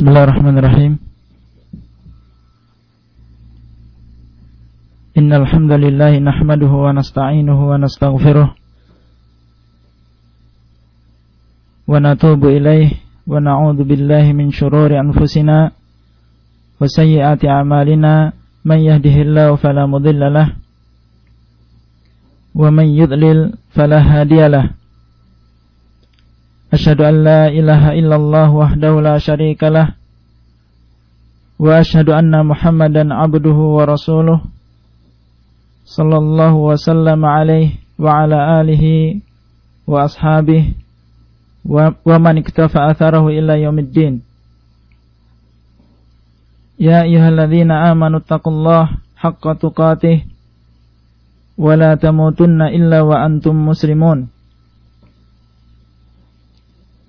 Bismillahirrahmanirrahim. Innal hamdalillah nahmaduhu wa nasta'inuhu wa nastaghfiruh. Wa natubu ilayh wa na'udzu billahi min shururi anfusina wa sayyiati a'malina. Man yahdihillahu fala mudilla lahu wa man yudlil fala hadiya lahu أشهد أن لا إله إلا الله وحده لا شريك له وأشهد أن محمدا عبده ورسوله صلى الله وسلم عليه وعلى آله وأصحابه ومن اكتفى أثره إلى يوم الدين يا أيها الذين آمنوا اتقوا الله حق تقاته ولا تموتن إلا وأنتم مسلمون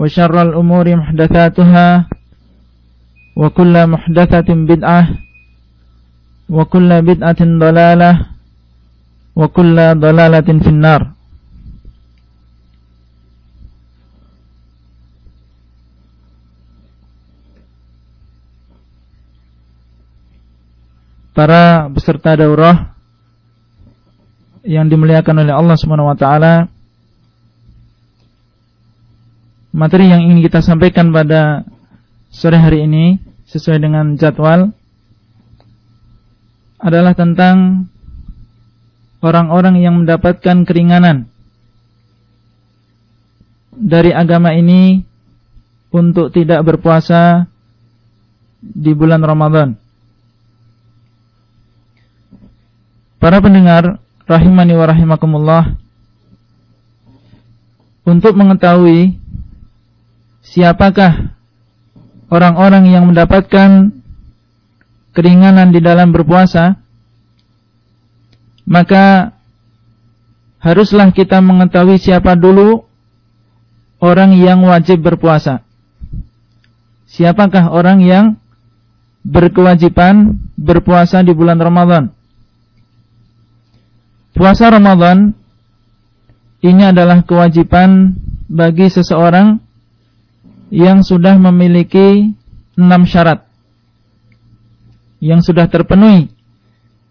وشر الأمور محدثاتها وكل محدثة بدعة وكل بدعة ضلالة وكل ضلالة في النار. Para peserta daurah yang dimuliakan oleh Allah Subhanahu wa taala materi yang ingin kita sampaikan pada sore hari ini sesuai dengan jadwal adalah tentang orang-orang yang mendapatkan keringanan dari agama ini untuk tidak berpuasa di bulan Ramadan. Para pendengar rahimani wa rahimakumullah untuk mengetahui siapakah orang-orang yang mendapatkan keringanan di dalam berpuasa, maka haruslah kita mengetahui siapa dulu orang yang wajib berpuasa. Siapakah orang yang berkewajiban berpuasa di bulan Ramadan? Puasa Ramadan ini adalah kewajiban bagi seseorang yang sudah memiliki enam syarat yang sudah terpenuhi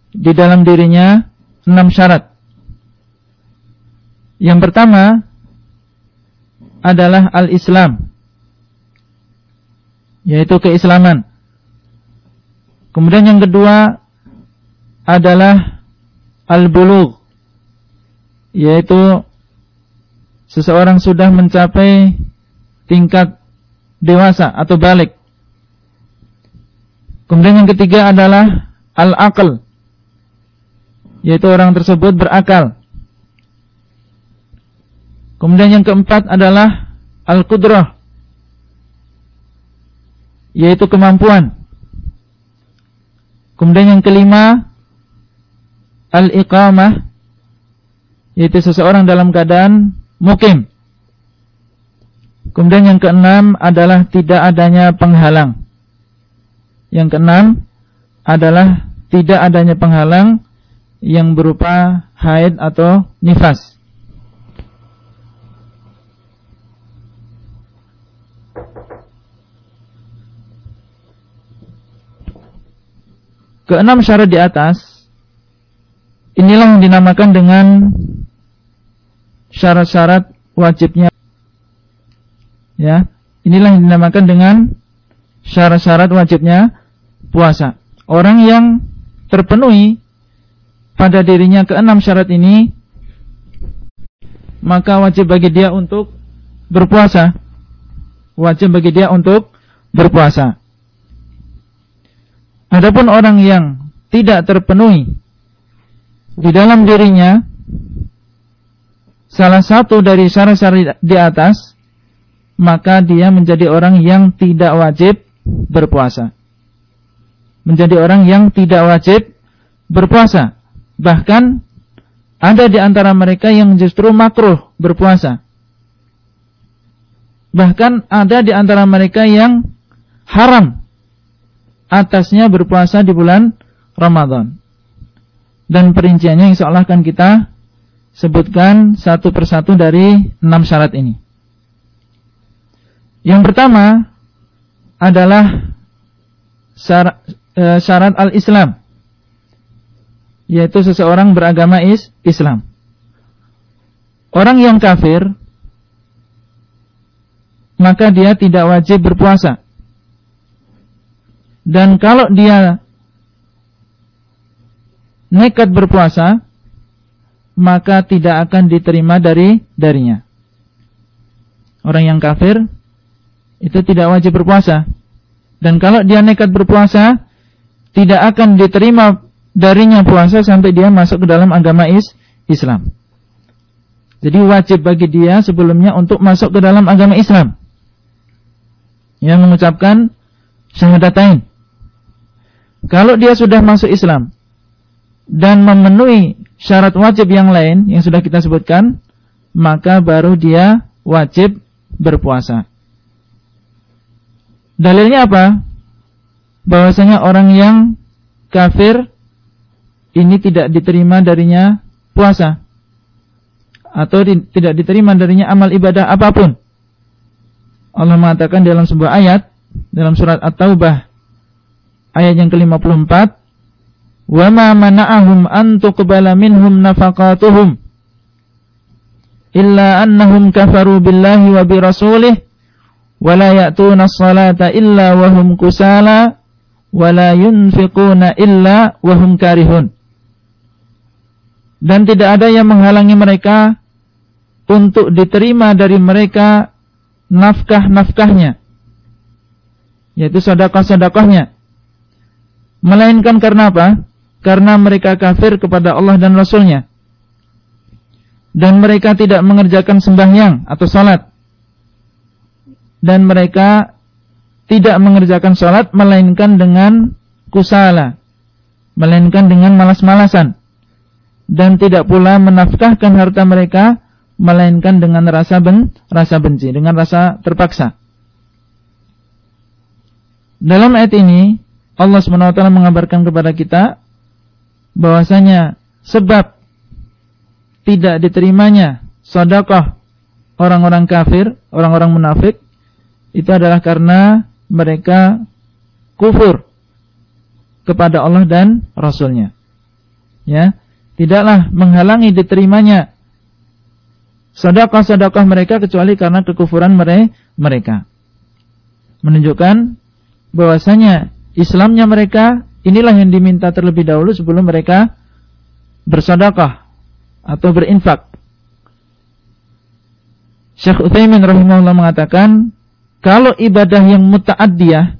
di dalam dirinya enam syarat. Yang pertama adalah al-Islam yaitu keislaman. Kemudian yang kedua adalah al-bulugh yaitu seseorang sudah mencapai tingkat dewasa atau balik. Kemudian yang ketiga adalah al-aql. Yaitu orang tersebut berakal. Kemudian yang keempat adalah al-qudrah. Yaitu kemampuan. Kemudian yang kelima al-iqamah. Yaitu seseorang dalam keadaan mukim. Kemudian yang keenam adalah tidak adanya penghalang. Yang keenam adalah tidak adanya penghalang yang berupa haid atau nifas. Keenam syarat di atas inilah yang dinamakan dengan syarat-syarat wajibnya Ya, inilah yang dinamakan dengan syarat-syarat wajibnya puasa. Orang yang terpenuhi pada dirinya keenam syarat ini, maka wajib bagi dia untuk berpuasa. Wajib bagi dia untuk berpuasa. Adapun orang yang tidak terpenuhi di dalam dirinya salah satu dari syarat-syarat di atas, maka dia menjadi orang yang tidak wajib berpuasa. Menjadi orang yang tidak wajib berpuasa. Bahkan ada di antara mereka yang justru makruh berpuasa. Bahkan ada di antara mereka yang haram atasnya berpuasa di bulan Ramadan. Dan perinciannya insya Allah akan kita sebutkan satu persatu dari enam syarat ini. Yang pertama adalah syarat, e, syarat al-Islam. Yaitu seseorang beragama is Islam. Orang yang kafir maka dia tidak wajib berpuasa. Dan kalau dia nekat berpuasa, maka tidak akan diterima dari darinya. Orang yang kafir itu tidak wajib berpuasa. Dan kalau dia nekat berpuasa, tidak akan diterima darinya puasa sampai dia masuk ke dalam agama is Islam. Jadi wajib bagi dia sebelumnya untuk masuk ke dalam agama Islam. Yang mengucapkan syahadatain. Kalau dia sudah masuk Islam dan memenuhi syarat wajib yang lain yang sudah kita sebutkan, maka baru dia wajib berpuasa. Dalilnya apa? Bahwasanya orang yang kafir ini tidak diterima darinya puasa atau di, tidak diterima darinya amal ibadah apa pun. Allah mengatakan dalam sebuah ayat dalam surat At-Taubah ayat yang ke-54 wa ma mana'ahum an tuqbala minhum nafaqatuhum illa annahum kafaru billahi wa bi rasulih illa wa hum kusala wa la yunfiquna illa wa hum karihun dan tidak ada yang menghalangi mereka untuk diterima dari mereka nafkah-nafkahnya yaitu sedekah-sedekahnya Melainkan karena apa? Karena mereka kafir kepada Allah dan Rasulnya. Dan mereka tidak mengerjakan sembahyang atau salat. Dan mereka tidak mengerjakan salat melainkan dengan kusala. Melainkan dengan malas-malasan. Dan tidak pula menafkahkan harta mereka melainkan dengan rasa ben, rasa benci, dengan rasa terpaksa. Dalam ayat ini Allah SWT mengabarkan kepada kita bahwasanya sebab tidak diterimanya sedekah orang-orang kafir, orang-orang munafik itu adalah karena mereka kufur kepada Allah dan Rasulnya. Ya, tidaklah menghalangi diterimanya sedekah-sedekah mereka kecuali karena kekufuran mereka. Menunjukkan bahwasanya Islamnya mereka inilah yang diminta terlebih dahulu sebelum mereka bersedekah atau berinfak. Syekh Utsaimin rahimahullah mengatakan, kalau ibadah yang muta'addiyah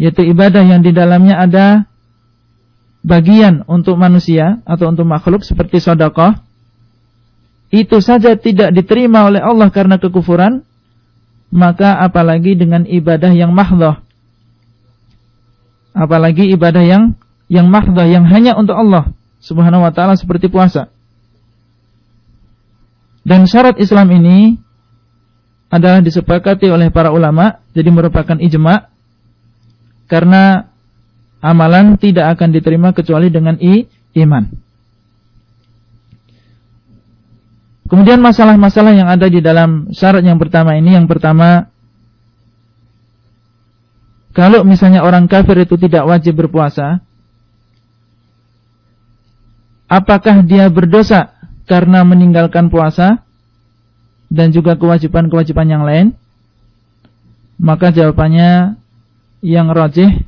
yaitu ibadah yang di dalamnya ada bagian untuk manusia atau untuk makhluk seperti sedekah itu saja tidak diterima oleh Allah karena kekufuran, maka apalagi dengan ibadah yang mahdhah apalagi ibadah yang yang mahdah yang hanya untuk Allah Subhanahu wa taala seperti puasa. Dan syarat Islam ini adalah disepakati oleh para ulama, jadi merupakan ijma karena amalan tidak akan diterima kecuali dengan i, iman. Kemudian masalah-masalah yang ada di dalam syarat yang pertama ini, yang pertama kalau misalnya orang kafir itu tidak wajib berpuasa, apakah dia berdosa karena meninggalkan puasa dan juga kewajiban-kewajiban yang lain? Maka jawabannya yang rojih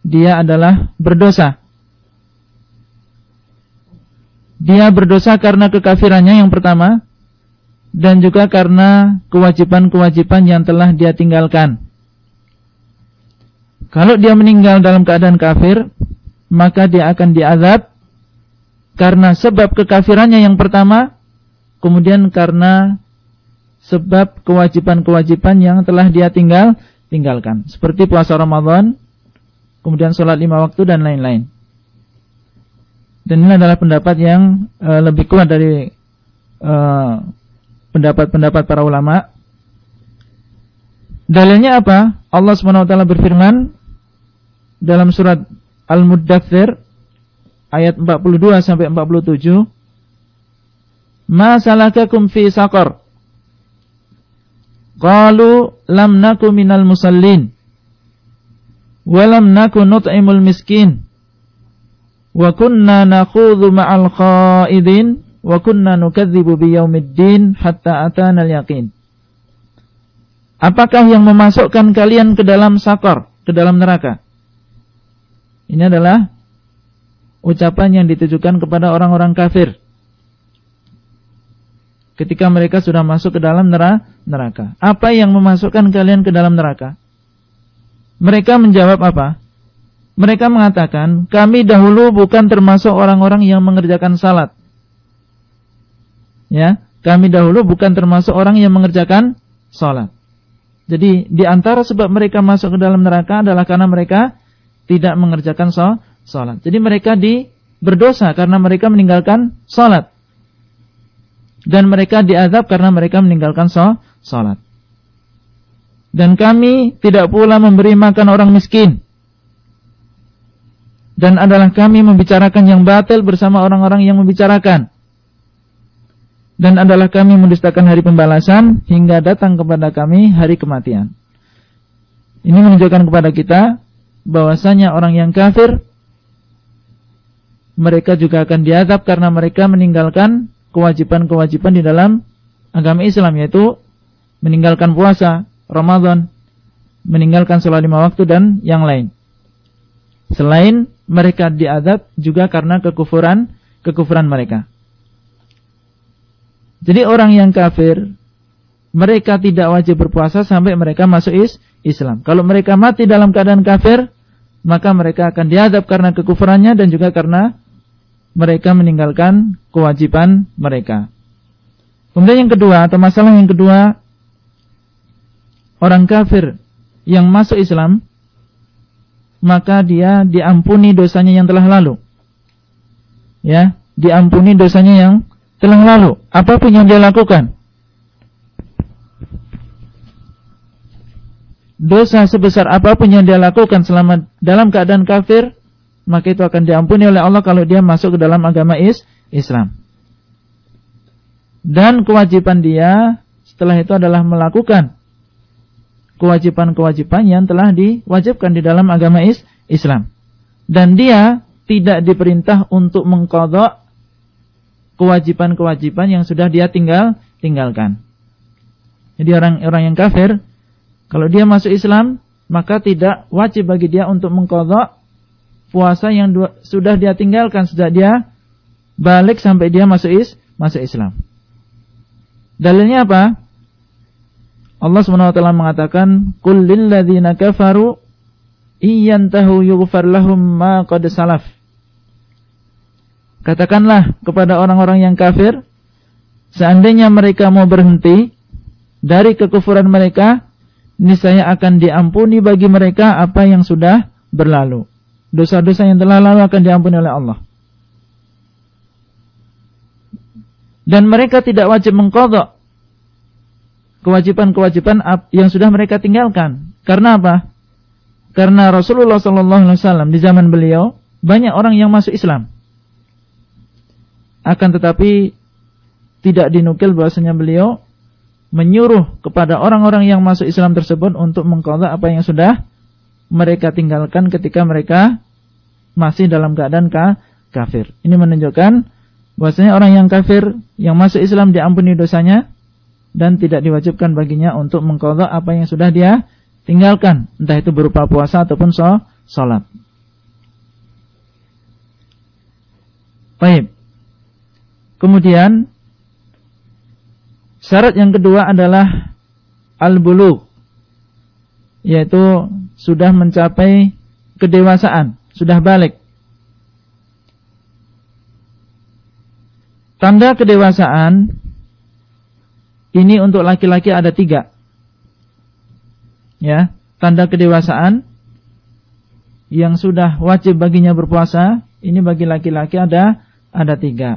dia adalah berdosa. Dia berdosa karena kekafirannya yang pertama dan juga karena kewajiban-kewajiban yang telah dia tinggalkan. Kalau dia meninggal dalam keadaan kafir, maka dia akan diazab karena sebab kekafirannya yang pertama, kemudian karena sebab kewajiban-kewajiban yang telah dia tinggal tinggalkan, seperti puasa Ramadan, kemudian sholat lima waktu dan lain-lain. Dan ini adalah pendapat yang uh, lebih kuat dari uh, pendapat-pendapat para ulama. Dalilnya apa? Allah SWT berfirman dalam surat Al-Muddathir ayat 42 sampai 47 Ma salakakum saqar Qalu lam naku minal musallin wa lam naku nut'imul miskin wa kunna nakhudhu ma'al khaidin wa kunna nukadzibu biyaumiddin hatta atana al-yaqin. Apakah yang memasukkan kalian ke dalam sakor, ke dalam neraka? Ini adalah ucapan yang ditujukan kepada orang-orang kafir. Ketika mereka sudah masuk ke dalam neraka. Apa yang memasukkan kalian ke dalam neraka? Mereka menjawab apa? Mereka mengatakan, kami dahulu bukan termasuk orang-orang yang mengerjakan salat. Ya, kami dahulu bukan termasuk orang yang mengerjakan sholat. Jadi di antara sebab mereka masuk ke dalam neraka adalah karena mereka tidak mengerjakan sholat. Jadi mereka di berdosa karena mereka meninggalkan sholat. Dan mereka diazab karena mereka meninggalkan sholat. Dan kami tidak pula memberi makan orang miskin. Dan adalah kami membicarakan yang batil bersama orang-orang yang membicarakan dan adalah kami mendustakan hari pembalasan hingga datang kepada kami hari kematian. Ini menunjukkan kepada kita bahwasanya orang yang kafir mereka juga akan diadab karena mereka meninggalkan kewajiban-kewajiban di dalam agama Islam yaitu meninggalkan puasa, Ramadan, meninggalkan sholat lima waktu dan yang lain. Selain mereka diadab juga karena kekufuran kekufuran mereka. Jadi orang yang kafir mereka tidak wajib berpuasa sampai mereka masuk is Islam. Kalau mereka mati dalam keadaan kafir, maka mereka akan diadab karena kekufurannya dan juga karena mereka meninggalkan kewajiban mereka. Kemudian yang kedua atau masalah yang kedua, orang kafir yang masuk Islam, maka dia diampuni dosanya yang telah lalu. Ya, diampuni dosanya yang telah lalu, apa pun yang dia lakukan. Dosa sebesar apa pun yang dia lakukan selama dalam keadaan kafir, maka itu akan diampuni oleh Allah kalau dia masuk ke dalam agama is Islam. Dan kewajiban dia setelah itu adalah melakukan kewajiban-kewajiban yang telah diwajibkan di dalam agama is Islam. Dan dia tidak diperintah untuk mengkodok kewajiban-kewajiban yang sudah dia tinggal tinggalkan. Jadi orang-orang yang kafir kalau dia masuk Islam maka tidak wajib bagi dia untuk mengkodok puasa yang dua, sudah dia tinggalkan sejak dia balik sampai dia masuk is masuk Islam. Dalilnya apa? Allah SWT mengatakan, "Qul lil ladzina kafaru iyantahu yughfar lahum ma qad salaf." Katakanlah kepada orang-orang yang kafir, seandainya mereka mau berhenti dari kekufuran mereka, niscaya akan diampuni bagi mereka apa yang sudah berlalu. Dosa-dosa yang telah lalu akan diampuni oleh Allah. Dan mereka tidak wajib mengkodok kewajiban-kewajiban yang sudah mereka tinggalkan. Karena apa? Karena Rasulullah SAW di zaman beliau banyak orang yang masuk Islam akan tetapi tidak dinukil bahwasanya beliau menyuruh kepada orang-orang yang masuk Islam tersebut untuk mengqadha apa yang sudah mereka tinggalkan ketika mereka masih dalam keadaan ka kafir. Ini menunjukkan bahwasanya orang yang kafir yang masuk Islam diampuni dosanya dan tidak diwajibkan baginya untuk mengqadha apa yang sudah dia tinggalkan, entah itu berupa puasa ataupun sholat. Baik. Kemudian syarat yang kedua adalah al-bulugh yaitu sudah mencapai kedewasaan, sudah balik. Tanda kedewasaan ini untuk laki-laki ada tiga. Ya, tanda kedewasaan yang sudah wajib baginya berpuasa, ini bagi laki-laki ada ada tiga.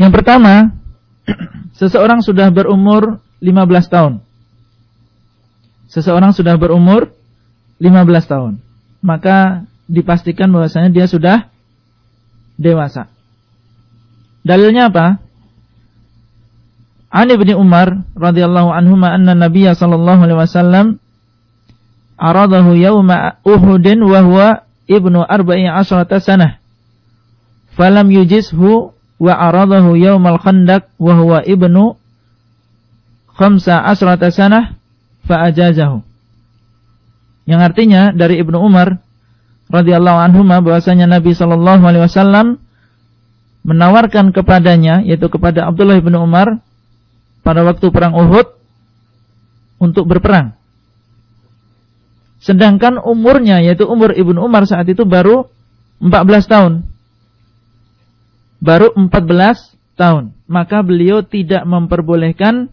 Yang pertama, seseorang sudah berumur 15 tahun. Seseorang sudah berumur 15 tahun. Maka dipastikan bahwasanya dia sudah dewasa. Dalilnya apa? Ani bin Umar radhiyallahu anhu anna Nabiy sallallahu alaihi wasallam aradahu yawma Uhudin wa huwa ibnu arba'i asrata sanah. Falam yujizhu wa aradahu yawmal khandaq wa huwa ibnu khamsa asrata sanah fa ajazahu. Yang artinya dari Ibnu Umar radhiyallahu anhu bahwasanya Nabi sallallahu alaihi wasallam menawarkan kepadanya yaitu kepada Abdullah bin Umar pada waktu perang Uhud untuk berperang. Sedangkan umurnya yaitu umur Ibnu Umar saat itu baru 14 tahun. Baru 14 tahun. Maka beliau tidak memperbolehkan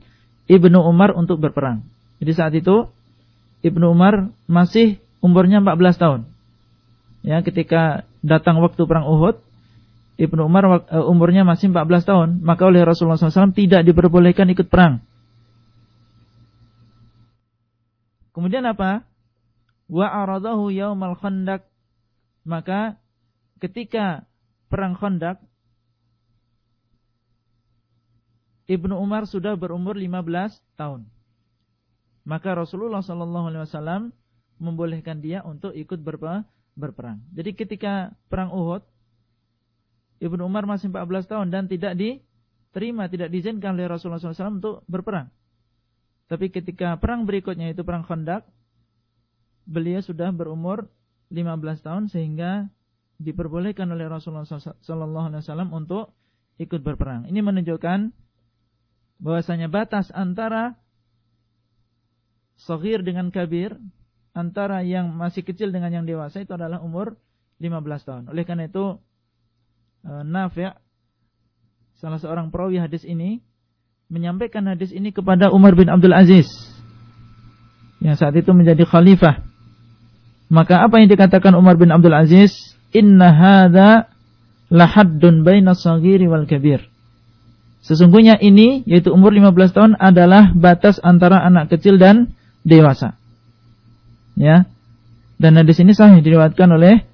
Ibnu Umar untuk berperang. Jadi saat itu Ibnu Umar masih umurnya 14 tahun. Ya, ketika datang waktu perang Uhud, Ibnu Umar uh, umurnya masih 14 tahun, maka oleh Rasulullah SAW tidak diperbolehkan ikut perang. Kemudian apa? Wa aradahu yaumal khandaq. Maka ketika perang Khandaq Ibnu Umar sudah berumur 15 tahun. Maka Rasulullah SAW membolehkan dia untuk ikut berperang. Jadi ketika perang Uhud Ibnu Umar masih 14 tahun dan tidak diterima, tidak diizinkan oleh Rasulullah SAW untuk berperang. Tapi ketika perang berikutnya itu perang Khandaq, beliau sudah berumur 15 tahun sehingga diperbolehkan oleh Rasulullah SAW untuk ikut berperang. Ini menunjukkan bahwasanya batas antara sogir dengan kabir, antara yang masih kecil dengan yang dewasa itu adalah umur 15 tahun. Oleh karena itu uh, Nafi' salah seorang perawi hadis ini menyampaikan hadis ini kepada Umar bin Abdul Aziz yang saat itu menjadi khalifah. Maka apa yang dikatakan Umar bin Abdul Aziz? Inna hadza lahaddun baina saghiri wal kabir. Sesungguhnya ini yaitu umur 15 tahun adalah batas antara anak kecil dan dewasa. Ya. Dan hadis ini sahih diriwayatkan oleh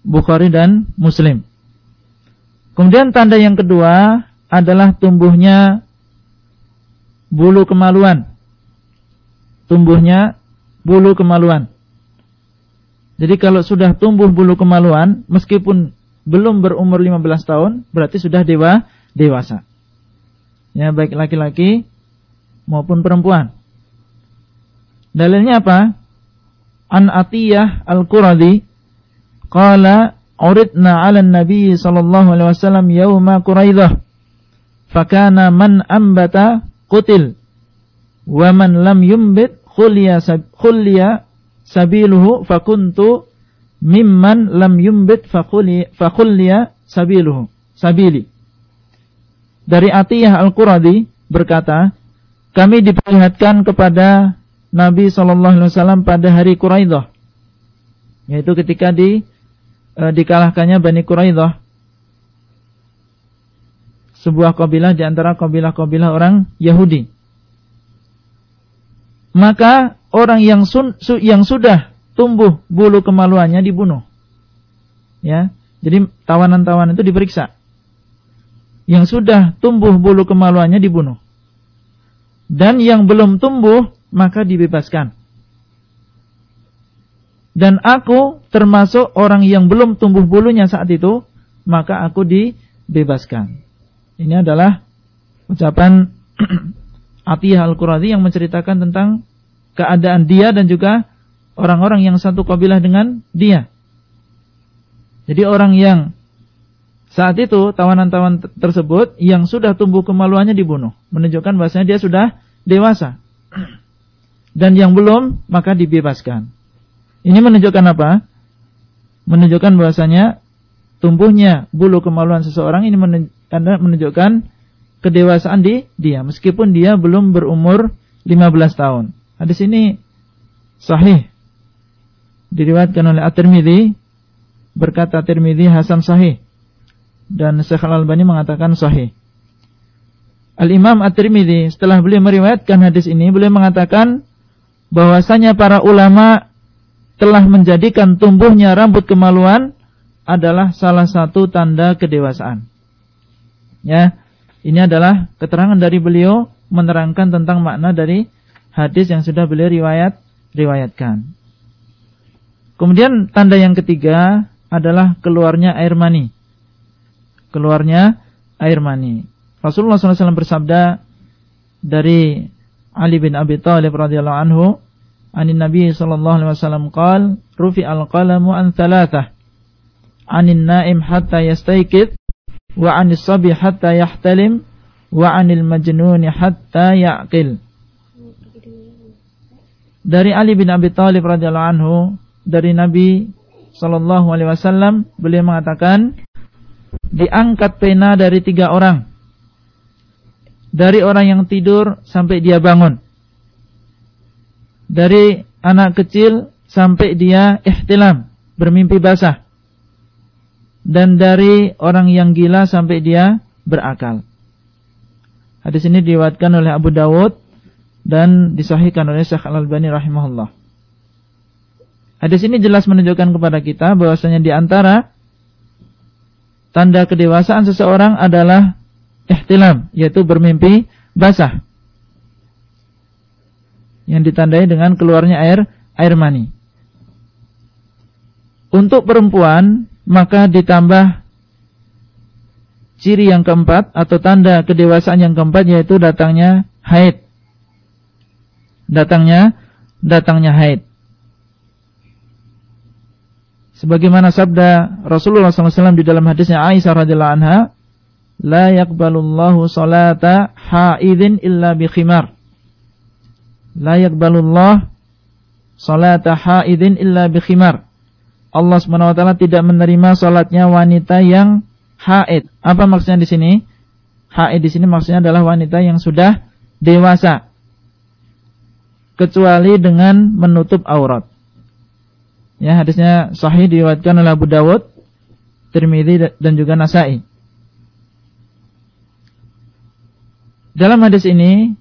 Bukhari dan Muslim. Kemudian tanda yang kedua adalah tumbuhnya bulu kemaluan. Tumbuhnya bulu kemaluan. Jadi kalau sudah tumbuh bulu kemaluan, meskipun belum berumur 15 tahun, berarti sudah dewa dewasa. Ya, baik laki-laki maupun perempuan. Dalilnya apa? An Atiyah Al-Quradi qala uridna 'ala nabi sallallahu alaihi wasallam yauma Quraidah fakana man ambata qutil wa man lam yumbit khulya khulya sabiluhu fakuntu mimman lam yumbit fakhulya sabiluhu sabili dari Atiyah Al-Quradi berkata kami diperlihatkan kepada Nabi sallallahu alaihi wasallam pada hari Quraidah yaitu ketika di e, dikalahkannya Bani Quraidah sebuah kabilah di antara kabilah-kabilah orang Yahudi. Maka orang yang sun, su, yang sudah tumbuh bulu kemaluannya dibunuh. Ya. Jadi tawanan-tawanan itu diperiksa. Yang sudah tumbuh bulu kemaluannya dibunuh. Dan yang belum tumbuh maka dibebaskan dan aku termasuk orang yang belum tumbuh bulunya saat itu, maka aku di, bebaskan. Ini adalah ucapan Atiyah Al-Qurazi yang menceritakan tentang keadaan dia dan juga orang-orang yang satu kabilah dengan dia. Jadi orang yang saat itu tawanan-tawanan tersebut yang sudah tumbuh kemaluannya dibunuh, menunjukkan bahasanya dia sudah dewasa. Dan yang belum maka dibebaskan. Ini menunjukkan apa? Menunjukkan bahasanya tumbuhnya bulu kemaluan seseorang ini menunjukkan kedewasaan di dia meskipun dia belum berumur 15 tahun. Hadis ini sahih. Diriwayatkan oleh At-Tirmidzi berkata Tirmidzi hasan sahih dan Syekh Al-Albani mengatakan sahih. Al-Imam At-Tirmidzi setelah beliau meriwayatkan hadis ini beliau mengatakan bahwasanya para ulama telah menjadikan tumbuhnya rambut kemaluan adalah salah satu tanda kedewasaan. Ya, ini adalah keterangan dari beliau menerangkan tentang makna dari hadis yang sudah beliau riwayat riwayatkan. Kemudian tanda yang ketiga adalah keluarnya air mani. Keluarnya air mani. Rasulullah SAW bersabda dari Ali bin Abi Thalib radhiyallahu anhu, anin Nabi sallallahu alaihi wasallam qaal, rufi al-qalamu an thalathah. Anin naim hatta yastayqid wa anis sabi hatta yahtalim wa anil majnuni hatta ya'qil dari Ali bin Abi Thalib radhiyallahu anhu dari Nabi sallallahu alaihi wasallam beliau mengatakan diangkat pena dari tiga orang. Dari orang yang tidur sampai dia bangun. Dari anak kecil sampai dia ihtilam bermimpi basah. Dan dari orang yang gila sampai dia berakal. Hadis ini diriwayatkan oleh Abu Dawud dan disahihkan oleh Syekh Al-Albani rahimahullah. Hadis ini jelas menunjukkan kepada kita bahwasanya di antara tanda kedewasaan seseorang adalah ihtilam, yaitu bermimpi basah. Yang ditandai dengan keluarnya air air mani. Untuk perempuan maka ditambah ciri yang keempat atau tanda kedewasaan yang keempat yaitu datangnya haid datangnya datangnya haid. Sebagaimana sabda Rasulullah SAW di dalam hadisnya Aisyah radhiyallahu anha, la yaqbalullahu salata haidin illa bi khimar. La yaqbalullah salata haidin illa bi khimar. Allah SWT tidak menerima salatnya wanita yang haid. Apa maksudnya di sini? Haid di sini maksudnya adalah wanita yang sudah dewasa kecuali dengan menutup aurat. Ya, hadisnya sahih diriwayatkan oleh Abu Dawud, Tirmidzi dan juga Nasai. Dalam hadis ini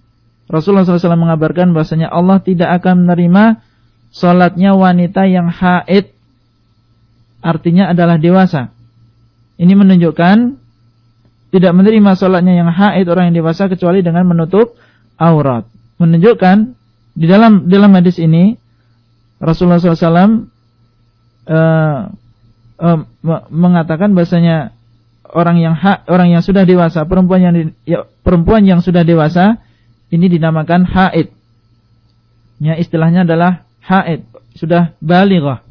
Rasulullah SAW mengabarkan bahasanya Allah tidak akan menerima sholatnya wanita yang haid artinya adalah dewasa. Ini menunjukkan tidak menerima sholatnya yang haid orang yang dewasa kecuali dengan menutup aurat. Menunjukkan di dalam dalam hadis ini Rasulullah SAW uh, uh, mengatakan bahasanya orang yang hak, orang yang sudah dewasa, perempuan yang ya, perempuan yang sudah dewasa ini dinamakan haid. Ya istilahnya adalah haid, sudah balighah.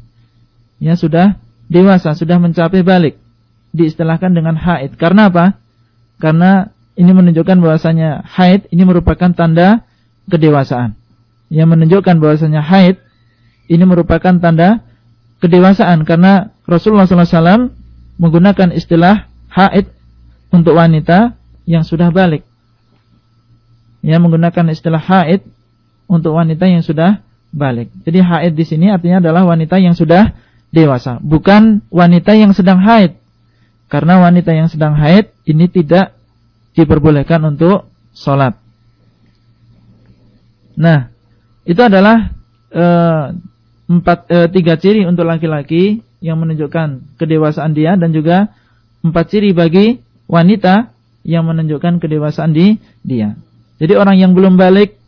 Ya sudah dewasa, sudah mencapai balik. Diistilahkan dengan haid. Karena apa? Karena ini menunjukkan bahwasanya haid ini merupakan tanda kedewasaan yang menunjukkan bahwasanya haid ini merupakan tanda kedewasaan karena Rasulullah SAW menggunakan istilah haid untuk wanita yang sudah balik. Yang menggunakan istilah haid untuk wanita yang sudah balik. Jadi haid di sini artinya adalah wanita yang sudah dewasa, bukan wanita yang sedang haid. Karena wanita yang sedang haid ini tidak diperbolehkan untuk sholat. Nah, itu adalah e, empat e, tiga ciri untuk laki-laki yang menunjukkan kedewasaan dia dan juga empat ciri bagi wanita yang menunjukkan kedewasaan di dia. Jadi orang yang belum balik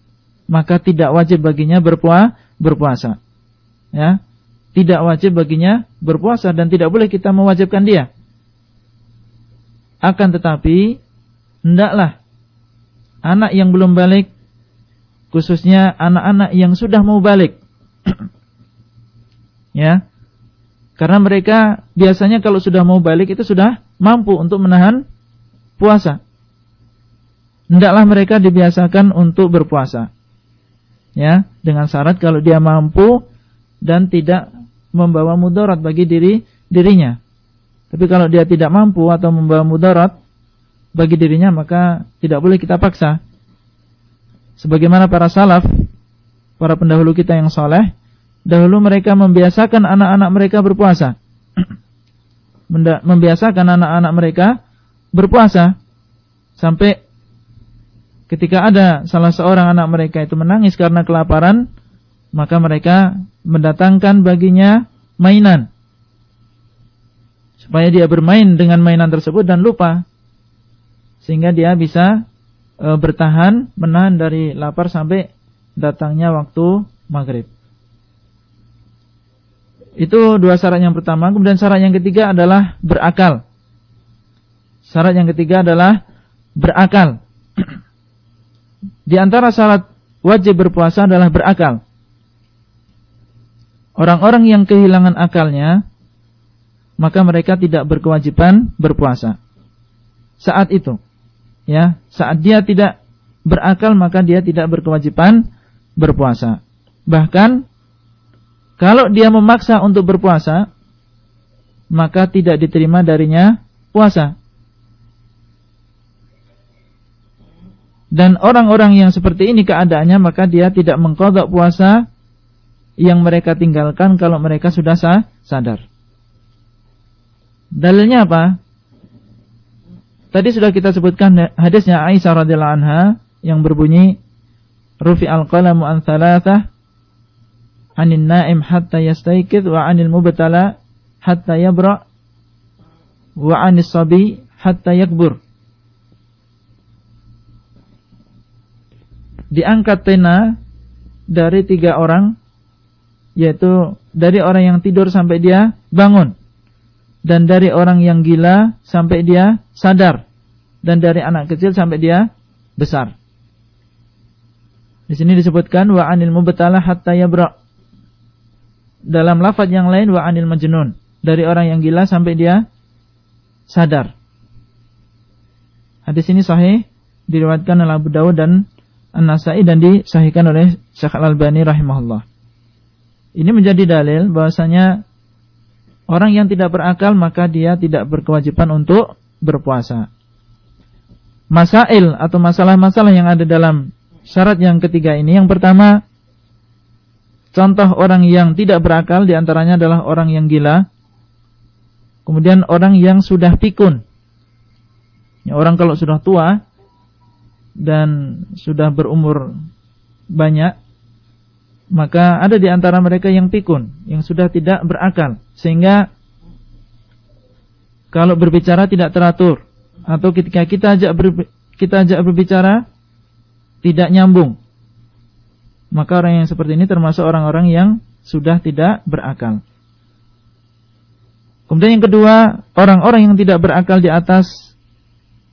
maka tidak wajib baginya berpuasa, berpuasa. Ya. Tidak wajib baginya berpuasa dan tidak boleh kita mewajibkan dia. Akan tetapi hendaklah anak yang belum balik khususnya anak-anak yang sudah mau balik. ya. Karena mereka biasanya kalau sudah mau balik itu sudah mampu untuk menahan puasa. Hendaklah mereka dibiasakan untuk berpuasa. Ya, dengan syarat kalau dia mampu dan tidak membawa mudarat bagi diri dirinya. Tapi kalau dia tidak mampu atau membawa mudarat bagi dirinya maka tidak boleh kita paksa. Sebagaimana para salaf, para pendahulu kita yang soleh, dahulu mereka membiasakan anak-anak mereka berpuasa. membiasakan anak-anak mereka berpuasa sampai ketika ada salah seorang anak mereka itu menangis karena kelaparan, maka mereka mendatangkan baginya mainan. Supaya dia bermain dengan mainan tersebut dan lupa. Sehingga dia bisa e, bertahan, menahan dari lapar sampai datangnya waktu maghrib. Itu dua syarat yang pertama. Kemudian syarat yang ketiga adalah berakal. Syarat yang ketiga adalah berakal. Di antara syarat wajib berpuasa adalah berakal. Orang-orang yang kehilangan akalnya, maka mereka tidak berkewajiban berpuasa. Saat itu, ya, saat dia tidak berakal maka dia tidak berkewajiban berpuasa. Bahkan kalau dia memaksa untuk berpuasa, maka tidak diterima darinya puasa. Dan orang-orang yang seperti ini keadaannya maka dia tidak mengkodok puasa yang mereka tinggalkan kalau mereka sudah sah, sadar. Dalilnya apa? Tadi sudah kita sebutkan hadisnya Aisyah radhiyallahu anha yang berbunyi Rufi al-qalamu an thalathah anin naim hatta yastaykid wa anil mubtala hatta yabra wa anis sabi hatta yakbur. diangkat pena dari tiga orang yaitu dari orang yang tidur sampai dia bangun dan dari orang yang gila sampai dia sadar dan dari anak kecil sampai dia besar. Di sini disebutkan wa anil mubtalah hatta yabra. Dalam lafaz yang lain wa anil majnun, dari orang yang gila sampai dia sadar. Hadis ini sahih diriwayatkan oleh Abu Dawud dan An-Nasai dan disahihkan oleh Syekh Al-Albani rahimahullah. Ini menjadi dalil bahwasanya orang yang tidak berakal maka dia tidak berkewajiban untuk berpuasa. Masail atau masalah-masalah yang ada dalam syarat yang ketiga ini yang pertama contoh orang yang tidak berakal di antaranya adalah orang yang gila. Kemudian orang yang sudah pikun. Ya, orang kalau sudah tua dan sudah berumur banyak, maka ada di antara mereka yang pikun, yang sudah tidak berakal, sehingga kalau berbicara tidak teratur, atau ketika kita ajak ber, kita ajak berbicara tidak nyambung, maka orang yang seperti ini termasuk orang-orang yang sudah tidak berakal. Kemudian yang kedua, orang-orang yang tidak berakal di atas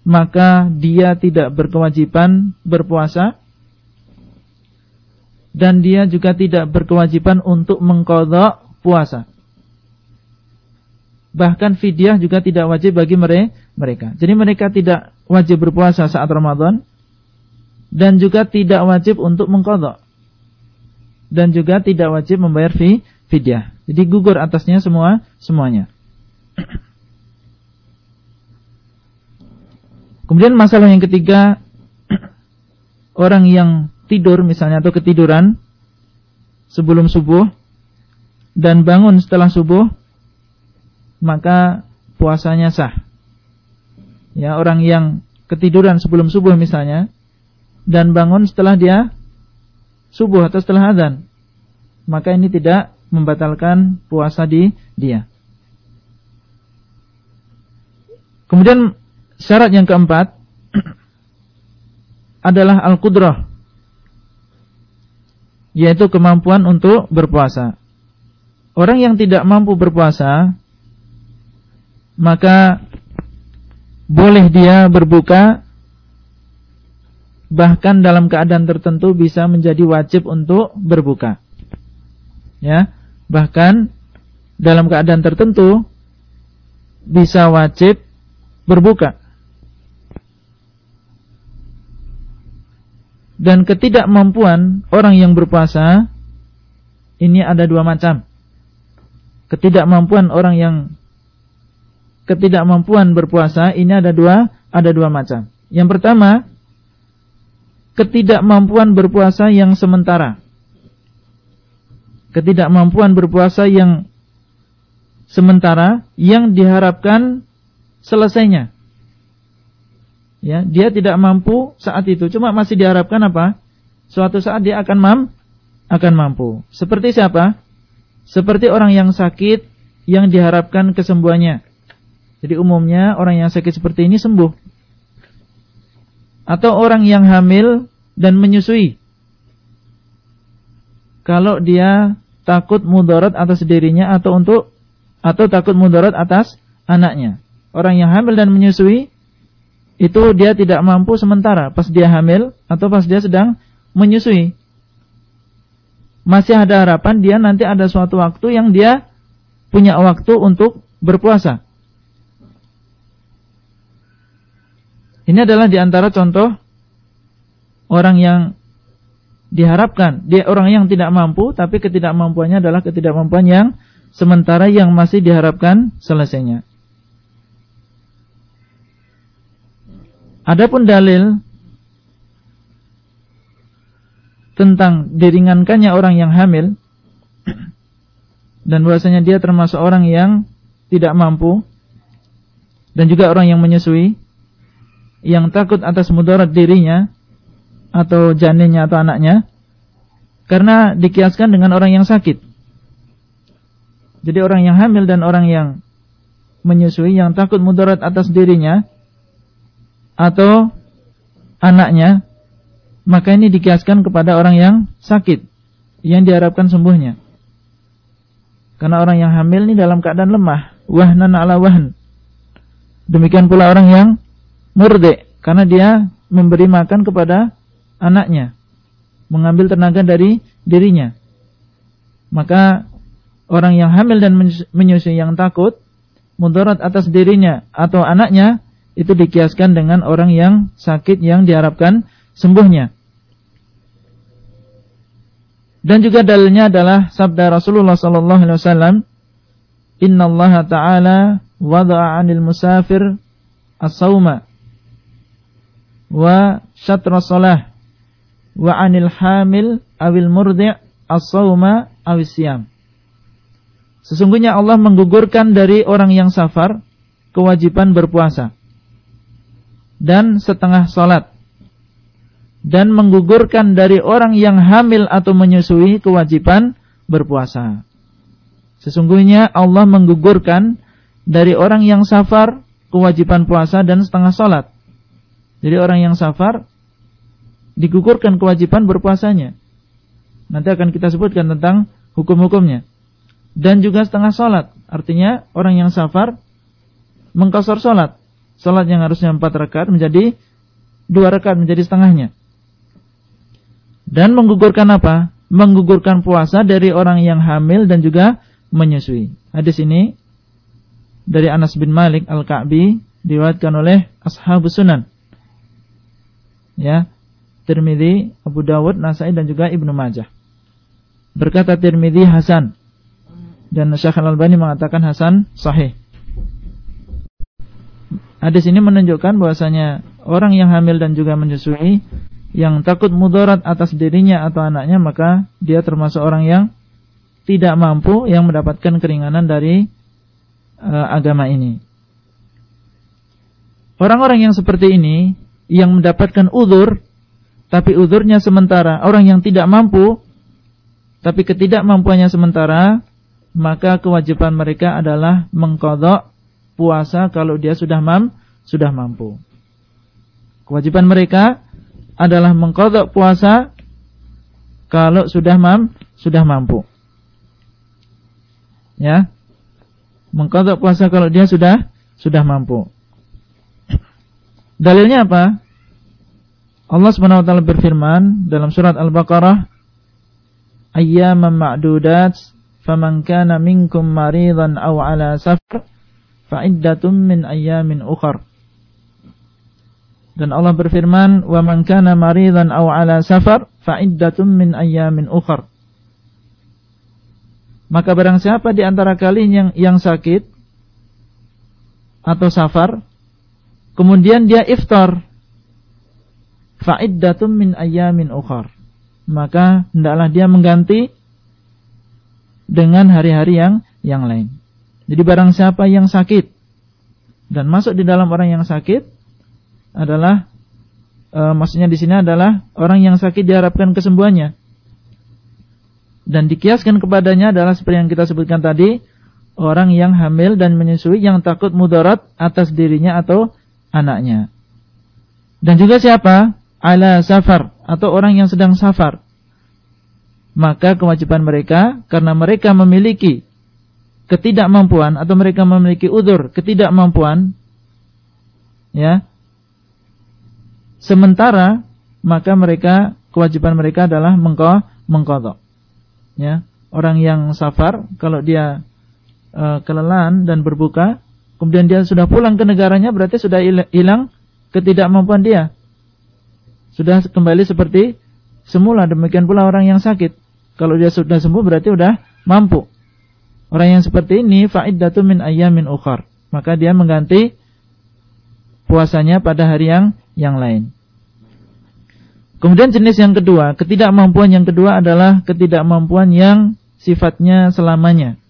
maka dia tidak berkewajiban berpuasa dan dia juga tidak berkewajiban untuk mengkodok puasa. Bahkan fidyah juga tidak wajib bagi mereka. Jadi mereka tidak wajib berpuasa saat Ramadan dan juga tidak wajib untuk mengkodok dan juga tidak wajib membayar fidyah. Jadi gugur atasnya semua semuanya. Kemudian masalah yang ketiga orang yang tidur misalnya atau ketiduran sebelum subuh dan bangun setelah subuh maka puasanya sah. Ya, orang yang ketiduran sebelum subuh misalnya dan bangun setelah dia subuh atau setelah adzan, maka ini tidak membatalkan puasa di dia. Kemudian Syarat yang keempat adalah al-qudrah yaitu kemampuan untuk berpuasa. Orang yang tidak mampu berpuasa maka boleh dia berbuka bahkan dalam keadaan tertentu bisa menjadi wajib untuk berbuka. Ya, bahkan dalam keadaan tertentu bisa wajib berbuka. Dan ketidakmampuan orang yang berpuasa ini ada dua macam. Ketidakmampuan orang yang ketidakmampuan berpuasa ini ada dua ada dua macam. Yang pertama, ketidakmampuan berpuasa yang sementara. Ketidakmampuan berpuasa yang sementara yang diharapkan selesainya. Ya, dia tidak mampu saat itu, cuma masih diharapkan apa? Suatu saat dia akan mam akan mampu. Seperti siapa? Seperti orang yang sakit yang diharapkan kesembuhannya. Jadi umumnya orang yang sakit seperti ini sembuh atau orang yang hamil dan menyusui. Kalau dia takut mudarat atas dirinya atau untuk atau takut mudarat atas anaknya. Orang yang hamil dan menyusui itu dia tidak mampu sementara pas dia hamil atau pas dia sedang menyusui. Masih ada harapan dia nanti ada suatu waktu yang dia punya waktu untuk berpuasa. Ini adalah di antara contoh orang yang diharapkan. Dia orang yang tidak mampu, tapi ketidakmampuannya adalah ketidakmampuan yang sementara yang masih diharapkan selesainya. Adapun dalil tentang diringankannya orang yang hamil dan bahwasanya dia termasuk orang yang tidak mampu dan juga orang yang menyusui yang takut atas mudarat dirinya atau janinnya atau anaknya karena dikiaskan dengan orang yang sakit. Jadi orang yang hamil dan orang yang menyusui yang takut mudarat atas dirinya atau anaknya maka ini dikiaskan kepada orang yang sakit yang diharapkan sembuhnya. Karena orang yang hamil ini dalam keadaan lemah, wahnan ala wahn. Demikian pula orang yang murde karena dia memberi makan kepada anaknya, mengambil tenaga dari dirinya. Maka orang yang hamil dan menyusui yang takut mudarat atas dirinya atau anaknya itu dikiaskan dengan orang yang sakit yang diharapkan sembuhnya. Dan juga dalilnya adalah sabda Rasulullah sallallahu alaihi wasallam, "Innallaha ta'ala wada'a 'anil musafir as-sauma wa syatra salah wa anil hamil awil murdi' as-sawma awis siyam. Sesungguhnya Allah menggugurkan dari orang yang safar kewajiban berpuasa dan setengah salat dan menggugurkan dari orang yang hamil atau menyusui kewajiban berpuasa. Sesungguhnya Allah menggugurkan dari orang yang safar kewajiban puasa dan setengah salat jadi orang yang safar digugurkan kewajiban berpuasanya. Nanti akan kita sebutkan tentang hukum-hukumnya. Dan juga setengah sholat. Artinya orang yang safar mengkosor sholat. Sholat yang harusnya empat rakaat menjadi dua rakaat menjadi setengahnya. Dan menggugurkan apa? Menggugurkan puasa dari orang yang hamil dan juga menyusui. Hadis ini dari Anas bin Malik Al-Ka'bi diriwayatkan oleh Ashabus Sunan ya Tirmidzi, Abu Dawud, Nasai dan juga Ibnu Majah. Berkata Tirmidzi Hasan dan Syekh Al-Albani mengatakan Hasan sahih. Hadis ini menunjukkan bahwasanya orang yang hamil dan juga menyusui yang takut mudarat atas dirinya atau anaknya maka dia termasuk orang yang tidak mampu yang mendapatkan keringanan dari uh, agama ini. Orang-orang yang seperti ini yang mendapatkan uzur tapi uzurnya sementara, orang yang tidak mampu tapi ketidakmampuannya sementara, maka kewajiban mereka adalah mengkodok puasa kalau dia sudah mam sudah mampu. Kewajiban mereka adalah mengkodok puasa kalau sudah mam sudah mampu. Ya, mengkodok puasa kalau dia sudah sudah mampu. Dalilnya apa? Allah Subhanahu wa taala berfirman dalam surat Al-Baqarah ayyaman ma'dudat faman kana minkum maridan aw ala safar fa iddatun min ayyamin ukhra dan Allah berfirman wa man kana maridan aw ala safar fa iddatun min ayyamin ukhra maka barang siapa di antara kalian yang yang sakit atau safar kemudian dia iftar fa'iddatum min ayamin ukhar. Maka hendaklah dia mengganti dengan hari-hari yang yang lain. Jadi barang siapa yang sakit dan masuk di dalam orang yang sakit adalah e, maksudnya di sini adalah orang yang sakit diharapkan kesembuhannya. Dan dikiaskan kepadanya adalah seperti yang kita sebutkan tadi, orang yang hamil dan menyusui yang takut mudarat atas dirinya atau anaknya. Dan juga siapa? ala safar atau orang yang sedang safar. Maka kewajiban mereka karena mereka memiliki ketidakmampuan atau mereka memiliki udur ketidakmampuan ya. Sementara maka mereka kewajiban mereka adalah mengko mengkodok. Ya, orang yang safar kalau dia e, kelelahan dan berbuka, kemudian dia sudah pulang ke negaranya berarti sudah hilang ketidakmampuan dia sudah kembali seperti semula. Demikian pula orang yang sakit. Kalau dia sudah sembuh berarti sudah mampu. Orang yang seperti ini fa'iddatu min ayyamin ukhar. Maka dia mengganti puasanya pada hari yang yang lain. Kemudian jenis yang kedua, ketidakmampuan yang kedua adalah ketidakmampuan yang sifatnya selamanya.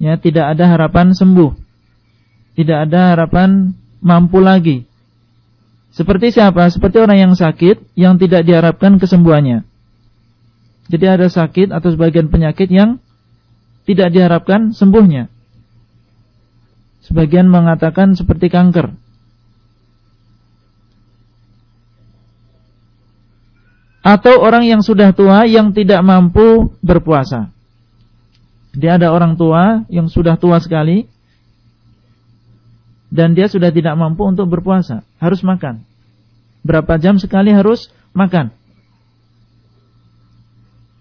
Ya, tidak ada harapan sembuh. Tidak ada harapan mampu lagi. Seperti siapa? Seperti orang yang sakit yang tidak diharapkan kesembuhannya. Jadi ada sakit atau sebagian penyakit yang tidak diharapkan sembuhnya. Sebagian mengatakan seperti kanker. Atau orang yang sudah tua yang tidak mampu berpuasa. Jadi ada orang tua yang sudah tua sekali dan dia sudah tidak mampu untuk berpuasa, harus makan berapa jam sekali harus makan.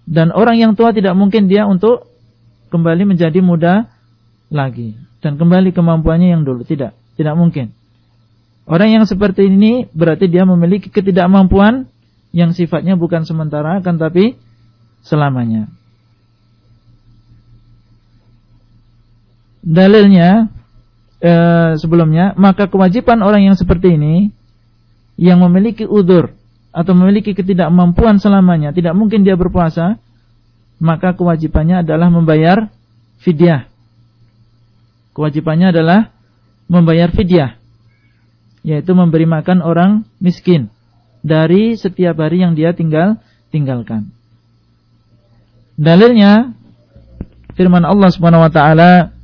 Dan orang yang tua tidak mungkin dia untuk kembali menjadi muda lagi. Dan kembali kemampuannya yang dulu. Tidak. Tidak mungkin. Orang yang seperti ini berarti dia memiliki ketidakmampuan yang sifatnya bukan sementara akan tapi selamanya. Dalilnya eh, sebelumnya maka kewajiban orang yang seperti ini yang memiliki udur atau memiliki ketidakmampuan selamanya, tidak mungkin dia berpuasa, maka kewajibannya adalah membayar fidyah. Kewajibannya adalah membayar fidyah, yaitu memberi makan orang miskin dari setiap hari yang dia tinggal tinggalkan. Dalilnya firman Allah Subhanahu wa taala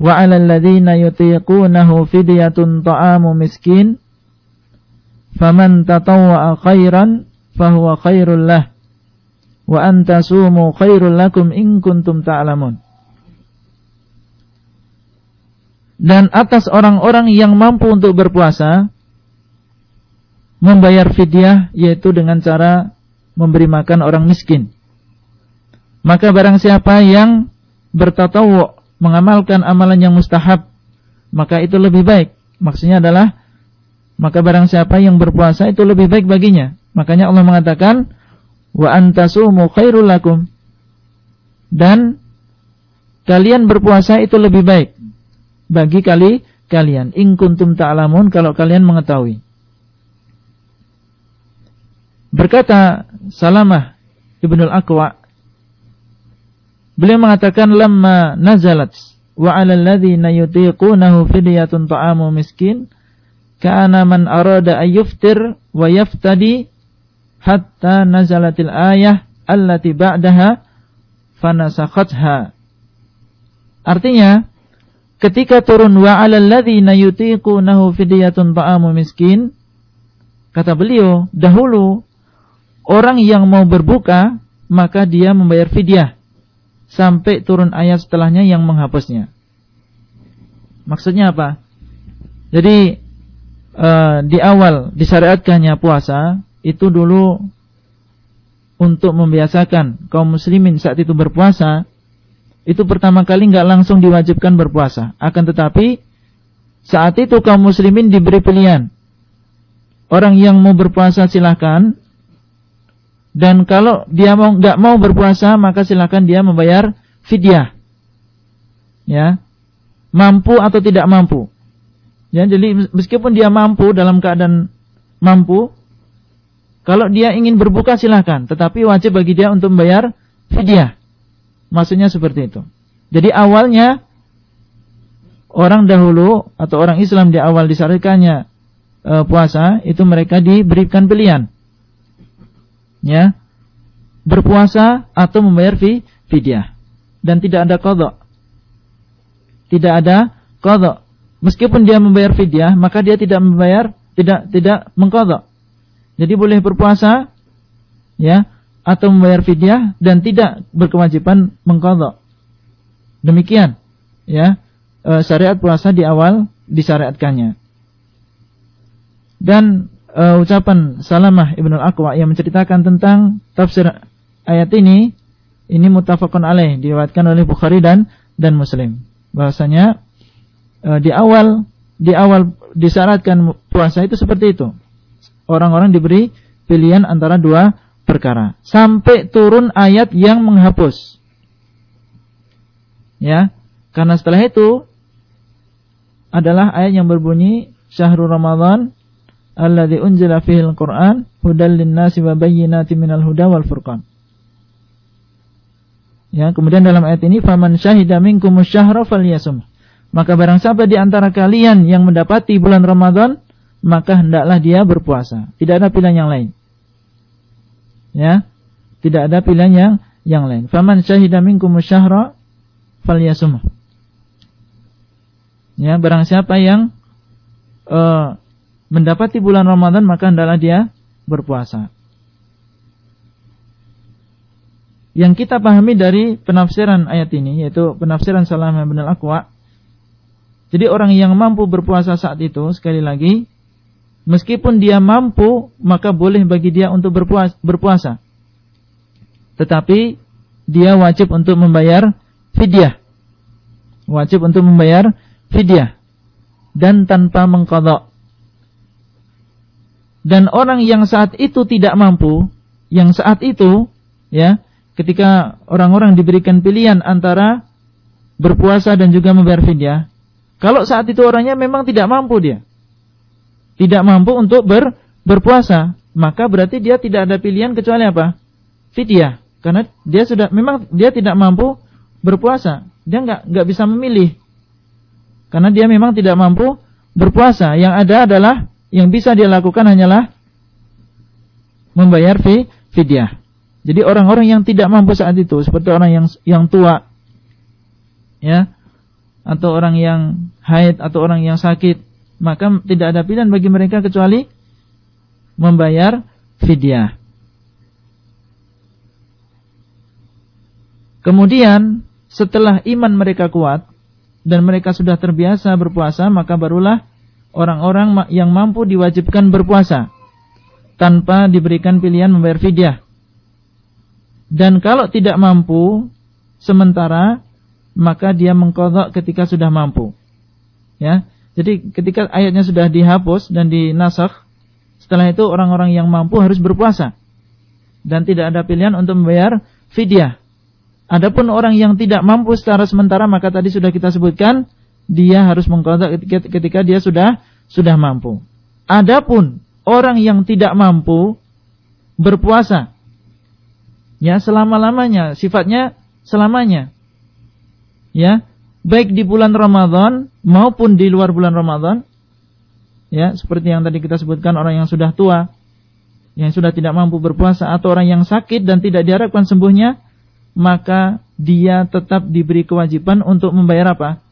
wa 'alal ladzina yutiqunahu fidyatun ta'amu miskin faman tatawwa'a khairan fahuwa khairul lah. Wa antasumu khairul lakum in dan atas orang-orang yang mampu untuk berpuasa membayar fidyah yaitu dengan cara memberi makan orang miskin. Maka barang siapa yang bertatawu mengamalkan amalan yang mustahab maka itu lebih baik maksudnya adalah maka barang siapa yang berpuasa itu lebih baik baginya. Makanya Allah mengatakan wa antasumu khairul lakum. Dan kalian berpuasa itu lebih baik bagi kali kalian in kuntum ta'lamun kalau kalian mengetahui. Berkata Salamah Ibnul Aqwa Beliau mengatakan lamma nazalat wa 'alal ladzina yutiqunahu fidyatun ta'amu miskin kana man arada ayyuftir wa yaftadi hatta nazalatil ayah allati ba'daha fanasakhatha. Artinya, ketika turun wa 'alal ladzina yutiqunahu fidyatun ta'amu miskin, kata beliau, dahulu orang yang mau berbuka maka dia membayar fidyah sampai turun ayat setelahnya yang menghapusnya. Maksudnya apa? Jadi uh, di awal disyariatkannya puasa itu dulu untuk membiasakan kaum muslimin saat itu berpuasa itu pertama kali nggak langsung diwajibkan berpuasa akan tetapi saat itu kaum muslimin diberi pilihan orang yang mau berpuasa silahkan dan kalau dia mau nggak mau berpuasa maka silahkan dia membayar fidyah ya mampu atau tidak mampu Ya, jadi meskipun dia mampu dalam keadaan mampu, kalau dia ingin berbuka silahkan, tetapi wajib bagi dia untuk membayar fidyah. Maksudnya seperti itu. Jadi awalnya orang dahulu atau orang Islam di awal disyariatkannya e, puasa itu mereka diberikan pilihan. Ya. Berpuasa atau membayar fi, fidyah. Dan tidak ada kodok. Tidak ada kodok meskipun dia membayar fidyah, maka dia tidak membayar, tidak tidak mengkodok. Jadi boleh berpuasa, ya, atau membayar fidyah dan tidak berkewajiban mengkodok. Demikian, ya, e, syariat puasa di awal disyariatkannya. Dan e, ucapan Salamah ibnu Al-Aqwa yang menceritakan tentang tafsir ayat ini, ini mutafakun alaih, diriwayatkan oleh Bukhari dan dan Muslim. Bahasanya e, di awal di awal disyaratkan puasa itu seperti itu. Orang-orang diberi pilihan antara dua perkara sampai turun ayat yang menghapus. Ya, karena setelah itu adalah ayat yang berbunyi Syahrul Ramadan alladzi unzila fihi al-Qur'an hudal lin-nasi wa bayyinatin minal huda wal furqan. Ya, kemudian dalam ayat ini faman syahida minkum syahra falyasum. Maka barang siapa di antara kalian yang mendapati bulan Ramadan, maka hendaklah dia berpuasa. Tidak ada pilihan yang lain. Ya. Tidak ada pilihan yang yang lain. Faman syahida minkum syahra falyasum. Ya, barang siapa yang uh, mendapati bulan Ramadan maka hendaklah dia berpuasa. Yang kita pahami dari penafsiran ayat ini yaitu penafsiran Salamah bin Al-Aqwa jadi orang yang mampu berpuasa saat itu sekali lagi meskipun dia mampu maka boleh bagi dia untuk berpuasa. berpuasa. Tetapi dia wajib untuk membayar fidyah. Wajib untuk membayar fidyah dan tanpa mengkodok. Dan orang yang saat itu tidak mampu, yang saat itu ya, ketika orang-orang diberikan pilihan antara berpuasa dan juga membayar fidyah, kalau saat itu orangnya memang tidak mampu dia. Tidak mampu untuk ber, berpuasa. Maka berarti dia tidak ada pilihan kecuali apa? Fidyah. Karena dia sudah memang dia tidak mampu berpuasa. Dia nggak nggak bisa memilih. Karena dia memang tidak mampu berpuasa. Yang ada adalah yang bisa dia lakukan hanyalah membayar fi, fidyah. Jadi orang-orang yang tidak mampu saat itu seperti orang yang yang tua ya atau orang yang haid atau orang yang sakit, maka tidak ada pilihan bagi mereka kecuali membayar fidyah. Kemudian setelah iman mereka kuat dan mereka sudah terbiasa berpuasa, maka barulah orang-orang yang mampu diwajibkan berpuasa tanpa diberikan pilihan membayar fidyah. Dan kalau tidak mampu sementara maka dia mengkodok ketika sudah mampu. Ya, jadi ketika ayatnya sudah dihapus dan dinasakh, setelah itu orang-orang yang mampu harus berpuasa dan tidak ada pilihan untuk membayar fidyah. Adapun orang yang tidak mampu secara sementara maka tadi sudah kita sebutkan dia harus mengkodok ketika, dia sudah sudah mampu. Adapun orang yang tidak mampu berpuasa ya selama-lamanya sifatnya selamanya ya, baik di bulan Ramadan maupun di luar bulan Ramadan. Ya, seperti yang tadi kita sebutkan orang yang sudah tua, yang sudah tidak mampu berpuasa atau orang yang sakit dan tidak diharapkan sembuhnya, maka dia tetap diberi kewajiban untuk membayar apa?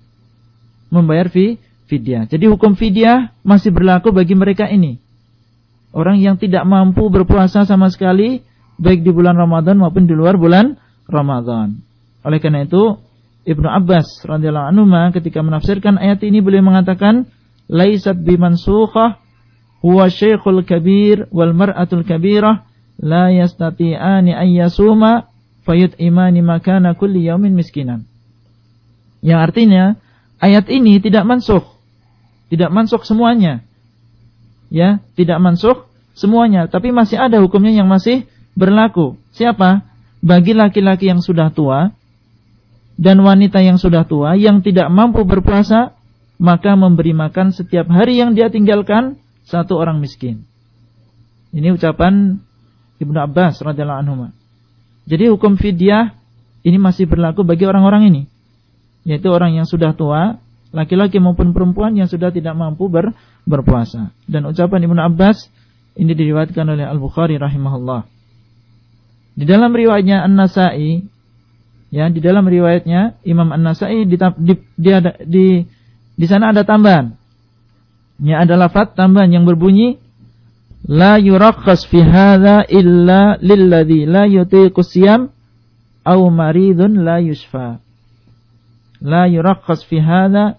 Membayar fi fidyah. Jadi hukum fidyah masih berlaku bagi mereka ini. Orang yang tidak mampu berpuasa sama sekali baik di bulan Ramadan maupun di luar bulan Ramadan. Oleh karena itu Ibnu Abbas radhiyallahu anhu ketika menafsirkan ayat ini beliau mengatakan laisat bimansukhah huwa syekhul kabir wal mar'atul kabirah la yastati'ani an yasuma fayut imani makana kulli yaumin miskinan. Yang artinya ayat ini tidak mansuh. Tidak mansuh semuanya. Ya, tidak mansuh semuanya, tapi masih ada hukumnya yang masih berlaku. Siapa? Bagi laki-laki yang sudah tua dan wanita yang sudah tua yang tidak mampu berpuasa, maka memberi makan setiap hari yang dia tinggalkan satu orang miskin. Ini ucapan Ibnu Abbas radhiyallahu anhu. Jadi hukum fidyah ini masih berlaku bagi orang-orang ini. Yaitu orang yang sudah tua, laki-laki maupun perempuan yang sudah tidak mampu ber, berpuasa. Dan ucapan Ibnu Abbas ini diriwayatkan oleh Al-Bukhari rahimahullah. Di dalam riwayatnya An-Nasa'i Ya, di dalam riwayatnya Imam An-Nasai di, di, di, di, di sana ada tambahan. Ya ada lafaz tambahan yang berbunyi la yurakhas fi hadza illa lilladzi la yutiqu siyam aw maridun la yusfa. La yurakhas fi hadza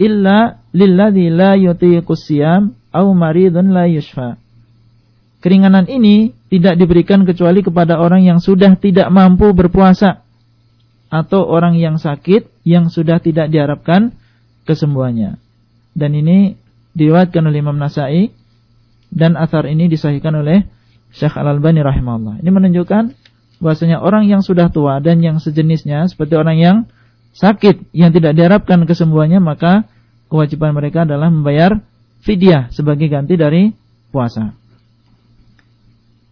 illa lilladzi la yutiqu siyam aw maridun la yusfa. Keringanan ini tidak diberikan kecuali kepada orang yang sudah tidak mampu berpuasa atau orang yang sakit yang sudah tidak diharapkan kesembuhannya. Dan ini diriwayatkan oleh Imam Nasai dan asar ini disahihkan oleh Syekh Al-Albani rahimahullah. Ini menunjukkan bahwasanya orang yang sudah tua dan yang sejenisnya seperti orang yang sakit yang tidak diharapkan kesembuhannya maka kewajiban mereka adalah membayar fidyah sebagai ganti dari puasa.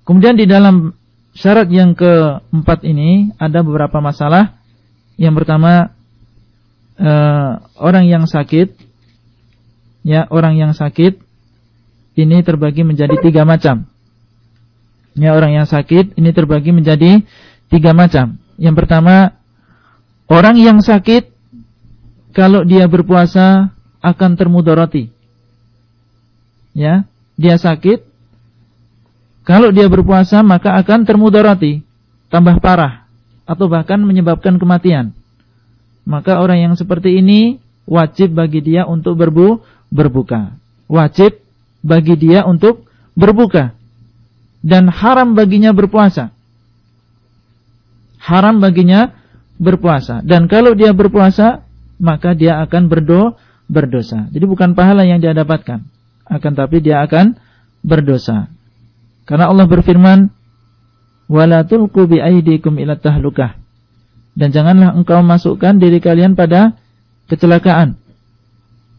Kemudian di dalam syarat yang keempat ini ada beberapa masalah yang pertama uh, orang yang sakit ya, orang yang sakit ini terbagi menjadi tiga macam. Ya, orang yang sakit ini terbagi menjadi tiga macam. Yang pertama, orang yang sakit kalau dia berpuasa akan termudarati. Ya, dia sakit kalau dia berpuasa maka akan termudarati, tambah parah atau bahkan menyebabkan kematian. Maka orang yang seperti ini wajib bagi dia untuk berbu berbuka. Wajib bagi dia untuk berbuka. Dan haram baginya berpuasa. Haram baginya berpuasa. Dan kalau dia berpuasa, maka dia akan berdo berdosa. Jadi bukan pahala yang dia dapatkan. Akan tapi dia akan berdosa. Karena Allah berfirman, wala tulqu bi aydikum ila tahlukah. Dan janganlah engkau masukkan diri kalian pada kecelakaan.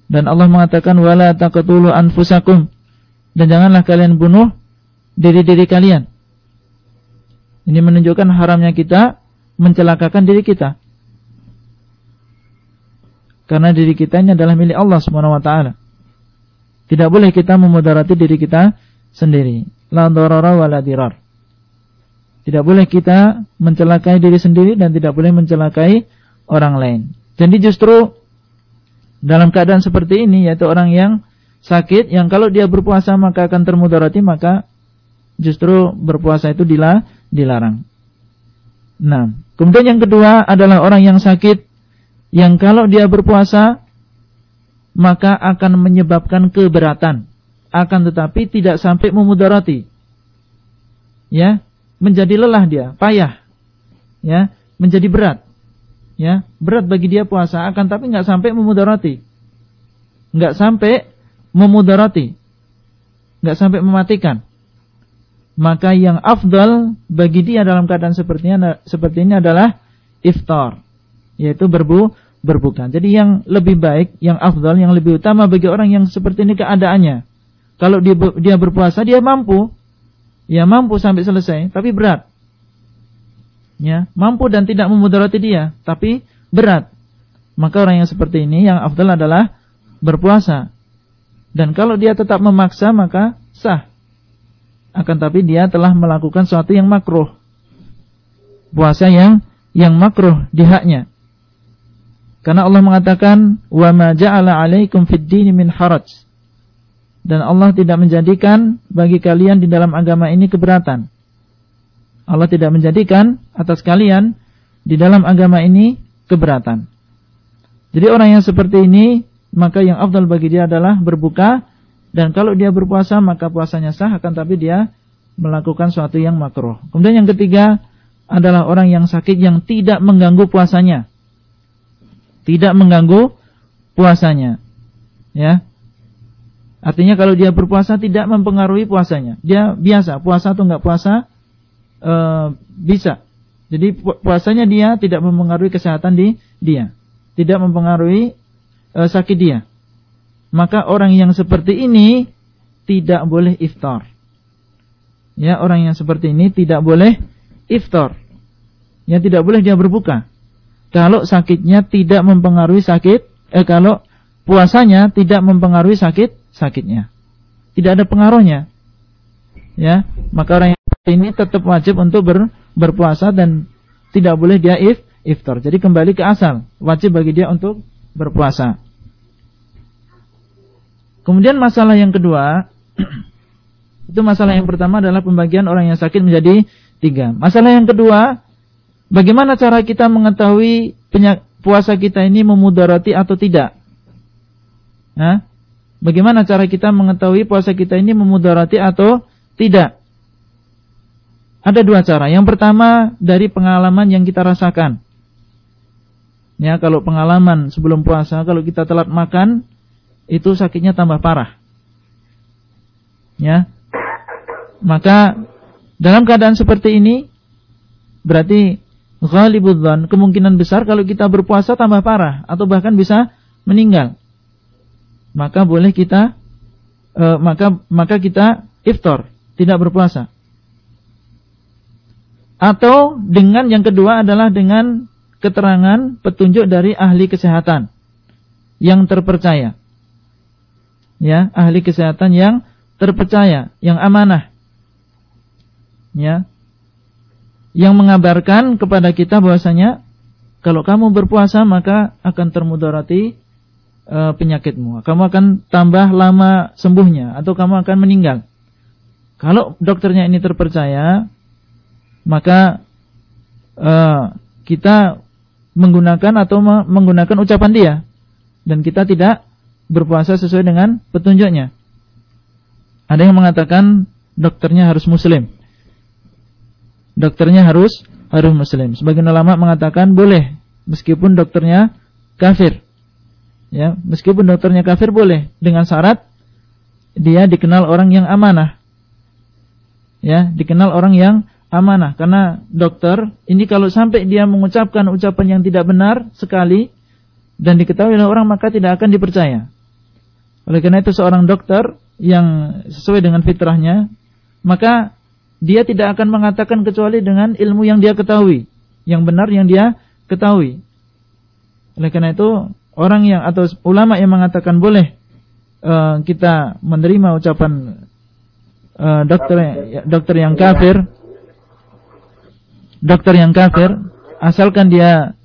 Dan Allah mengatakan wala taqtulu anfusakum. Dan janganlah kalian bunuh diri-diri kalian. Ini menunjukkan haramnya kita mencelakakan diri kita. Karena diri kita ini adalah milik Allah Subhanahu. Tidak boleh kita memudarati diri kita sendiri. La darara wa la dirar. Tidak boleh kita mencelakai diri sendiri dan tidak boleh mencelakai orang lain. Jadi justru dalam keadaan seperti ini yaitu orang yang sakit yang kalau dia berpuasa maka akan termudarati maka justru berpuasa itu dilarang. Nah, kemudian yang kedua adalah orang yang sakit yang kalau dia berpuasa maka akan menyebabkan keberatan. Akan tetapi tidak sampai memudarati. Ya, menjadi lelah dia, payah, ya, menjadi berat, ya, berat bagi dia puasa, akan tapi nggak sampai memudarati, nggak sampai memudarati, nggak sampai mematikan. Maka yang afdal bagi dia dalam keadaan seperti ini, seperti ini adalah iftar, yaitu berbu berbuka. Jadi yang lebih baik, yang afdal, yang lebih utama bagi orang yang seperti ini keadaannya. Kalau dia dia berpuasa, dia mampu Ya mampu sampai selesai, tapi berat. Ya, mampu dan tidak memudarati dia, tapi berat. Maka orang yang seperti ini yang afdal adalah berpuasa. Dan kalau dia tetap memaksa maka sah. Akan tapi dia telah melakukan sesuatu yang makruh. Puasa yang yang makruh di haknya. Karena Allah mengatakan, "Wa ma ja'ala 'alaikum fid min haraj." dan Allah tidak menjadikan bagi kalian di dalam agama ini keberatan. Allah tidak menjadikan atas kalian di dalam agama ini keberatan. Jadi orang yang seperti ini maka yang afdal bagi dia adalah berbuka dan kalau dia berpuasa maka puasanya sah akan tapi dia melakukan suatu yang makruh. Kemudian yang ketiga adalah orang yang sakit yang tidak mengganggu puasanya. Tidak mengganggu puasanya. Ya. Artinya kalau dia berpuasa tidak mempengaruhi puasanya. Dia biasa, puasa atau enggak puasa e, bisa. Jadi puasanya dia tidak mempengaruhi kesehatan di dia. Tidak mempengaruhi e, sakit dia maka orang yang seperti ini tidak boleh iftar. Ya, orang yang seperti ini tidak boleh iftar. Ya, tidak boleh dia berbuka. Kalau sakitnya tidak mempengaruhi sakit, eh kalau puasanya tidak mempengaruhi sakit sakitnya. Tidak ada pengaruhnya. Ya, maka orang yang seperti ini tetap wajib untuk ber, berpuasa dan tidak boleh dia if, iftar. Jadi kembali ke asal, wajib bagi dia untuk berpuasa. Kemudian masalah yang kedua, itu masalah yang pertama adalah pembagian orang yang sakit menjadi tiga. Masalah yang kedua, bagaimana cara kita mengetahui puasa kita ini memudarati atau tidak? Hah? Bagaimana cara kita mengetahui puasa kita ini memudarati atau tidak? Ada dua cara. Yang pertama dari pengalaman yang kita rasakan. Ya, kalau pengalaman sebelum puasa, kalau kita telat makan, itu sakitnya tambah parah. Ya. Maka dalam keadaan seperti ini berarti ghalibudzan kemungkinan besar kalau kita berpuasa tambah parah atau bahkan bisa meninggal. Maka boleh kita e, maka maka kita iftar, tidak berpuasa. Atau dengan yang kedua adalah dengan keterangan petunjuk dari ahli kesehatan yang terpercaya ya ahli kesehatan yang terpercaya, yang amanah. Ya. Yang mengabarkan kepada kita bahwasanya kalau kamu berpuasa maka akan termudarati e, penyakitmu. Kamu akan tambah lama sembuhnya atau kamu akan meninggal. Kalau dokternya ini terpercaya, maka e, kita menggunakan atau menggunakan ucapan dia dan kita tidak berpuasa sesuai dengan petunjuknya. Ada yang mengatakan dokternya harus muslim. Dokternya harus harus muslim. Sebagian ulama mengatakan boleh meskipun dokternya kafir. Ya, meskipun dokternya kafir boleh dengan syarat dia dikenal orang yang amanah. Ya, dikenal orang yang amanah karena dokter ini kalau sampai dia mengucapkan ucapan yang tidak benar sekali dan diketahui oleh orang maka tidak akan dipercaya. Oleh karena itu seorang dokter yang sesuai dengan fitrahnya, maka dia tidak akan mengatakan kecuali dengan ilmu yang dia ketahui, yang benar yang dia ketahui. Oleh karena itu orang yang atau ulama yang mengatakan boleh uh, kita menerima ucapan uh, dokter dokter yang kafir, dokter yang kafir, asalkan dia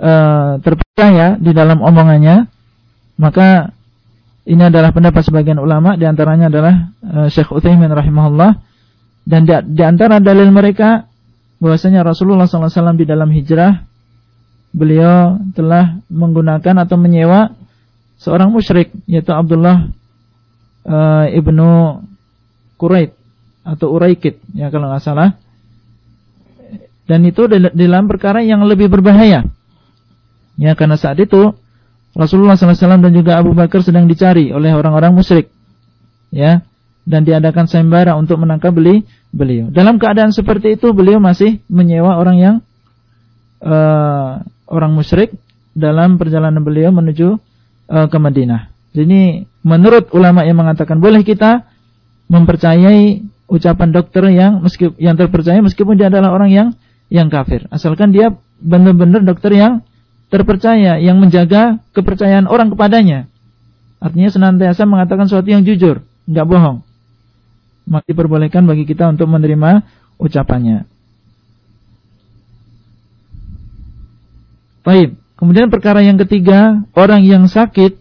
uh, terpercaya di dalam omongannya, maka ini adalah pendapat sebagian ulama di antaranya adalah uh, Syekh Utsaimin rahimahullah. Dan di, di antara dalil mereka bahwasanya Rasulullah SAW di dalam hijrah beliau telah menggunakan atau menyewa seorang musyrik yaitu Abdullah uh, ibnu Quraid atau Uraikid ya kalau nggak salah. Dan itu dalam perkara yang lebih berbahaya. Ya karena saat itu Rasulullah SAW dan juga Abu Bakar sedang dicari oleh orang-orang musyrik. Ya, dan diadakan sayembara untuk menangkap beli beliau. Dalam keadaan seperti itu beliau masih menyewa orang yang uh, orang musyrik dalam perjalanan beliau menuju uh, ke Madinah. Jadi menurut ulama yang mengatakan boleh kita mempercayai ucapan dokter yang meskipun yang terpercaya meskipun dia adalah orang yang yang kafir asalkan dia benar-benar dokter yang terpercaya yang menjaga kepercayaan orang kepadanya. Artinya senantiasa mengatakan sesuatu yang jujur, nggak bohong. Maka diperbolehkan bagi kita untuk menerima ucapannya. Baik. Kemudian perkara yang ketiga, orang yang sakit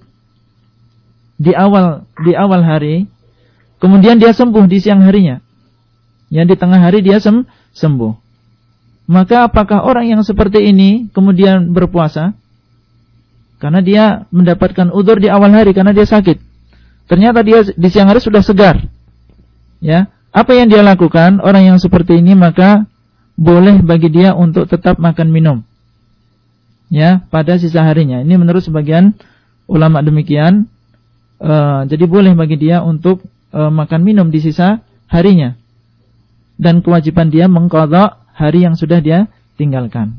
di awal di awal hari, kemudian dia sembuh di siang harinya. Yang di tengah hari dia sem sembuh. Maka apakah orang yang seperti ini kemudian berpuasa? Karena dia mendapatkan udur di awal hari karena dia sakit. ternyata dia di siang hari sudah segar. Ya, apa yang dia lakukan? Orang yang seperti ini maka boleh bagi dia untuk tetap makan minum. Ya, pada sisa harinya. Ini menurut sebagian ulama demikian. Uh, jadi boleh bagi dia untuk uh, makan minum di sisa harinya. Dan kewajiban dia mengkodok hari yang sudah dia tinggalkan.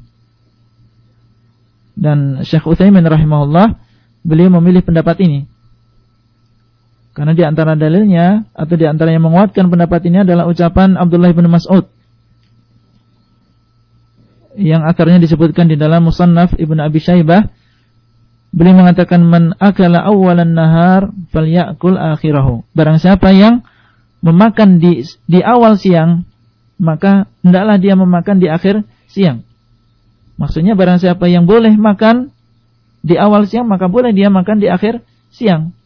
Dan Syekh Utsaimin rahimahullah beliau memilih pendapat ini. Karena di antara dalilnya atau di antara yang menguatkan pendapat ini adalah ucapan Abdullah bin Mas'ud yang akarnya disebutkan di dalam Musannaf Ibnu Abi Syaibah beliau mengatakan man akala awwalan nahar falyakul akhirahu barang siapa yang memakan di di awal siang maka hendaklah dia memakan di akhir siang maksudnya barang siapa yang boleh makan di awal siang maka boleh dia makan di akhir siang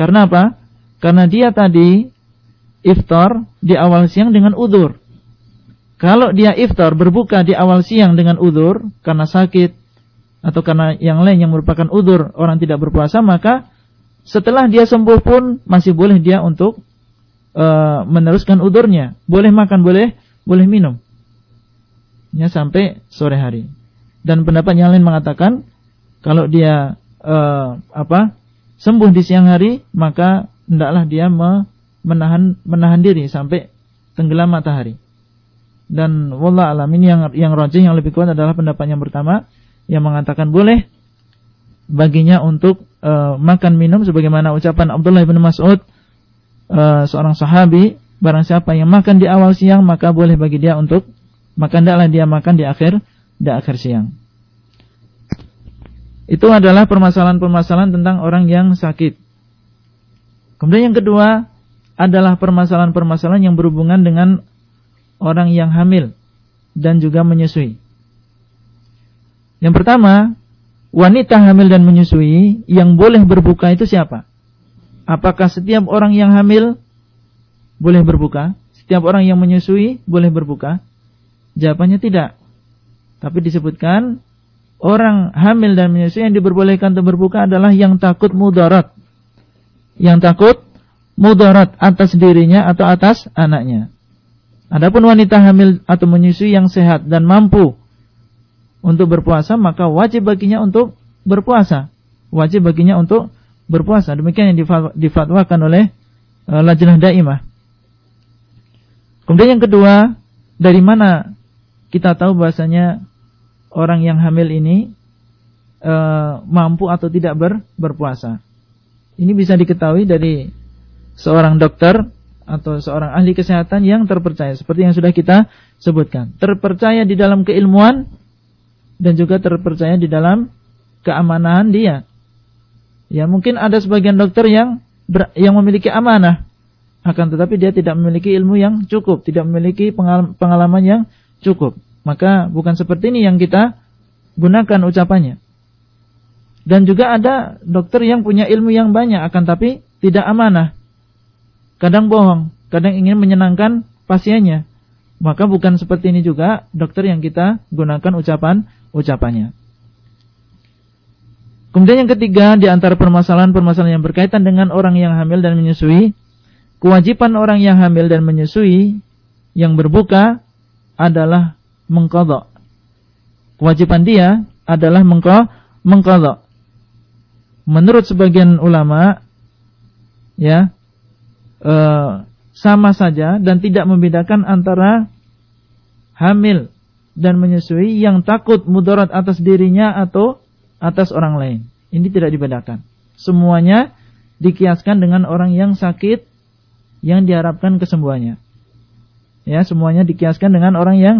karena apa? Karena dia tadi iftar di awal siang dengan udur. Kalau dia iftar berbuka di awal siang dengan udur karena sakit atau karena yang lain yang merupakan udur orang tidak berpuasa maka setelah dia sembuh pun masih boleh dia untuk uh, meneruskan udurnya. Boleh makan, boleh boleh minum. Ya sampai sore hari. Dan pendapat yang lain mengatakan kalau dia uh, apa? sembuh di siang hari, maka hendaklah dia menahan menahan diri sampai tenggelam matahari. Dan wallah alam ini yang yang rajih yang lebih kuat adalah pendapat yang pertama yang mengatakan boleh baginya untuk uh, makan minum sebagaimana ucapan Abdullah bin Mas'ud uh, seorang sahabi barang siapa yang makan di awal siang maka boleh bagi dia untuk makan hendaklah dia makan di akhir di akhir siang. Itu adalah permasalahan-permasalahan tentang orang yang sakit. Kemudian yang kedua adalah permasalahan-permasalahan yang berhubungan dengan orang yang hamil dan juga menyusui. Yang pertama, wanita hamil dan menyusui yang boleh berbuka itu siapa? Apakah setiap orang yang hamil boleh berbuka? Setiap orang yang menyusui boleh berbuka? Jawabannya tidak. Tapi disebutkan orang hamil dan menyusui yang diperbolehkan untuk berbuka adalah yang takut mudarat. Yang takut mudarat atas dirinya atau atas anaknya. Adapun wanita hamil atau menyusui yang sehat dan mampu untuk berpuasa, maka wajib baginya untuk berpuasa. Wajib baginya untuk berpuasa. Demikian yang difatwakan oleh uh, Lajnah Daimah. Kemudian yang kedua, dari mana kita tahu bahasanya orang yang hamil ini e, mampu atau tidak ber, berpuasa. Ini bisa diketahui dari seorang dokter atau seorang ahli kesehatan yang terpercaya seperti yang sudah kita sebutkan. Terpercaya di dalam keilmuan dan juga terpercaya di dalam keamanan dia. Ya, mungkin ada sebagian dokter yang ber, yang memiliki amanah akan tetapi dia tidak memiliki ilmu yang cukup, tidak memiliki pengalaman yang cukup. Maka bukan seperti ini yang kita gunakan ucapannya. Dan juga ada dokter yang punya ilmu yang banyak akan tapi tidak amanah. Kadang bohong, kadang ingin menyenangkan pasiennya. Maka bukan seperti ini juga dokter yang kita gunakan ucapan ucapannya. Kemudian yang ketiga di antara permasalahan-permasalahan yang berkaitan dengan orang yang hamil dan menyusui, kewajiban orang yang hamil dan menyusui yang berbuka adalah mengkodok. Kewajiban dia adalah mengkodok. Menurut sebagian ulama, ya, e, sama saja dan tidak membedakan antara hamil dan menyusui yang takut mudarat atas dirinya atau atas orang lain. Ini tidak dibedakan. Semuanya dikiaskan dengan orang yang sakit yang diharapkan kesembuhannya. Ya, semuanya dikiaskan dengan orang yang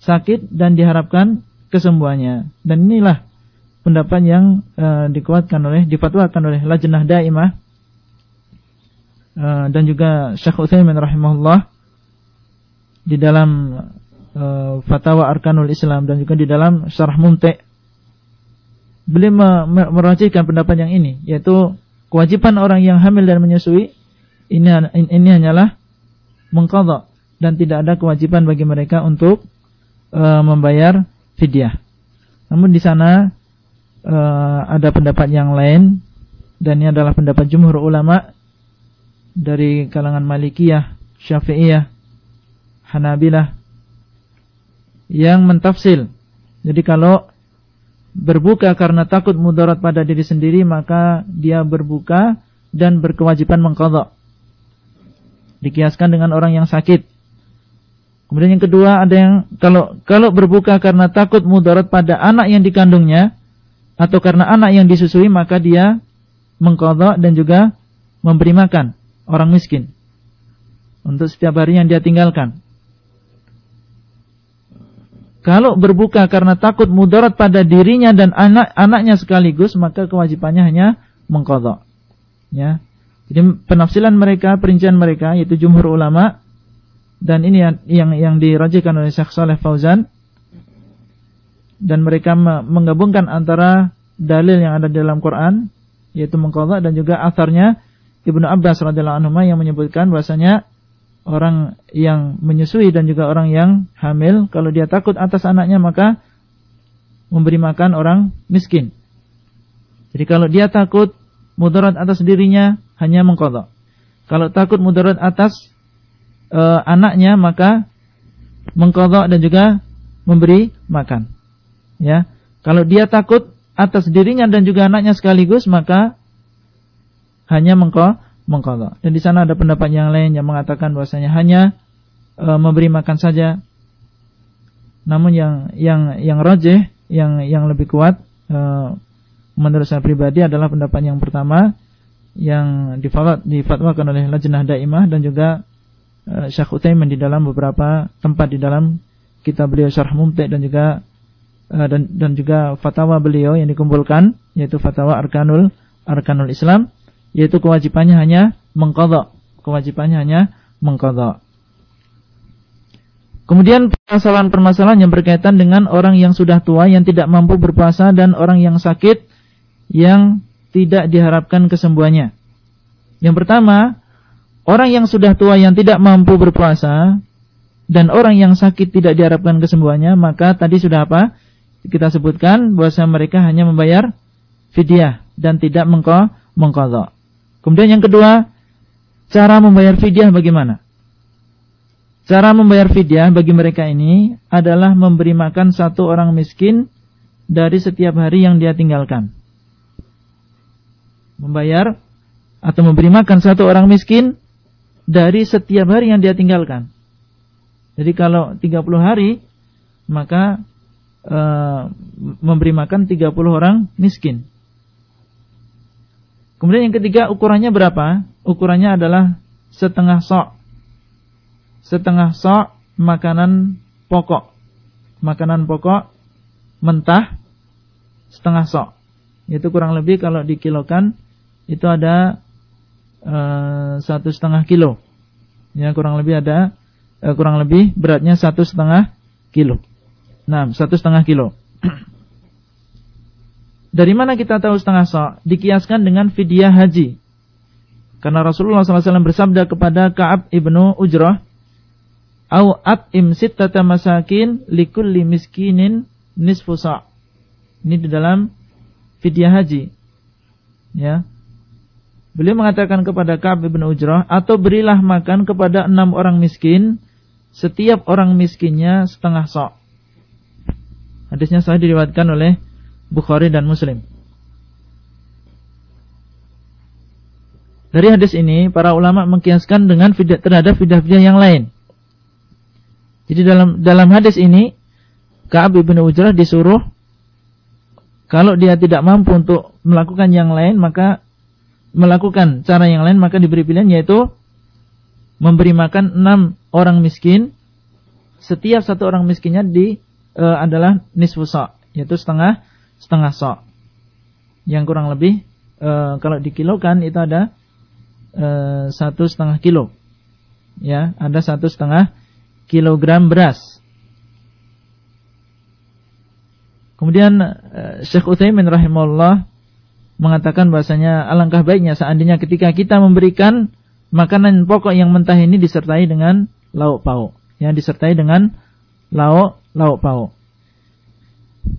sakit dan diharapkan kesembuhannya. Dan inilah pendapat yang uh, dikuatkan oleh difatwakan oleh Lajnah Daimah uh, dan juga Syekh Utsaimin rahimahullah di dalam uh, Fatwa Arkanul Islam dan juga di dalam Syarah Mumti' beliau merajihkan pendapat yang ini yaitu kewajiban orang yang hamil dan menyusui ini ini hanyalah mengqadha dan tidak ada kewajiban bagi mereka untuk e, membayar fidyah. Namun di sana e, ada pendapat yang lain dan ini adalah pendapat jumhur ulama dari kalangan Malikiyah, Syafi'iyah, Hanabilah yang mentafsil. Jadi kalau berbuka karena takut mudarat pada diri sendiri maka dia berbuka dan berkewajiban mengkodok. Dikiaskan dengan orang yang sakit. Kemudian yang kedua ada yang kalau kalau berbuka karena takut mudarat pada anak yang dikandungnya atau karena anak yang disusui maka dia mengkodok dan juga memberi makan orang miskin untuk setiap hari yang dia tinggalkan. Kalau berbuka karena takut mudarat pada dirinya dan anak-anaknya sekaligus, maka kewajibannya hanya mengkodok. Ya. Jadi penafsiran mereka, perincian mereka, yaitu jumhur ulama, dan ini yang yang, dirajikan oleh Syekh Saleh Fauzan, dan mereka menggabungkan antara dalil yang ada dalam Quran, yaitu mengkodok, dan juga asarnya Ibnu Abbas radhiyallahu anhu yang menyebutkan bahwasanya orang yang menyusui dan juga orang yang hamil kalau dia takut atas anaknya maka memberi makan orang miskin. Jadi kalau dia takut mudarat atas dirinya hanya mengkodok. Kalau takut mudarat atas e, anaknya maka mengkodok dan juga memberi makan. Ya, kalau dia takut atas dirinya dan juga anaknya sekaligus maka hanya mengkodok mengkodok. Dan di sana ada pendapat yang lain yang mengatakan bahwasanya hanya e, memberi makan saja. Namun yang yang yang rojeh, yang yang lebih kuat e, menurut saya pribadi adalah pendapat yang pertama yang difat, difatwakan oleh Lajnah Daimah dan juga e, Syekh Utsaimin di dalam beberapa tempat di dalam kitab beliau Syarh Mumti' dan juga e, dan dan juga fatwa beliau yang dikumpulkan yaitu fatwa Arkanul Arkanul Islam yaitu kewajibannya hanya mengkodok. Kewajibannya hanya mengkodok. Kemudian permasalahan-permasalahan yang berkaitan dengan orang yang sudah tua yang tidak mampu berpuasa dan orang yang sakit yang tidak diharapkan kesembuhannya. Yang pertama, orang yang sudah tua yang tidak mampu berpuasa dan orang yang sakit tidak diharapkan kesembuhannya, maka tadi sudah apa? Kita sebutkan bahwa mereka hanya membayar fidyah dan tidak mengkodok. Kemudian yang kedua, cara membayar fidyah bagaimana? Cara membayar fidyah bagi mereka ini adalah memberi makan satu orang miskin dari setiap hari yang dia tinggalkan. Membayar atau memberi makan satu orang miskin dari setiap hari yang dia tinggalkan. Jadi kalau 30 hari maka e, memberi makan 30 orang miskin. Kemudian yang ketiga ukurannya berapa? Ukurannya adalah setengah sok. Setengah sok makanan pokok. Makanan pokok mentah setengah sok. Itu kurang lebih kalau dikilokan itu ada uh, satu setengah kilo. Ya kurang lebih ada uh, kurang lebih beratnya satu setengah kilo. Nah satu setengah kilo. Dari mana kita tahu setengah sok? Dikiaskan dengan fidyah haji. Karena Rasulullah SAW bersabda kepada Ka'ab ibnu Ujrah, Au at'im sittata masakin likulli miskinin nisfu sa' Ini di dalam fidyah haji. Ya. Beliau mengatakan kepada Ka'ab ibnu Ujrah, atau berilah makan kepada enam orang miskin, setiap orang miskinnya setengah sok. Hadisnya saya diriwayatkan oleh Bukhari dan Muslim. Dari hadis ini, para ulama mengkiaskan dengan fidah, terhadap fidah-fidah yang lain. Jadi dalam dalam hadis ini, Ka'ab bin Ujrah disuruh kalau dia tidak mampu untuk melakukan yang lain, maka melakukan cara yang lain, maka diberi pilihan yaitu memberi makan enam orang miskin. Setiap satu orang miskinnya di e, adalah nisfu yaitu setengah setengah sok. Yang kurang lebih e, kalau dikilokan itu ada e, satu setengah kilo. Ya, ada satu setengah kilogram beras. Kemudian e, Syekh Utsaimin rahimahullah mengatakan bahasanya alangkah baiknya seandainya ketika kita memberikan makanan pokok yang mentah ini disertai dengan lauk pauk, ya disertai dengan lauk lauk pauk.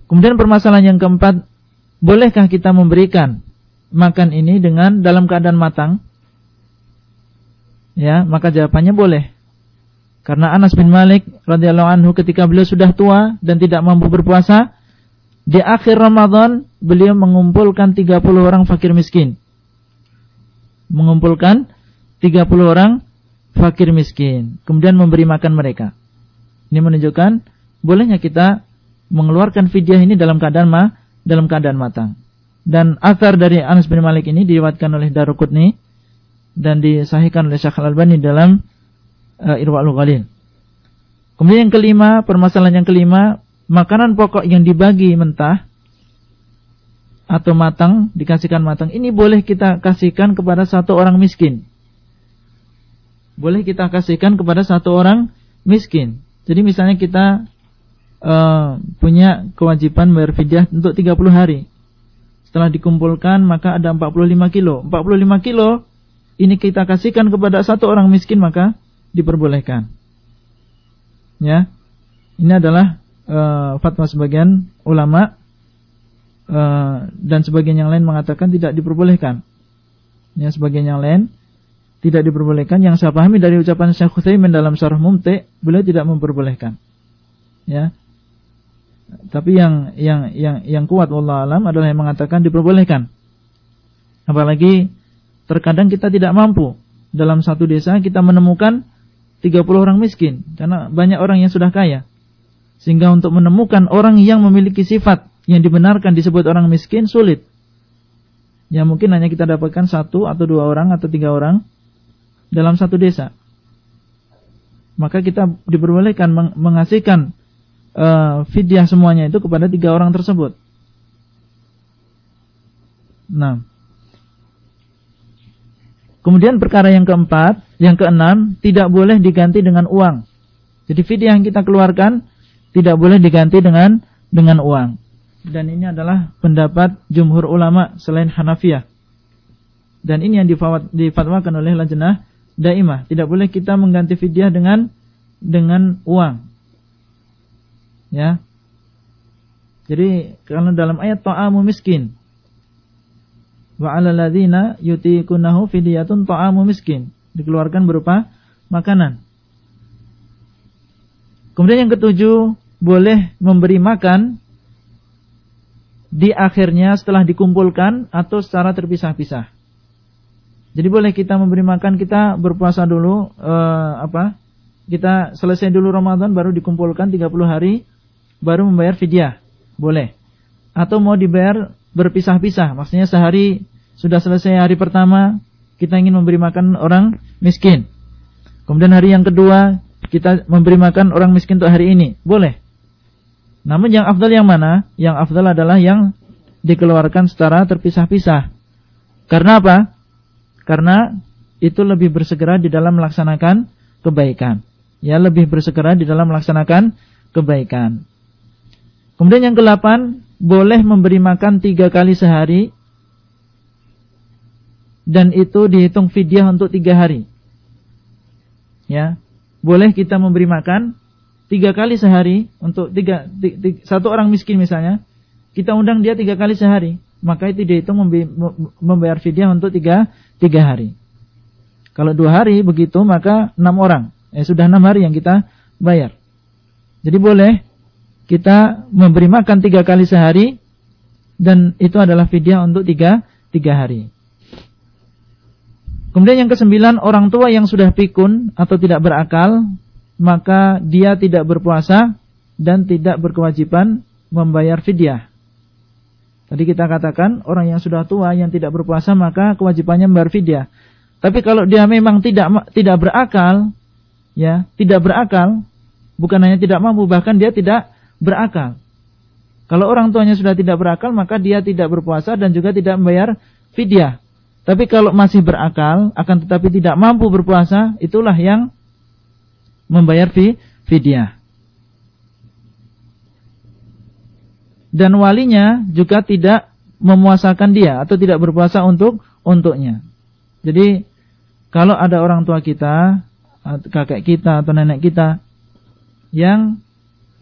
Kemudian permasalahan yang keempat, bolehkah kita memberikan makan ini dengan dalam keadaan matang? Ya, maka jawabannya boleh. Karena Anas bin Malik radhiyallahu anhu ketika beliau sudah tua dan tidak mampu berpuasa, di akhir Ramadan beliau mengumpulkan 30 orang fakir miskin. Mengumpulkan 30 orang fakir miskin, kemudian memberi makan mereka. Ini menunjukkan bolehnya kita mengeluarkan fidyah ini dalam keadaan ma, dalam keadaan matang. Dan asar dari Anas bin Malik ini diriwatkan oleh Daruqutni dan disahihkan oleh Syekh Al-Albani dalam uh, Irwaul Ghalil. Kemudian yang kelima, permasalahan yang kelima, makanan pokok yang dibagi mentah atau matang, dikasihkan matang, ini boleh kita kasihkan kepada satu orang miskin. Boleh kita kasihkan kepada satu orang miskin. Jadi misalnya kita uh, punya kewajiban bayar fidyah untuk 30 hari. Setelah dikumpulkan maka ada 45 kilo. 45 kilo ini kita kasihkan kepada satu orang miskin maka diperbolehkan. Ya. Ini adalah uh, fatwa sebagian ulama uh, dan sebagian yang lain mengatakan tidak diperbolehkan. Ya, sebagian yang lain tidak diperbolehkan. Yang saya pahami dari ucapan Syekh Utsaimin dalam Syarah Mumti, beliau tidak memperbolehkan. Ya. Tapi yang yang yang yang kuat Allah alam adalah yang mengatakan diperbolehkan. Apalagi terkadang kita tidak mampu dalam satu desa kita menemukan 30 orang miskin karena banyak orang yang sudah kaya. Sehingga untuk menemukan orang yang memiliki sifat yang dibenarkan disebut orang miskin sulit. Ya mungkin hanya kita dapatkan satu atau dua orang atau tiga orang dalam satu desa. Maka kita diperbolehkan mengasihkan uh, fidyah semuanya itu kepada tiga orang tersebut. Nah. Kemudian perkara yang keempat, yang keenam, tidak boleh diganti dengan uang. Jadi fidyah yang kita keluarkan tidak boleh diganti dengan dengan uang. Dan ini adalah pendapat jumhur ulama selain Hanafiyah. Dan ini yang difatwakan oleh Lajnah Daimah. Tidak boleh kita mengganti fidyah dengan dengan uang. Ya. Jadi karena dalam ayat ta'amu miskin. Wa 'alal ladzina yutiqunahu fidyatun ta'amu miskin. Dikeluarkan berupa makanan. Kemudian yang ketujuh, boleh memberi makan di akhirnya setelah dikumpulkan atau secara terpisah-pisah. Jadi boleh kita memberi makan kita berpuasa dulu uh, apa? Kita selesai dulu Ramadan baru dikumpulkan 30 hari baru membayar fidyah. Boleh. Atau mau dibayar berpisah-pisah. Maksudnya sehari sudah selesai hari pertama, kita ingin memberi makan orang miskin. Kemudian hari yang kedua, kita memberi makan orang miskin untuk hari ini. Boleh. Namun yang afdal yang mana? Yang afdal adalah yang dikeluarkan secara terpisah-pisah. Karena apa? Karena itu lebih bersegera di dalam melaksanakan kebaikan. Ya, lebih bersegera di dalam melaksanakan kebaikan. Kemudian yang ke-8, boleh memberi makan tiga kali sehari dan itu dihitung fidyah untuk tiga hari. Ya, boleh kita memberi makan tiga kali sehari untuk tiga, tiga satu orang miskin misalnya, kita undang dia tiga kali sehari, maka itu dihitung membayar fidyah untuk tiga tiga hari. Kalau dua hari begitu maka enam orang, eh sudah enam hari yang kita bayar. Jadi boleh kita memberi makan tiga kali sehari dan itu adalah fidyah untuk tiga, tiga hari. Kemudian yang kesembilan, orang tua yang sudah pikun atau tidak berakal, maka dia tidak berpuasa dan tidak berkewajiban membayar fidyah. Tadi kita katakan orang yang sudah tua yang tidak berpuasa maka kewajibannya membayar fidyah. Tapi kalau dia memang tidak tidak berakal, ya, tidak berakal, bukan hanya tidak mampu bahkan dia tidak berakal. Kalau orang tuanya sudah tidak berakal, maka dia tidak berpuasa dan juga tidak membayar fidyah. Tapi kalau masih berakal, akan tetapi tidak mampu berpuasa, itulah yang membayar fi fidyah. Dan walinya juga tidak memuasakan dia atau tidak berpuasa untuk untuknya. Jadi kalau ada orang tua kita, kakek kita atau nenek kita yang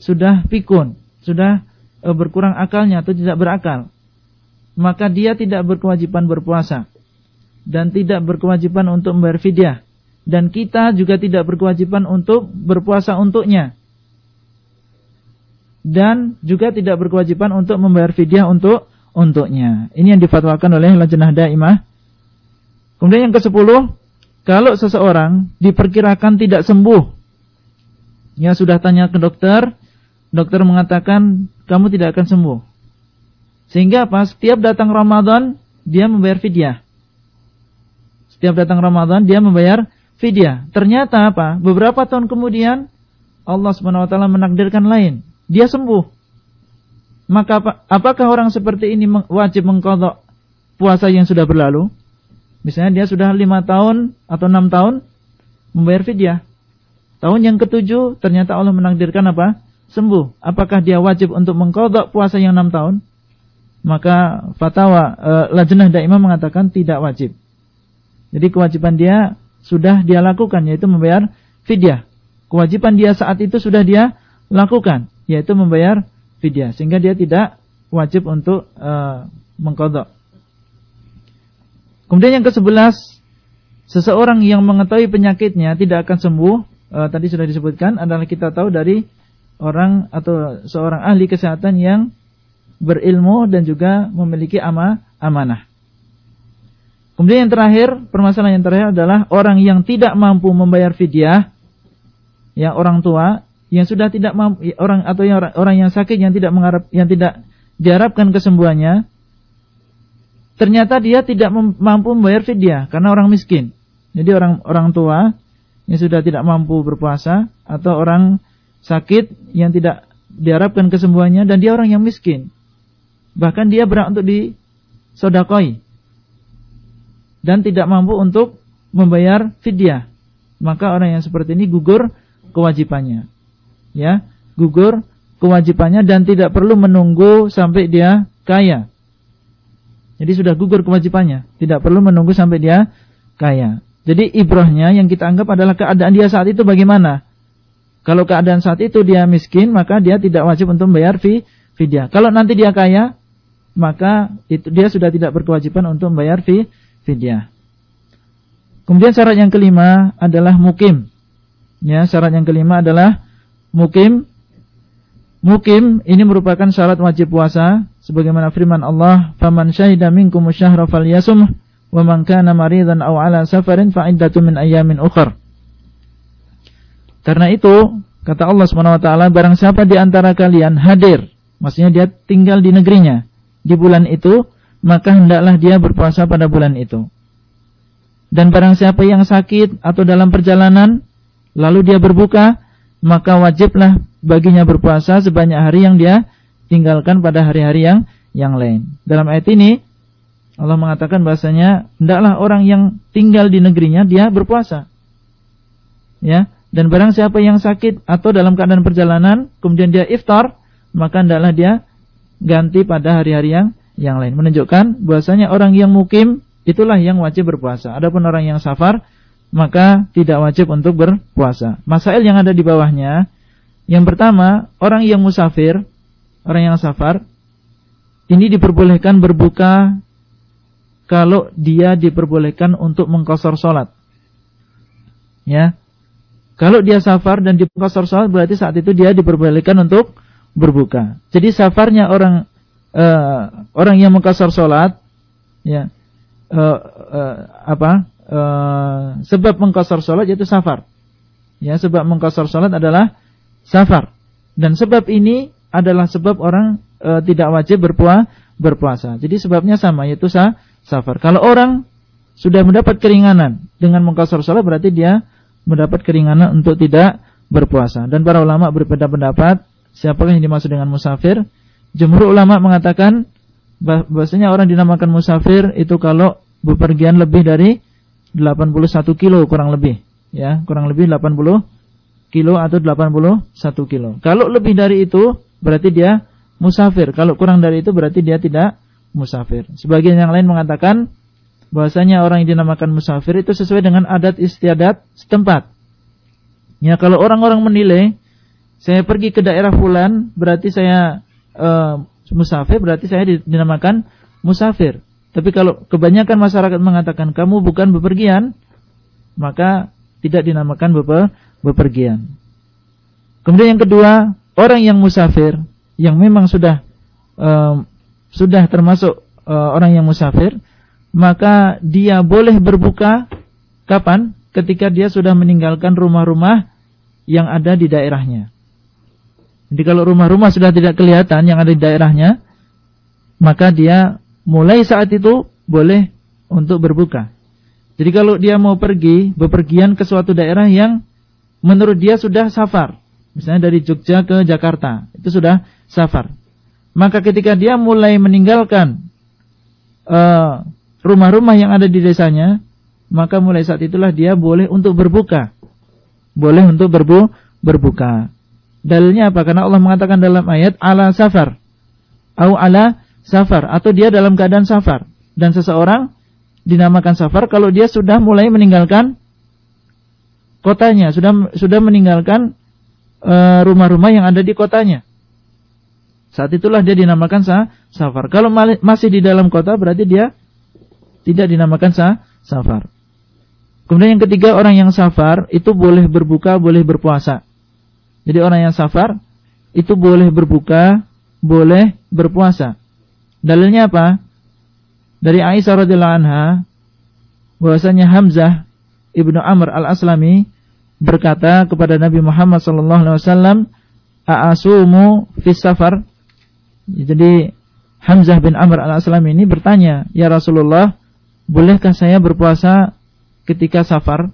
sudah pikun, sudah e, berkurang akalnya atau tidak berakal, maka dia tidak berkewajiban berpuasa dan tidak berkewajiban untuk membayar fidyah. dan kita juga tidak berkewajiban untuk berpuasa untuknya. Dan juga tidak berkewajiban untuk membayar fidyah untuk untuknya. Ini yang difatwakan oleh Lajnah Daimah. Kemudian yang ke-10, kalau seseorang diperkirakan tidak sembuh, ya sudah tanya ke dokter, dokter mengatakan kamu tidak akan sembuh. Sehingga apa? Setiap datang Ramadan dia membayar fidyah. Setiap datang Ramadan dia membayar fidyah. Ternyata apa? Beberapa tahun kemudian Allah SWT menakdirkan lain. Dia sembuh. Maka apa, apakah orang seperti ini wajib mengkodok puasa yang sudah berlalu? Misalnya dia sudah lima tahun atau enam tahun membayar fidyah. Tahun yang ketujuh ternyata Allah menakdirkan apa? Sembuh. Apakah dia wajib untuk mengkodok puasa yang enam tahun? Maka fatwa e, Lajnah Daimah mengatakan tidak wajib. Jadi kewajiban dia sudah dia lakukan yaitu membayar fidyah. Kewajiban dia saat itu sudah dia lakukan yaitu membayar fidyah sehingga dia tidak wajib untuk uh, mengkodok. Kemudian yang ke-11 seseorang yang mengetahui penyakitnya tidak akan sembuh uh, tadi sudah disebutkan adalah kita tahu dari orang atau seorang ahli kesehatan yang berilmu dan juga memiliki ama amanah. Kemudian yang terakhir, permasalahan yang terakhir adalah orang yang tidak mampu membayar fidyah, ya orang tua yang sudah tidak mampu orang atau yang orang, orang yang sakit yang tidak mengharap yang tidak diharapkan kesembuhannya, ternyata dia tidak mampu membayar fidyah karena orang miskin. Jadi orang orang tua yang sudah tidak mampu berpuasa atau orang sakit yang tidak diharapkan kesembuhannya dan dia orang yang miskin. Bahkan dia berat untuk disodakoi dan tidak mampu untuk membayar fidyah, maka orang yang seperti ini gugur kewajibannya. Ya, gugur kewajibannya dan tidak perlu menunggu sampai dia kaya. Jadi sudah gugur kewajibannya, tidak perlu menunggu sampai dia kaya. Jadi ibrahnya yang kita anggap adalah keadaan dia saat itu bagaimana. Kalau keadaan saat itu dia miskin, maka dia tidak wajib untuk membayar fi fidyah. Kalau nanti dia kaya, maka itu dia sudah tidak berkewajiban untuk membayar fi fidyah. Kemudian syarat yang kelima adalah mukim. Ya, syarat yang kelima adalah mukim. Mukim ini merupakan syarat wajib puasa sebagaimana firman Allah, "Faman syahida minkum syahra falyasum wa man kana maridan aw ala safarin fa min ayamin ukhra." Karena itu, kata Allah Subhanahu wa taala, barang siapa di antara kalian hadir, maksudnya dia tinggal di negerinya di bulan itu, maka hendaklah dia berpuasa pada bulan itu. Dan barang siapa yang sakit atau dalam perjalanan, lalu dia berbuka, maka wajiblah baginya berpuasa sebanyak hari yang dia tinggalkan pada hari-hari yang yang lain. Dalam ayat ini, Allah mengatakan bahasanya, hendaklah orang yang tinggal di negerinya, dia berpuasa. Ya, dan barang siapa yang sakit atau dalam keadaan perjalanan, kemudian dia iftar, maka hendaklah dia ganti pada hari-hari yang yang lain. Menunjukkan bahwasanya orang yang mukim itulah yang wajib berpuasa. Adapun orang yang safar maka tidak wajib untuk berpuasa. Masail yang ada di bawahnya yang pertama, orang yang musafir, orang yang safar ini diperbolehkan berbuka kalau dia diperbolehkan untuk mengkosor sholat. Ya, kalau dia safar dan dikosor sholat berarti saat itu dia diperbolehkan untuk berbuka. Jadi safarnya orang uh, orang yang mengkasar sholat, ya, uh, uh, apa? Uh, sebab mengkasar sholat yaitu safar. Ya, sebab mengkasar sholat adalah safar. Dan sebab ini adalah sebab orang uh, tidak wajib berpuasa. berpuasa. Jadi sebabnya sama yaitu sa safar. Kalau orang sudah mendapat keringanan dengan mengkasar sholat berarti dia mendapat keringanan untuk tidak berpuasa. Dan para ulama berbeda pendapat siapakah yang dimaksud dengan musafir? Jumhur ulama mengatakan bahwasanya orang dinamakan musafir itu kalau bepergian lebih dari 81 kilo kurang lebih, ya, kurang lebih 80 kilo atau 81 kilo. Kalau lebih dari itu berarti dia musafir. Kalau kurang dari itu berarti dia tidak musafir. Sebagian yang lain mengatakan bahwasanya orang yang dinamakan musafir itu sesuai dengan adat istiadat setempat. Ya, kalau orang-orang menilai saya pergi ke daerah fulan berarti saya uh, musafir berarti saya dinamakan musafir. Tapi kalau kebanyakan masyarakat mengatakan kamu bukan bepergian, maka tidak dinamakan bepergian. Kemudian yang kedua, orang yang musafir yang memang sudah uh, sudah termasuk uh, orang yang musafir, maka dia boleh berbuka kapan? Ketika dia sudah meninggalkan rumah-rumah yang ada di daerahnya. Jadi kalau rumah-rumah sudah tidak kelihatan yang ada di daerahnya, maka dia mulai saat itu boleh untuk berbuka. Jadi kalau dia mau pergi, bepergian ke suatu daerah yang menurut dia sudah safar. Misalnya dari Jogja ke Jakarta, itu sudah safar. Maka ketika dia mulai meninggalkan uh, rumah-rumah yang ada di desanya, maka mulai saat itulah dia boleh untuk berbuka. Boleh untuk berbu berbuka. Dalilnya apa? Karena Allah mengatakan dalam ayat ala safar. Au ala safar. Atau dia dalam keadaan safar. Dan seseorang dinamakan safar kalau dia sudah mulai meninggalkan kotanya. Sudah sudah meninggalkan eh, rumah-rumah yang ada di kotanya. Saat itulah dia dinamakan sa safar. Kalau masih di dalam kota berarti dia tidak dinamakan sa safar. Kemudian yang ketiga orang yang safar itu boleh berbuka, boleh berpuasa. Jadi orang yang safar itu boleh berbuka, boleh berpuasa. Dalilnya apa? Dari Aisyah radhiyallahu anha bahwasanya Hamzah ibnu Amr al Aslami berkata kepada Nabi Muhammad sallallahu alaihi wasallam, "A'asumu fi safar?" Jadi Hamzah bin Amr al Aslami ini bertanya, "Ya Rasulullah, bolehkah saya berpuasa ketika safar?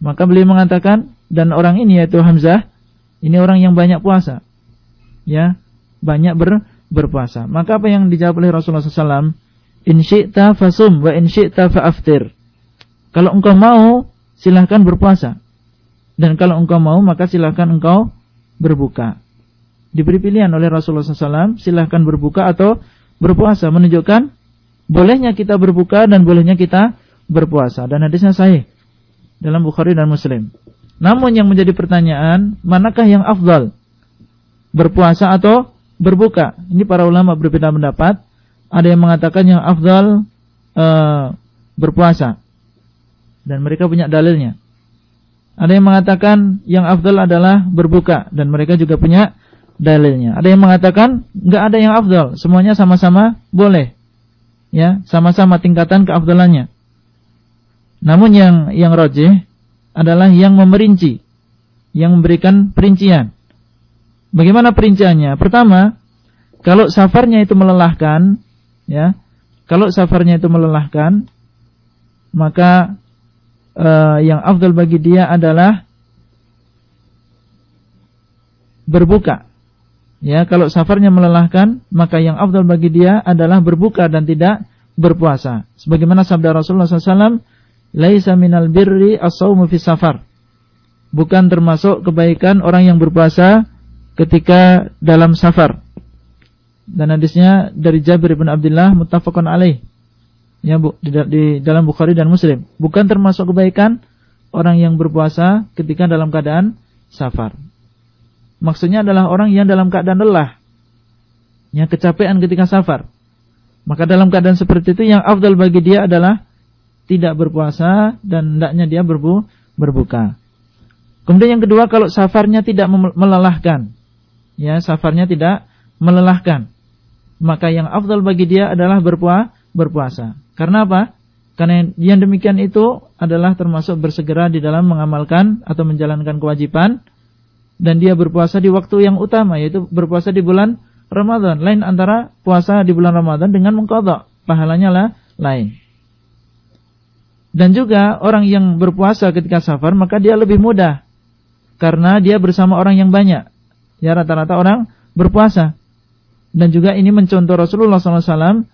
Maka beliau mengatakan, dan orang ini yaitu Hamzah, ini orang yang banyak puasa. Ya, banyak ber, berpuasa. Maka apa yang dijawab oleh Rasulullah SAW? In syi'ta fasum wa in syi'ta fa'aftir. Kalau engkau mau, silahkan berpuasa. Dan kalau engkau mau, maka silahkan engkau berbuka. Diberi pilihan oleh Rasulullah SAW, silahkan berbuka atau berpuasa. Menunjukkan bolehnya kita berbuka dan bolehnya kita berpuasa. Dan hadisnya sahih dalam Bukhari dan Muslim. Namun yang menjadi pertanyaan, manakah yang afdal? Berpuasa atau berbuka? Ini para ulama berbeda pendapat. Ada yang mengatakan yang afdal uh, berpuasa. Dan mereka punya dalilnya. Ada yang mengatakan yang afdal adalah berbuka dan mereka juga punya dalilnya. Ada yang mengatakan nggak ada yang afdal, semuanya sama-sama boleh ya sama-sama tingkatan keafdalannya. Namun yang yang rojih adalah yang memerinci, yang memberikan perincian. Bagaimana perinciannya? Pertama, kalau safarnya itu melelahkan, ya, kalau safarnya itu melelahkan, maka uh, yang afdal bagi dia adalah berbuka Ya, kalau safarnya melelahkan, maka yang afdal bagi dia adalah berbuka dan tidak berpuasa. Sebagaimana sabda Rasulullah SAW, "Laisa minal birri as-saumu fi safar." Bukan termasuk kebaikan orang yang berpuasa ketika dalam safar. Dan hadisnya dari Jabir bin Abdullah muttafaqun alaih. Ya, Bu, di, di dalam Bukhari dan Muslim. Bukan termasuk kebaikan orang yang berpuasa ketika dalam keadaan safar. Maksudnya adalah orang yang dalam keadaan lelah. Yang kecapean ketika safar. Maka dalam keadaan seperti itu yang afdal bagi dia adalah tidak berpuasa dan hendaknya dia berbu berbuka. Kemudian yang kedua kalau safarnya tidak melelahkan. Ya, safarnya tidak melelahkan. Maka yang afdal bagi dia adalah berpuasa, berpuasa. Karena apa? Karena yang demikian itu adalah termasuk bersegera di dalam mengamalkan atau menjalankan kewajiban dan dia berpuasa di waktu yang utama yaitu berpuasa di bulan Ramadan. Lain antara puasa di bulan Ramadan dengan mengkodok. Pahalanya lah lain. Dan juga orang yang berpuasa ketika safar maka dia lebih mudah. Karena dia bersama orang yang banyak. Ya rata-rata orang berpuasa. Dan juga ini mencontoh Rasulullah SAW.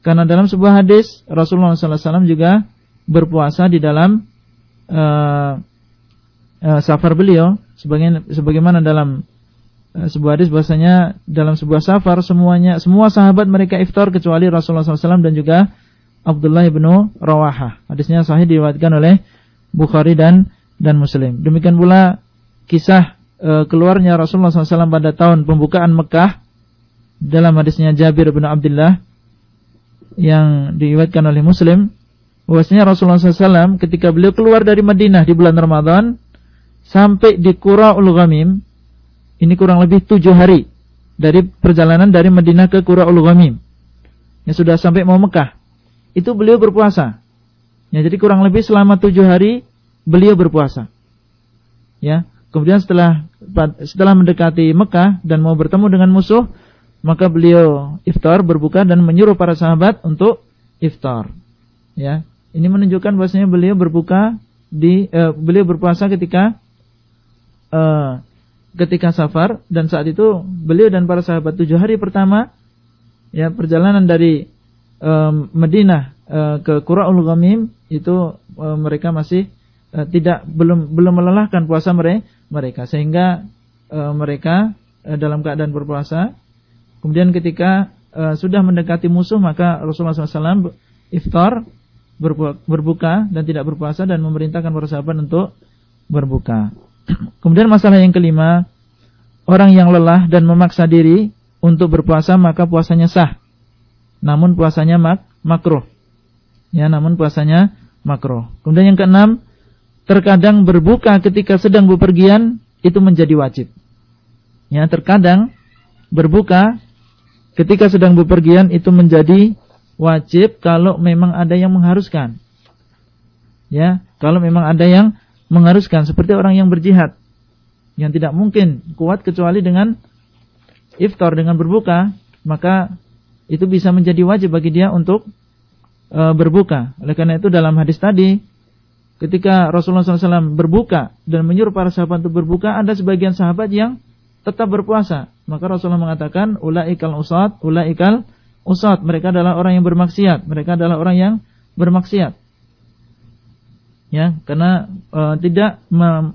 Karena dalam sebuah hadis Rasulullah SAW juga berpuasa di dalam uh, uh, safar beliau Sebagian sebagaimana dalam uh, sebuah hadis bahasanya dalam sebuah safar semuanya semua sahabat mereka iftar kecuali Rasulullah SAW dan juga Abdullah bin Rawaha. Hadisnya sahih diriwayatkan oleh Bukhari dan dan Muslim. Demikian pula kisah uh, keluarnya Rasulullah SAW pada tahun pembukaan Mekah dalam hadisnya Jabir bin Abdullah yang diriwayatkan oleh Muslim bahwasanya Rasulullah SAW ketika beliau keluar dari Madinah di bulan Ramadan sampai di Qura'ul Ghamim ini kurang lebih tujuh hari dari perjalanan dari Madinah ke Qura'ul Ghamim. Yang sudah sampai mau Mekah. Itu beliau berpuasa. Ya jadi kurang lebih selama tujuh hari beliau berpuasa. Ya kemudian setelah setelah mendekati Mekah dan mau bertemu dengan musuh maka beliau iftar berbuka dan menyuruh para sahabat untuk iftar. Ya ini menunjukkan bahwasanya beliau berbuka di uh, beliau berpuasa ketika uh, ketika safar dan saat itu beliau dan para sahabat tujuh hari pertama ya perjalanan dari um, Madinah uh, ke Qura'ul Ghamim itu uh, mereka masih uh, tidak belum belum melelahkan puasa mereka sehingga uh, mereka uh, dalam keadaan berpuasa kemudian ketika uh, sudah mendekati musuh maka Rasulullah SAW iftar berbuka dan tidak berpuasa dan memerintahkan para sahabat untuk berbuka. Kemudian masalah yang kelima, orang yang lelah dan memaksa diri untuk berpuasa maka puasanya sah. Namun puasanya mak makruh. Ya, namun puasanya makruh. Kemudian yang keenam, terkadang berbuka ketika sedang bepergian itu menjadi wajib. Ya, terkadang berbuka ketika sedang bepergian itu menjadi wajib kalau memang ada yang mengharuskan. Ya, kalau memang ada yang mengharuskan seperti orang yang berjihad yang tidak mungkin kuat kecuali dengan iftar dengan berbuka, maka itu bisa menjadi wajib bagi dia untuk e, berbuka. Oleh karena itu dalam hadis tadi ketika Rasulullah SAW berbuka dan menyuruh para sahabat untuk berbuka, ada sebagian sahabat yang tetap berpuasa. Maka Rasulullah mengatakan, ulaikal usat, ulaikal usat, mereka adalah orang yang bermaksiat, mereka adalah orang yang bermaksiat. Ya, karena e, tidak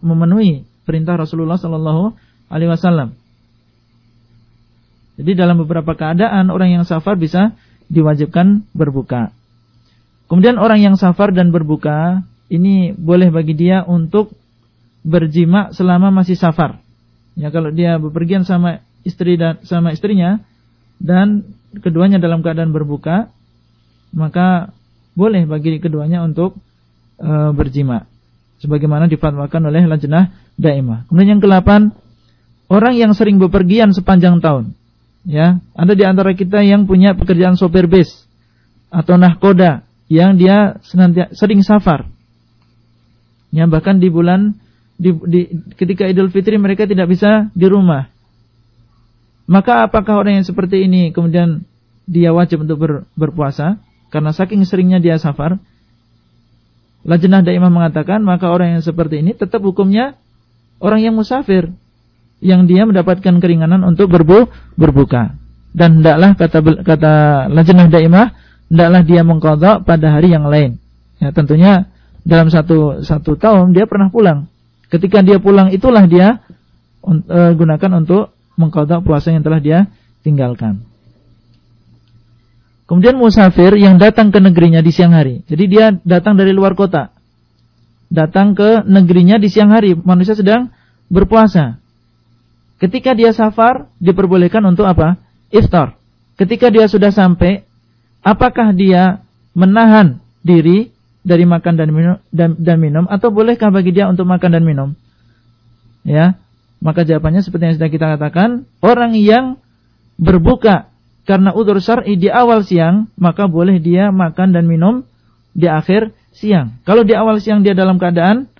memenuhi perintah Rasulullah sallallahu alaihi wasallam. Jadi dalam beberapa keadaan orang yang safar bisa diwajibkan berbuka. Kemudian orang yang safar dan berbuka ini boleh bagi dia untuk berjima selama masih safar. Ya kalau dia bepergian sama istri dan sama istrinya dan keduanya dalam keadaan berbuka, maka boleh bagi keduanya untuk e, berjima. Sebagaimana difatwakan oleh lajnah daimah. Kemudian yang ke-8, orang yang sering bepergian sepanjang tahun. Ya, ada di antara kita yang punya pekerjaan sopir bis atau nahkoda yang dia senantiasa sering safar. Ya, bahkan di bulan di, di ketika Idul Fitri mereka tidak bisa di rumah. Maka apakah orang yang seperti ini kemudian dia wajib untuk ber, berpuasa karena saking seringnya dia safar? Lajnah Daimah mengatakan maka orang yang seperti ini tetap hukumnya orang yang musafir yang dia mendapatkan keringanan untuk berbu, berbuka. Dan hendaklah kata kata Lajnah Daimah hendaklah dia mengkodok pada hari yang lain. Ya, tentunya dalam satu satu tahun dia pernah pulang. Ketika dia pulang itulah dia uh, gunakan untuk mengkodok puasa yang telah dia tinggalkan. Kemudian musafir yang datang ke negerinya di siang hari. Jadi dia datang dari luar kota. Datang ke negerinya di siang hari. Manusia sedang berpuasa. Ketika dia safar, diperbolehkan untuk apa? Iftar. Ketika dia sudah sampai, apakah dia menahan diri dari makan dan minum, dan, dan minum atau bolehkah bagi dia untuk makan dan minum? Ya, maka jawabannya seperti yang sudah kita katakan, orang yang berbuka karena udur syar'i di awal siang, maka boleh dia makan dan minum di akhir siang. Kalau di awal siang dia dalam keadaan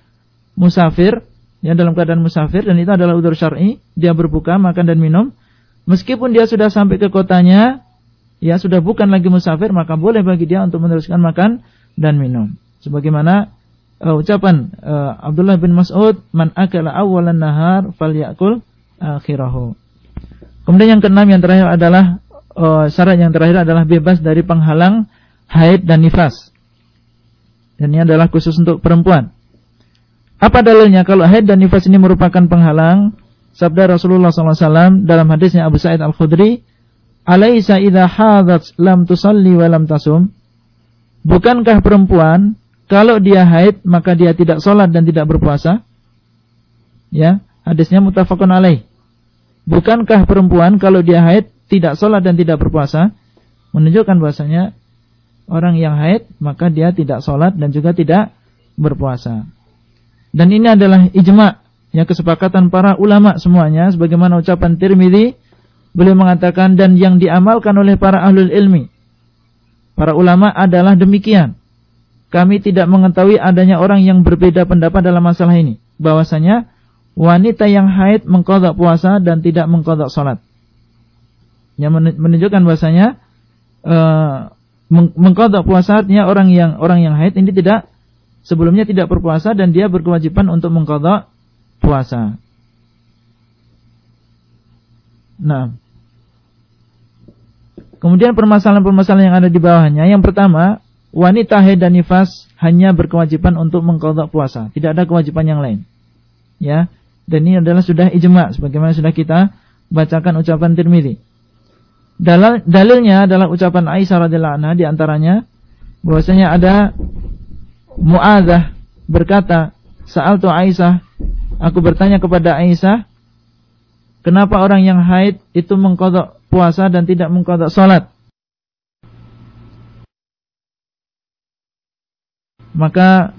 musafir, ya dalam keadaan musafir dan itu adalah udur syar'i, dia berbuka, makan dan minum, meskipun dia sudah sampai ke kotanya, ya sudah bukan lagi musafir, maka boleh bagi dia untuk meneruskan makan dan minum. Sebagaimana uh, ucapan uh, Abdullah bin Mas'ud, "Man akala awwalan nahar falyakul akhirahu." Kemudian yang keenam yang terakhir adalah uh, syarat yang terakhir adalah bebas dari penghalang haid dan nifas. Dan ini adalah khusus untuk perempuan. Apa dalilnya kalau haid dan nifas ini merupakan penghalang? Sabda Rasulullah SAW dalam hadisnya Abu Sa'id Al-Khudri, "Alaisa idza hadat lam tusalli wa lam tasum?" Bukankah perempuan kalau dia haid maka dia tidak sholat dan tidak berpuasa. Ya, hadisnya mutafakun alaih. Bukankah perempuan kalau dia haid tidak sholat dan tidak berpuasa? Menunjukkan bahasanya orang yang haid maka dia tidak sholat dan juga tidak berpuasa. Dan ini adalah ijma yang kesepakatan para ulama semuanya sebagaimana ucapan Tirmidzi beliau mengatakan dan yang diamalkan oleh para ahlul ilmi para ulama adalah demikian. Kami tidak mengetahui adanya orang yang berbeda pendapat dalam masalah ini. Bahwasanya wanita yang haid mengkodok puasa dan tidak mengkodok sholat. Yang menunjukkan bahwasanya uh, mengkodok puasa artinya orang yang orang yang haid ini tidak sebelumnya tidak berpuasa dan dia berkewajiban untuk mengkodok puasa. Nah, kemudian permasalahan-permasalahan yang ada di bawahnya. Yang pertama, wanita haid dan nifas hanya berkewajiban untuk mengkodok puasa, tidak ada kewajiban yang lain. Ya, dan ini adalah sudah ijma, sebagaimana sudah kita bacakan ucapan Tirmidzi. Dalil, dalilnya adalah ucapan Aisyah radhiyallahu anha di antaranya bahwasanya ada Muadzah berkata, "Sa'al tu Aisyah Aku bertanya kepada Aisyah, kenapa orang yang haid itu mengkodok puasa dan tidak mengkodok sholat? Maka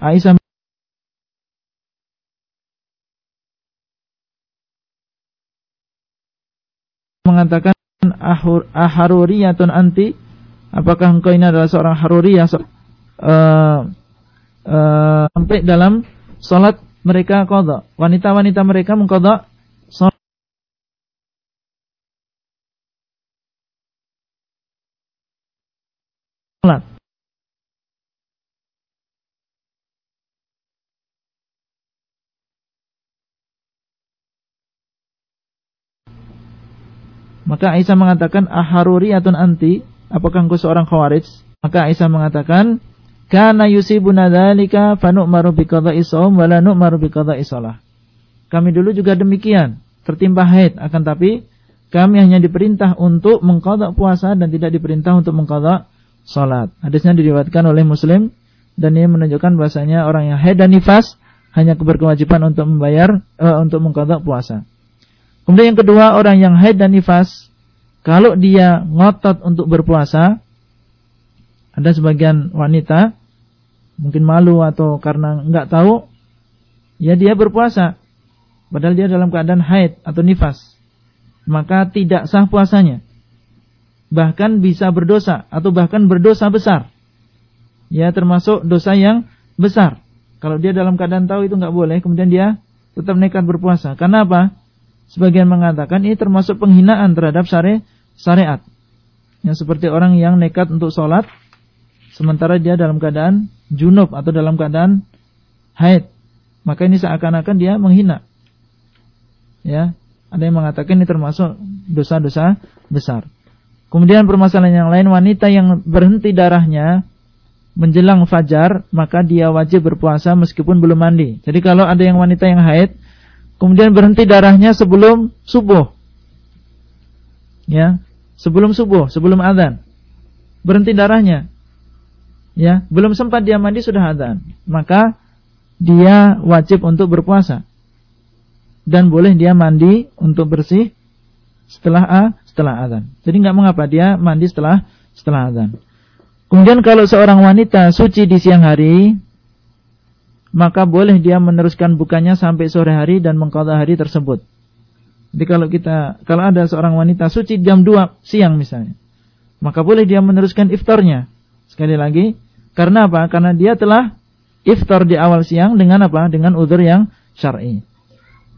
Aisyah mengatakan aharuriyatun anti apakah engkau ini adalah seorang haruriyah uh, uh, sampai dalam sholat mereka kodok. Wanita-wanita mereka mengkodok sholat. Maka Aisyah mengatakan aharuriyatun anti, apakah engkau seorang khawarij? Maka Aisyah mengatakan Kana yusibuna dzalika fa nu'maru bi qada'i shaum wa la nu'maru bi qada'i shalah. Kami dulu juga demikian, tertimpa haid akan tapi kami hanya diperintah untuk mengqada puasa dan tidak diperintah untuk mengqada salat. Hadisnya diriwayatkan oleh Muslim dan ini menunjukkan bahasanya orang yang haid dan nifas hanya berkewajiban untuk membayar uh, untuk mengqada puasa. Kemudian yang kedua, orang yang haid dan nifas kalau dia ngotot untuk berpuasa ada sebagian wanita mungkin malu atau karena enggak tahu, ya dia berpuasa. Padahal dia dalam keadaan haid atau nifas. Maka tidak sah puasanya. Bahkan bisa berdosa atau bahkan berdosa besar. Ya termasuk dosa yang besar. Kalau dia dalam keadaan tahu itu enggak boleh, kemudian dia tetap nekat berpuasa. Karena apa? Sebagian mengatakan ini termasuk penghinaan terhadap syariat. Yang seperti orang yang nekat untuk sholat sementara dia dalam keadaan junub atau dalam keadaan haid, maka ini seakan-akan dia menghina. Ya, ada yang mengatakan ini termasuk dosa-dosa besar. Kemudian permasalahan yang lain wanita yang berhenti darahnya menjelang fajar, maka dia wajib berpuasa meskipun belum mandi. Jadi kalau ada yang wanita yang haid, kemudian berhenti darahnya sebelum subuh. Ya, sebelum subuh, sebelum adzan. Berhenti darahnya ya belum sempat dia mandi sudah adzan, maka dia wajib untuk berpuasa. Dan boleh dia mandi untuk bersih setelah a setelah adzan. Jadi nggak mengapa dia mandi setelah setelah adzan. Kemudian kalau seorang wanita suci di siang hari, maka boleh dia meneruskan bukanya sampai sore hari dan mengqadha hari tersebut. Jadi kalau kita kalau ada seorang wanita suci jam 2 siang misalnya, maka boleh dia meneruskan iftarnya. Sekali lagi, karena apa? Karena dia telah iftar di awal siang dengan apa? Dengan udur yang syar'i.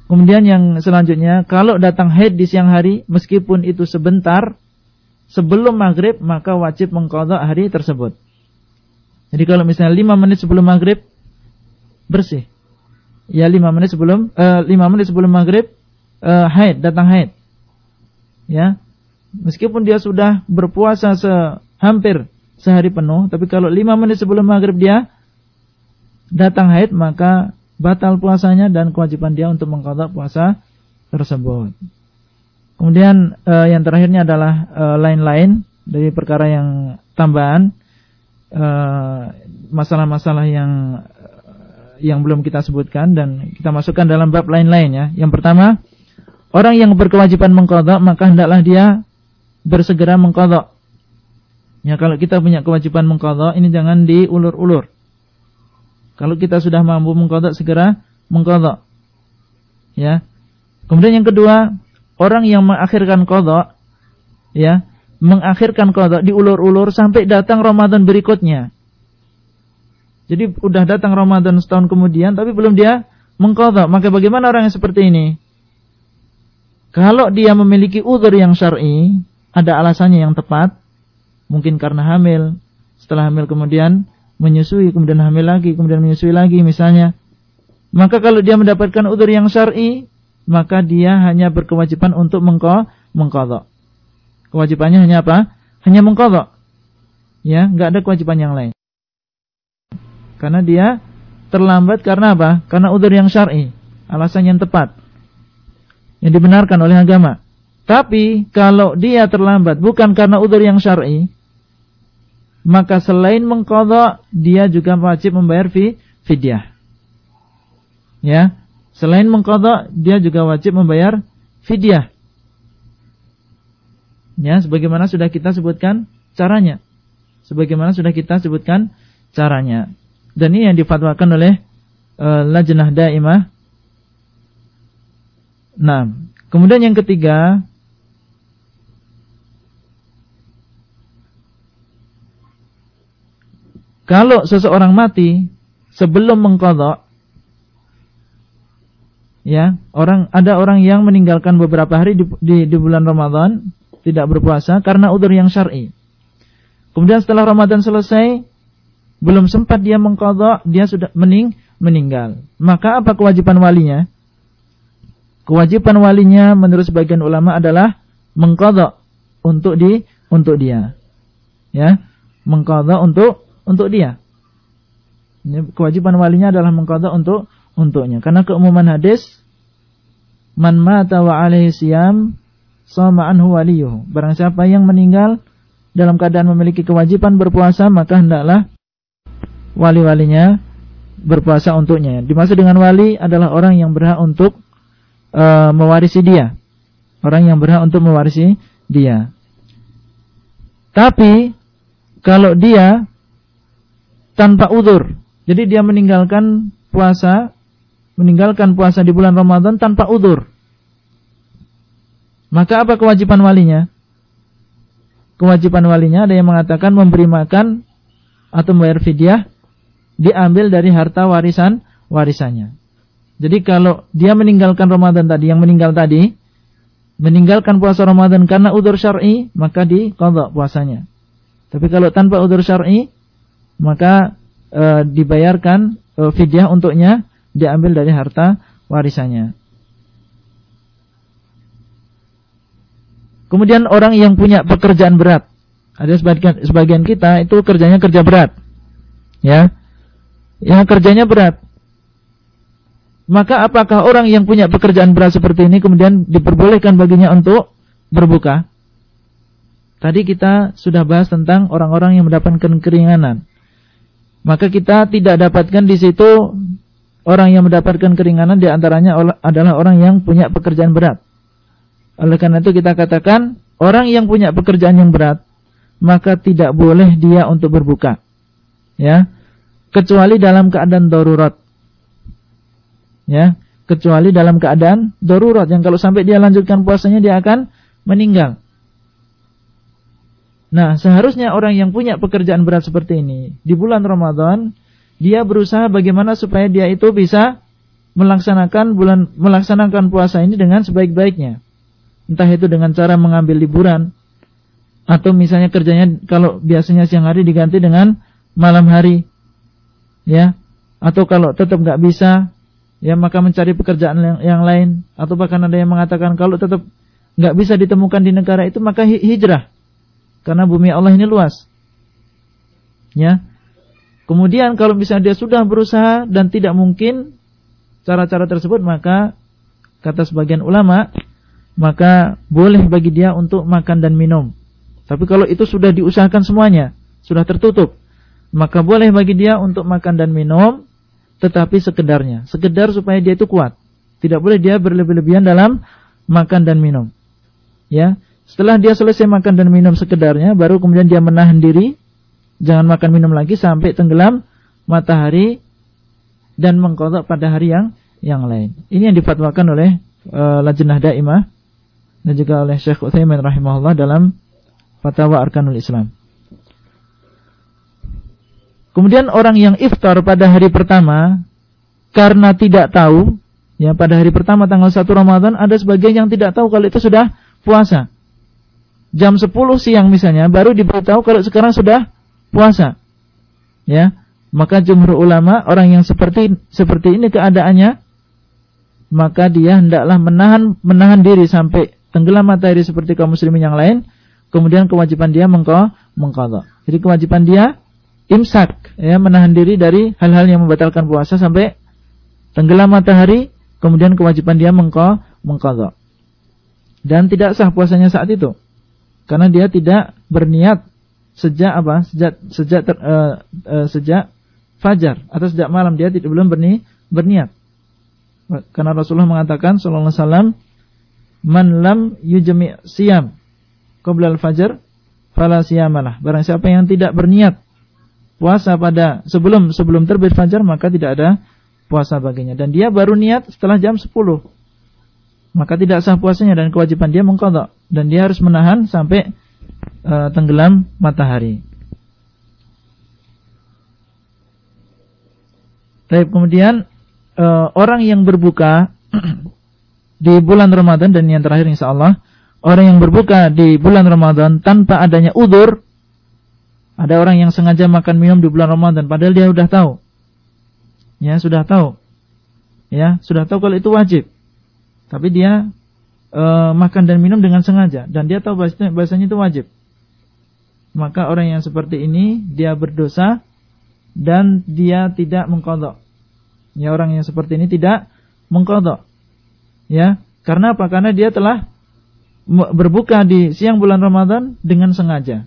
Kemudian yang selanjutnya, kalau datang haid di siang hari, meskipun itu sebentar, sebelum maghrib, maka wajib mengkodok hari tersebut. Jadi kalau misalnya 5 menit sebelum maghrib, bersih. Ya 5 menit sebelum, uh, 5 menit sebelum maghrib, uh, haid, datang haid. Ya, meskipun dia sudah berpuasa sehampir sehari penuh, tapi kalau lima menit sebelum maghrib dia datang haid, maka batal puasanya dan kewajiban dia untuk mengkodok puasa tersebut. Kemudian uh, yang terakhirnya adalah lain-lain uh, dari perkara yang tambahan masalah-masalah uh, yang yang belum kita sebutkan dan kita masukkan dalam bab lain-lain ya. Yang pertama, orang yang berkewajiban mengkodok maka hendaklah dia bersegera mengkodok Ya kalau kita punya kewajiban mengkodok, ini jangan diulur-ulur. Kalau kita sudah mampu mengkodok, segera mengkodok. Ya. Kemudian yang kedua, orang yang mengakhirkan kodok, ya, mengakhirkan kodok diulur-ulur sampai datang Ramadan berikutnya. Jadi udah datang Ramadan setahun kemudian, tapi belum dia mengkodok. Maka bagaimana orang yang seperti ini? Kalau dia memiliki udur yang syar'i, ada alasannya yang tepat, mungkin karena hamil, setelah hamil kemudian menyusui, kemudian hamil lagi, kemudian menyusui lagi misalnya. Maka kalau dia mendapatkan udur yang syar'i, maka dia hanya berkewajiban untuk mengkodok. Kewajibannya hanya apa? Hanya mengkodok. Ya, nggak ada kewajiban yang lain. Karena dia terlambat karena apa? Karena udur yang syar'i, alasan yang tepat. Yang dibenarkan oleh agama. Tapi kalau dia terlambat bukan karena udur yang syar'i, maka selain mengkodok dia juga wajib membayar fi fidyah. Ya, selain mengkodok dia juga wajib membayar fidyah. Ya, sebagaimana sudah kita sebutkan caranya. Sebagaimana sudah kita sebutkan caranya. Dan ini yang difatwakan oleh uh, Lajnah Daimah. Nah, kemudian yang ketiga, Kalau seseorang mati sebelum mengkodok, ya orang ada orang yang meninggalkan beberapa hari di, di, di bulan Ramadan tidak berpuasa karena udur yang syar'i. Kemudian setelah Ramadan selesai, belum sempat dia mengkodok, dia sudah mening meninggal. Maka apa kewajiban walinya? Kewajiban walinya menurut sebagian ulama adalah mengkodok untuk di untuk dia, ya, mengkodok untuk untuk dia. Kewajiban walinya adalah mengqadha untuk untuknya. Karena keumuman hadis man mata wa alaihi siyam sama anhu waliyuhu. Barang siapa yang meninggal dalam keadaan memiliki kewajiban berpuasa maka hendaklah wali-walinya berpuasa untuknya. Dimaksud dengan wali adalah orang yang berhak untuk uh, mewarisi dia. Orang yang berhak untuk mewarisi dia. Tapi kalau dia tanpa udur. Jadi dia meninggalkan puasa, meninggalkan puasa di bulan Ramadan tanpa udur. Maka apa kewajiban walinya? Kewajiban walinya ada yang mengatakan memberi makan atau membayar fidyah diambil dari harta warisan warisannya. Jadi kalau dia meninggalkan Ramadan tadi, yang meninggal tadi, meninggalkan puasa Ramadan karena udur syar'i, maka diqadha puasanya. Tapi kalau tanpa udur syar'i, maka e, dibayarkan e, fidyah untuknya diambil dari harta warisannya. Kemudian orang yang punya pekerjaan berat. Ada sebagian, sebagian kita itu kerjanya kerja berat. Ya. Yang kerjanya berat. Maka apakah orang yang punya pekerjaan berat seperti ini kemudian diperbolehkan baginya untuk berbuka? Tadi kita sudah bahas tentang orang-orang yang mendapatkan keringanan maka kita tidak dapatkan di situ orang yang mendapatkan keringanan di antaranya adalah orang yang punya pekerjaan berat. Oleh karena itu kita katakan orang yang punya pekerjaan yang berat maka tidak boleh dia untuk berbuka. Ya. Kecuali dalam keadaan darurat. Ya, kecuali dalam keadaan darurat yang kalau sampai dia lanjutkan puasanya dia akan meninggal. Nah, seharusnya orang yang punya pekerjaan berat seperti ini di bulan Ramadan, dia berusaha bagaimana supaya dia itu bisa melaksanakan bulan melaksanakan puasa ini dengan sebaik-baiknya. Entah itu dengan cara mengambil liburan atau misalnya kerjanya kalau biasanya siang hari diganti dengan malam hari. Ya. Atau kalau tetap nggak bisa, ya maka mencari pekerjaan yang, yang lain atau bahkan ada yang mengatakan kalau tetap nggak bisa ditemukan di negara itu maka hijrah karena bumi Allah ini luas. Ya. Kemudian kalau misalnya dia sudah berusaha dan tidak mungkin cara-cara tersebut maka kata sebagian ulama maka boleh bagi dia untuk makan dan minum. Tapi kalau itu sudah diusahakan semuanya, sudah tertutup, maka boleh bagi dia untuk makan dan minum tetapi sekedarnya, sekedar supaya dia itu kuat. Tidak boleh dia berlebih-lebihan dalam makan dan minum. Ya, Setelah dia selesai makan dan minum sekedarnya, baru kemudian dia menahan diri, jangan makan minum lagi sampai tenggelam matahari dan mengkodok pada hari yang yang lain. Ini yang difatwakan oleh uh, Lajnah Daimah dan juga oleh Syekh Utsaimin rahimahullah dalam Fatwa Arkanul Islam. Kemudian orang yang iftar pada hari pertama karena tidak tahu, ya pada hari pertama tanggal 1 Ramadan ada sebagian yang tidak tahu kalau itu sudah puasa. Jam 10 siang misalnya baru diberitahu kalau sekarang sudah puasa. Ya, maka jumhur ulama orang yang seperti seperti ini keadaannya maka dia hendaklah menahan menahan diri sampai tenggelam matahari seperti kaum muslimin yang lain, kemudian kewajiban dia mengqadha. Jadi kewajiban dia imsak, ya menahan diri dari hal-hal yang membatalkan puasa sampai tenggelam matahari, kemudian kewajiban dia mengko mengqadha. Dan tidak sah puasanya saat itu. Karena dia tidak berniat sejak apa? Sejak sejak ter, uh, uh, sejak fajar atau sejak malam dia tidak belum berni, berniat. Karena Rasulullah mengatakan sallallahu alaihi wasallam, "Man lam yujmi' siyam qabla al-fajr fala siyamalah." Barang siapa yang tidak berniat puasa pada sebelum sebelum terbit fajar maka tidak ada puasa baginya dan dia baru niat setelah jam 10. Maka tidak sah puasanya dan kewajiban dia mengqadha dan dia harus menahan sampai uh, tenggelam matahari. Baik, kemudian uh, orang yang berbuka di bulan Ramadan dan yang terakhir insya Allah orang yang berbuka di bulan Ramadan tanpa adanya udur ada orang yang sengaja makan minum di bulan Ramadan padahal dia sudah tahu ya sudah tahu ya sudah tahu kalau itu wajib tapi dia uh, makan dan minum dengan sengaja dan dia tahu bahasanya, bahasanya itu wajib maka orang yang seperti ini dia berdosa dan dia tidak mengkodok Ya orang yang seperti ini tidak mengkodok. Ya, karena apa? Karena dia telah berbuka di siang bulan Ramadan dengan sengaja.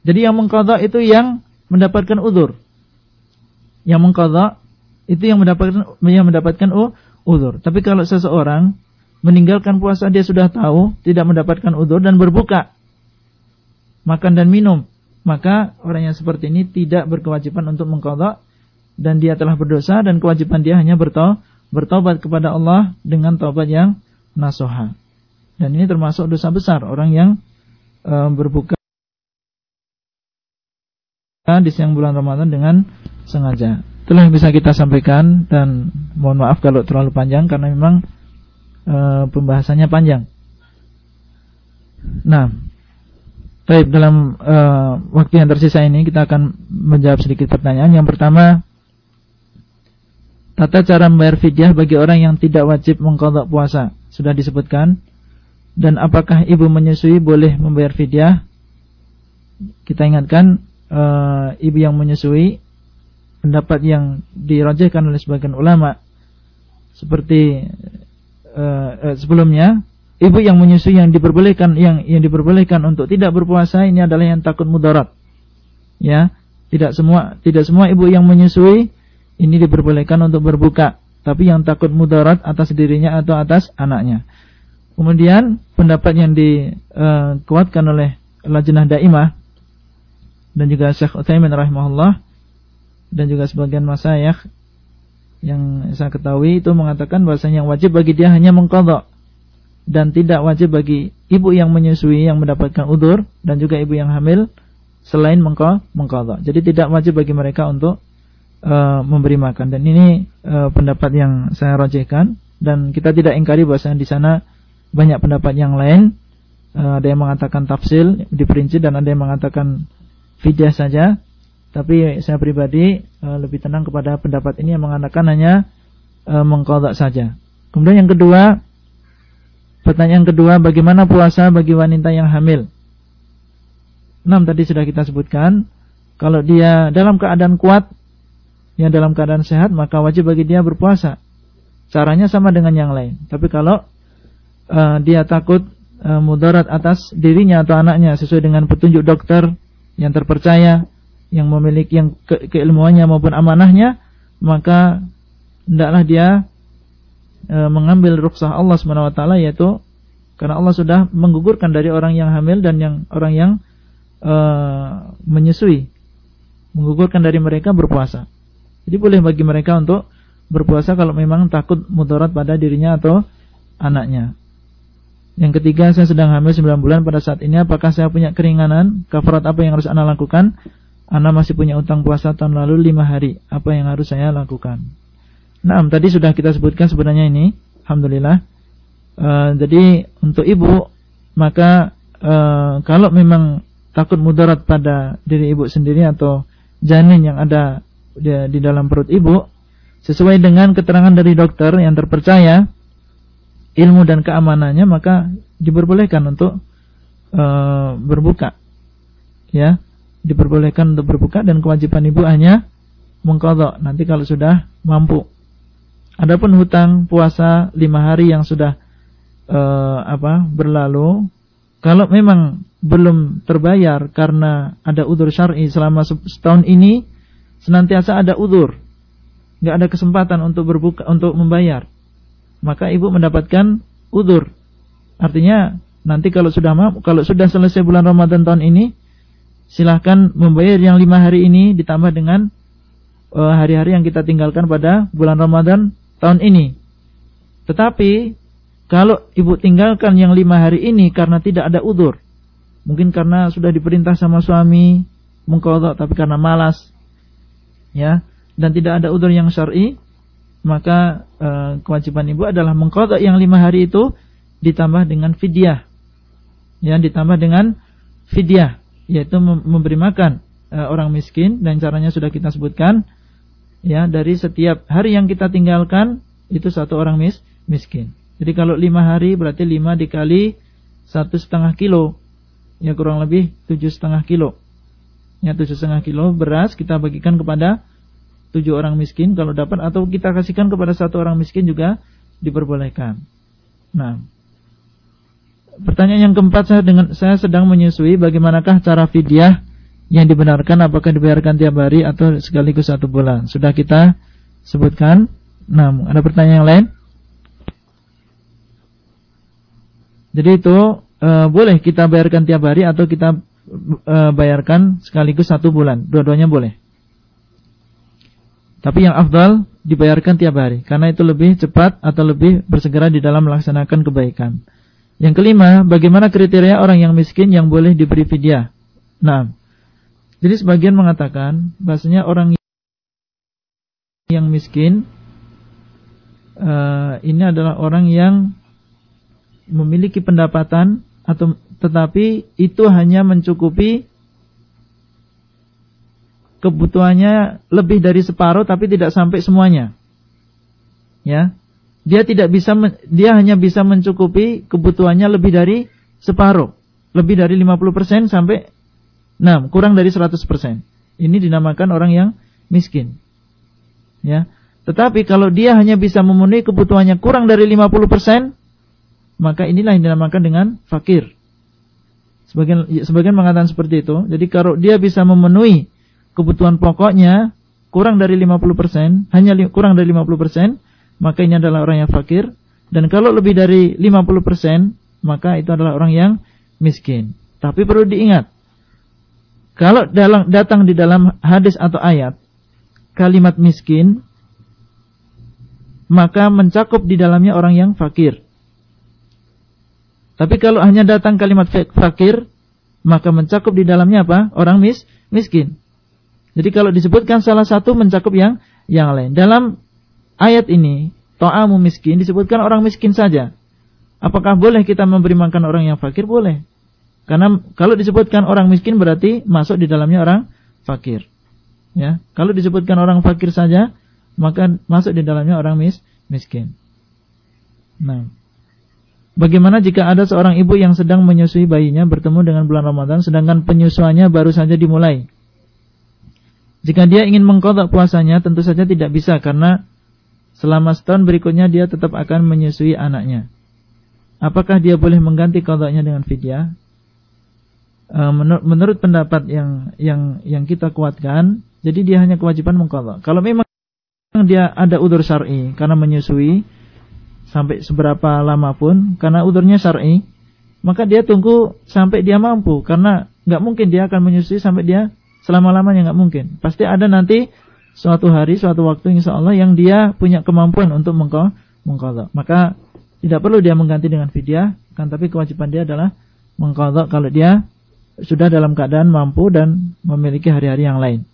Jadi yang mengkodok itu yang mendapatkan udur. Yang mengkodok itu yang mendapatkan yang mendapatkan udur. Tapi kalau seseorang meninggalkan puasa dia sudah tahu tidak mendapatkan udur dan berbuka makan dan minum maka orang yang seperti ini tidak berkewajiban untuk mengkodok dan dia telah berdosa dan kewajiban dia hanya bertobat kepada Allah dengan taubat yang nasoha. Dan ini termasuk dosa besar orang yang e, berbuka di siang bulan Ramadan dengan sengaja. Itulah yang bisa kita sampaikan dan mohon maaf kalau terlalu panjang karena memang e, pembahasannya panjang. Nah, baik dalam e, waktu yang tersisa ini kita akan menjawab sedikit pertanyaan. Yang pertama, Tata cara membayar fidyah bagi orang yang tidak wajib mengkodok puasa sudah disebutkan. Dan apakah ibu menyusui boleh membayar fidyah? Kita ingatkan e, ibu yang menyusui pendapat yang dirajahkan oleh sebagian ulama seperti e, e, sebelumnya ibu yang menyusui yang diperbolehkan yang yang diperbolehkan untuk tidak berpuasa ini adalah yang takut mudarat. Ya, tidak semua tidak semua ibu yang menyusui ini diperbolehkan untuk berbuka, tapi yang takut mudarat atas dirinya atau atas anaknya. Kemudian pendapat yang dikuatkan oleh Lajnah Daimah dan juga Syekh Utsaimin rahimahullah. Dan juga sebagian masyayikh yang saya ketahui itu mengatakan bahwasanya yang wajib bagi dia hanya mengqadha dan tidak wajib bagi ibu yang menyusui yang mendapatkan udur dan juga ibu yang hamil selain mengqadha. Jadi tidak wajib bagi mereka untuk uh, memberi makan. Dan ini uh, pendapat yang saya rojehkan dan kita tidak ingkari bahwa di sana banyak pendapat yang lain. Uh, ada yang mengatakan tafsil diperinci dan ada yang mengatakan fidyah saja tapi saya pribadi uh, lebih tenang kepada pendapat ini yang mengatakan hanya uh, mengkodok saja kemudian yang kedua pertanyaan kedua bagaimana puasa bagi wanita yang hamil enam tadi sudah kita sebutkan kalau dia dalam keadaan kuat yang dalam keadaan sehat maka wajib bagi dia berpuasa. Caranya sama dengan yang lain. Tapi kalau uh, dia takut mudarat atas dirinya atau anaknya sesuai dengan petunjuk dokter yang terpercaya, yang memiliki yang ke keilmuannya maupun amanahnya, maka hendaklah dia uh, mengambil rukhsah Allah Subhanahu wa taala yaitu Karena Allah sudah menggugurkan dari orang yang hamil dan yang orang yang uh, menyusui. Menggugurkan dari mereka berpuasa. Jadi boleh bagi mereka untuk berpuasa kalau memang takut mudarat pada dirinya atau anaknya. Yang ketiga, saya sedang hamil 9 bulan pada saat ini. Apakah saya punya keringanan? Kafarat apa yang harus Anda lakukan? Anda masih punya utang puasa tahun lalu 5 hari. Apa yang harus saya lakukan? Nah, tadi sudah kita sebutkan sebenarnya ini. Alhamdulillah. Uh, jadi untuk ibu maka uh, kalau memang takut mudarat pada diri ibu sendiri atau janin yang ada di, di dalam perut ibu sesuai dengan keterangan dari dokter yang terpercaya ilmu dan keamanannya maka diperbolehkan untuk uh, berbuka. Ya diperbolehkan untuk berbuka dan kewajiban ibu hanya mengkodok. Nanti kalau sudah mampu. Adapun hutang puasa lima hari yang sudah uh, apa berlalu kalau memang belum terbayar karena ada udur syar'i selama setahun ini senantiasa ada udur. Nggak ada kesempatan untuk berbuka untuk membayar maka ibu mendapatkan udur. Artinya nanti kalau sudah kalau sudah selesai bulan Ramadan tahun ini silahkan membayar yang lima hari ini ditambah dengan eh, hari-hari uh, yang kita tinggalkan pada bulan Ramadan tahun ini. Tetapi kalau ibu tinggalkan yang lima hari ini karena tidak ada udur, mungkin karena sudah diperintah sama suami mengkodok tapi karena malas, ya, dan tidak ada udur yang syar'i, maka e, kewajiban ibu adalah mengkodok yang lima hari itu ditambah dengan fidyah, ya, ditambah dengan fidyah, yaitu memberi makan e, orang miskin dan caranya sudah kita sebutkan, ya, dari setiap hari yang kita tinggalkan itu satu orang mis miskin. Jadi kalau lima hari berarti lima dikali satu setengah kilo, ya kurang lebih tujuh setengah kilo. Ya tujuh setengah kilo beras kita bagikan kepada tujuh orang miskin kalau dapat atau kita kasihkan kepada satu orang miskin juga diperbolehkan. Nah, pertanyaan yang keempat saya dengan saya sedang menyusui bagaimanakah cara fidyah yang dibenarkan apakah dibayarkan tiap hari atau sekaligus satu bulan. Sudah kita sebutkan. Nah, ada pertanyaan yang lain? Jadi itu e, boleh kita bayarkan tiap hari atau kita e, bayarkan sekaligus satu bulan. Dua-duanya boleh. Tapi yang afdal dibayarkan tiap hari karena itu lebih cepat atau lebih bersegera di dalam melaksanakan kebaikan. Yang kelima, bagaimana kriteria orang yang miskin yang boleh diberi fidyah? Nah, jadi sebagian mengatakan bahasanya orang yang miskin uh, ini adalah orang yang memiliki pendapatan atau tetapi itu hanya mencukupi kebutuhannya lebih dari separuh tapi tidak sampai semuanya. Ya. Dia tidak bisa dia hanya bisa mencukupi kebutuhannya lebih dari separuh, lebih dari 50% sampai nah, kurang dari 100%. Ini dinamakan orang yang miskin. Ya. Tetapi kalau dia hanya bisa memenuhi kebutuhannya kurang dari 50%, maka inilah yang dinamakan dengan fakir. Sebagian sebagian mengatakan seperti itu. Jadi kalau dia bisa memenuhi kebutuhan pokoknya kurang dari 50%, hanya kurang dari 50%, maka ini adalah orang yang fakir. Dan kalau lebih dari 50%, maka itu adalah orang yang miskin. Tapi perlu diingat, kalau dalam, datang di dalam hadis atau ayat kalimat miskin, maka mencakup di dalamnya orang yang fakir. Tapi kalau hanya datang kalimat fakir, maka mencakup di dalamnya apa? Orang mis miskin. Jadi kalau disebutkan salah satu mencakup yang yang lain. Dalam ayat ini, to'amu miskin disebutkan orang miskin saja. Apakah boleh kita memberi makan orang yang fakir? Boleh. Karena kalau disebutkan orang miskin berarti masuk di dalamnya orang fakir. Ya, kalau disebutkan orang fakir saja, maka masuk di dalamnya orang mis miskin. Nah, Bagaimana jika ada seorang ibu yang sedang menyusui bayinya bertemu dengan bulan Ramadan sedangkan penyusuannya baru saja dimulai? Jika dia ingin mengkodok puasanya tentu saja tidak bisa karena selama setahun berikutnya dia tetap akan menyusui anaknya. Apakah dia boleh mengganti kodoknya dengan fidyah? E, menur menurut pendapat yang yang yang kita kuatkan, jadi dia hanya kewajiban mengkodok. Kalau memang dia ada udur syar'i karena menyusui, sampai seberapa lama pun karena udurnya syar'i, maka dia tunggu sampai dia mampu karena nggak mungkin dia akan menyusui sampai dia selama-lamanya nggak mungkin. Pasti ada nanti suatu hari, suatu waktu insya Allah yang dia punya kemampuan untuk mengkodok. Maka tidak perlu dia mengganti dengan fidyah, kan tapi kewajiban dia adalah mengkodok kalau dia sudah dalam keadaan mampu dan memiliki hari-hari yang lain.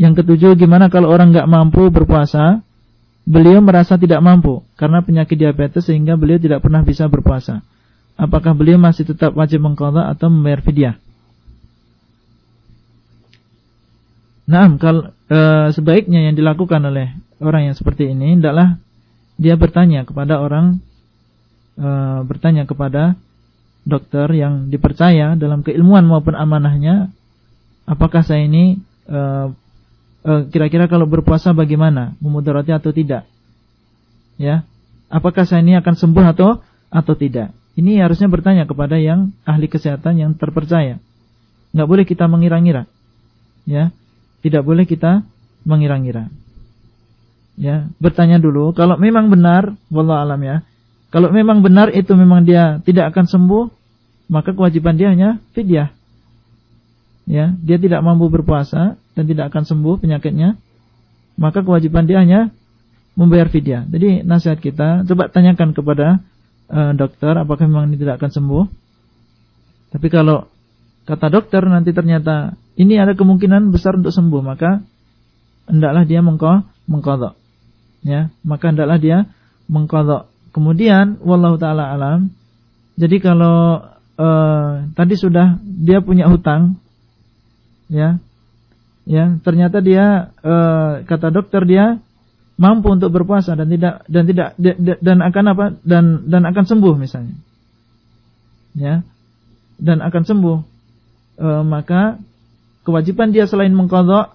Yang ketujuh, gimana kalau orang nggak mampu berpuasa? Beliau merasa tidak mampu karena penyakit diabetes sehingga beliau tidak pernah bisa berpuasa. Apakah beliau masih tetap wajib mengkodok atau membayar fidyah? Nah, kalau e, sebaiknya yang dilakukan oleh orang yang seperti ini adalah dia bertanya kepada orang e, bertanya kepada dokter yang dipercaya dalam keilmuan maupun amanahnya, apakah saya ini e, kira-kira kalau berpuasa bagaimana, memudarati atau tidak? Ya, apakah saya ini akan sembuh atau atau tidak? Ini harusnya bertanya kepada yang ahli kesehatan yang terpercaya. Nggak boleh kita mengira-ngira. Ya, tidak boleh kita mengira-ngira. Ya, bertanya dulu kalau memang benar, wallah alam ya. Kalau memang benar itu memang dia tidak akan sembuh, maka kewajiban dia hanya fidyah. Ya, dia tidak mampu berpuasa dan tidak akan sembuh penyakitnya, maka kewajiban dia hanya membayar fidyah. Jadi nasihat kita, coba tanyakan kepada uh, dokter apakah memang ini tidak akan sembuh. Tapi kalau kata dokter nanti ternyata ini ada kemungkinan besar untuk sembuh, maka hendaklah dia mengko mengkodok. Ya, maka hendaklah dia mengkodok. Kemudian, wallahu taala alam. Jadi kalau uh, tadi sudah dia punya hutang, ya, ya, ternyata dia uh, kata dokter dia mampu untuk berpuasa dan tidak dan tidak dan akan apa dan dan akan sembuh misalnya, ya, dan akan sembuh, uh, maka kewajiban dia selain mengkodok,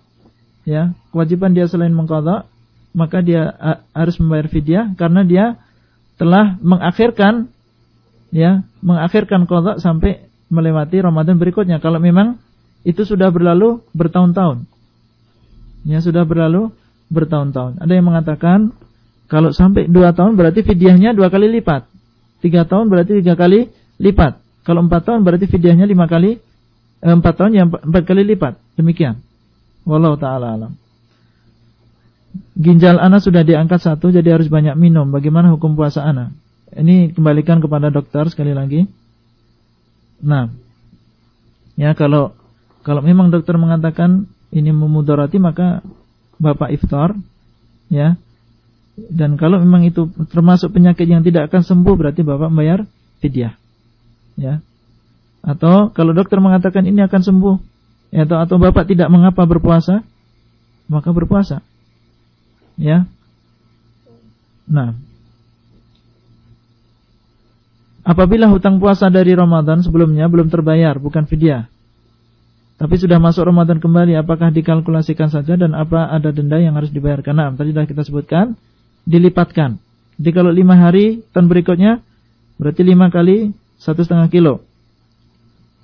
ya, kewajiban dia selain mengkodok, maka dia harus membayar fidyah karena dia telah mengakhirkan, ya, mengakhirkan kodok sampai melewati Ramadan berikutnya. Kalau memang itu sudah berlalu bertahun-tahun, ya sudah berlalu bertahun-tahun. Ada yang mengatakan kalau sampai dua tahun berarti fidyahnya dua kali lipat, tiga tahun berarti tiga kali lipat. Kalau empat tahun berarti fidyahnya lima kali empat tahun yang empat kali lipat. Demikian. Wallahu taala alam. Ginjal anak sudah diangkat satu jadi harus banyak minum. Bagaimana hukum puasa anak? Ini kembalikan kepada dokter sekali lagi. Nah, ya kalau kalau memang dokter mengatakan ini memudarati maka bapak iftar, ya. Dan kalau memang itu termasuk penyakit yang tidak akan sembuh berarti bapak membayar fidyah, ya. Atau kalau dokter mengatakan ini akan sembuh, ya, atau atau bapak tidak mengapa berpuasa, maka berpuasa. Ya. Nah. Apabila hutang puasa dari Ramadan sebelumnya belum terbayar, bukan fidyah. Tapi sudah masuk Ramadan kembali, apakah dikalkulasikan saja dan apa ada denda yang harus dibayarkan? Nah, tadi sudah kita sebutkan, dilipatkan. Jadi kalau lima hari tahun berikutnya, berarti lima kali satu setengah kilo.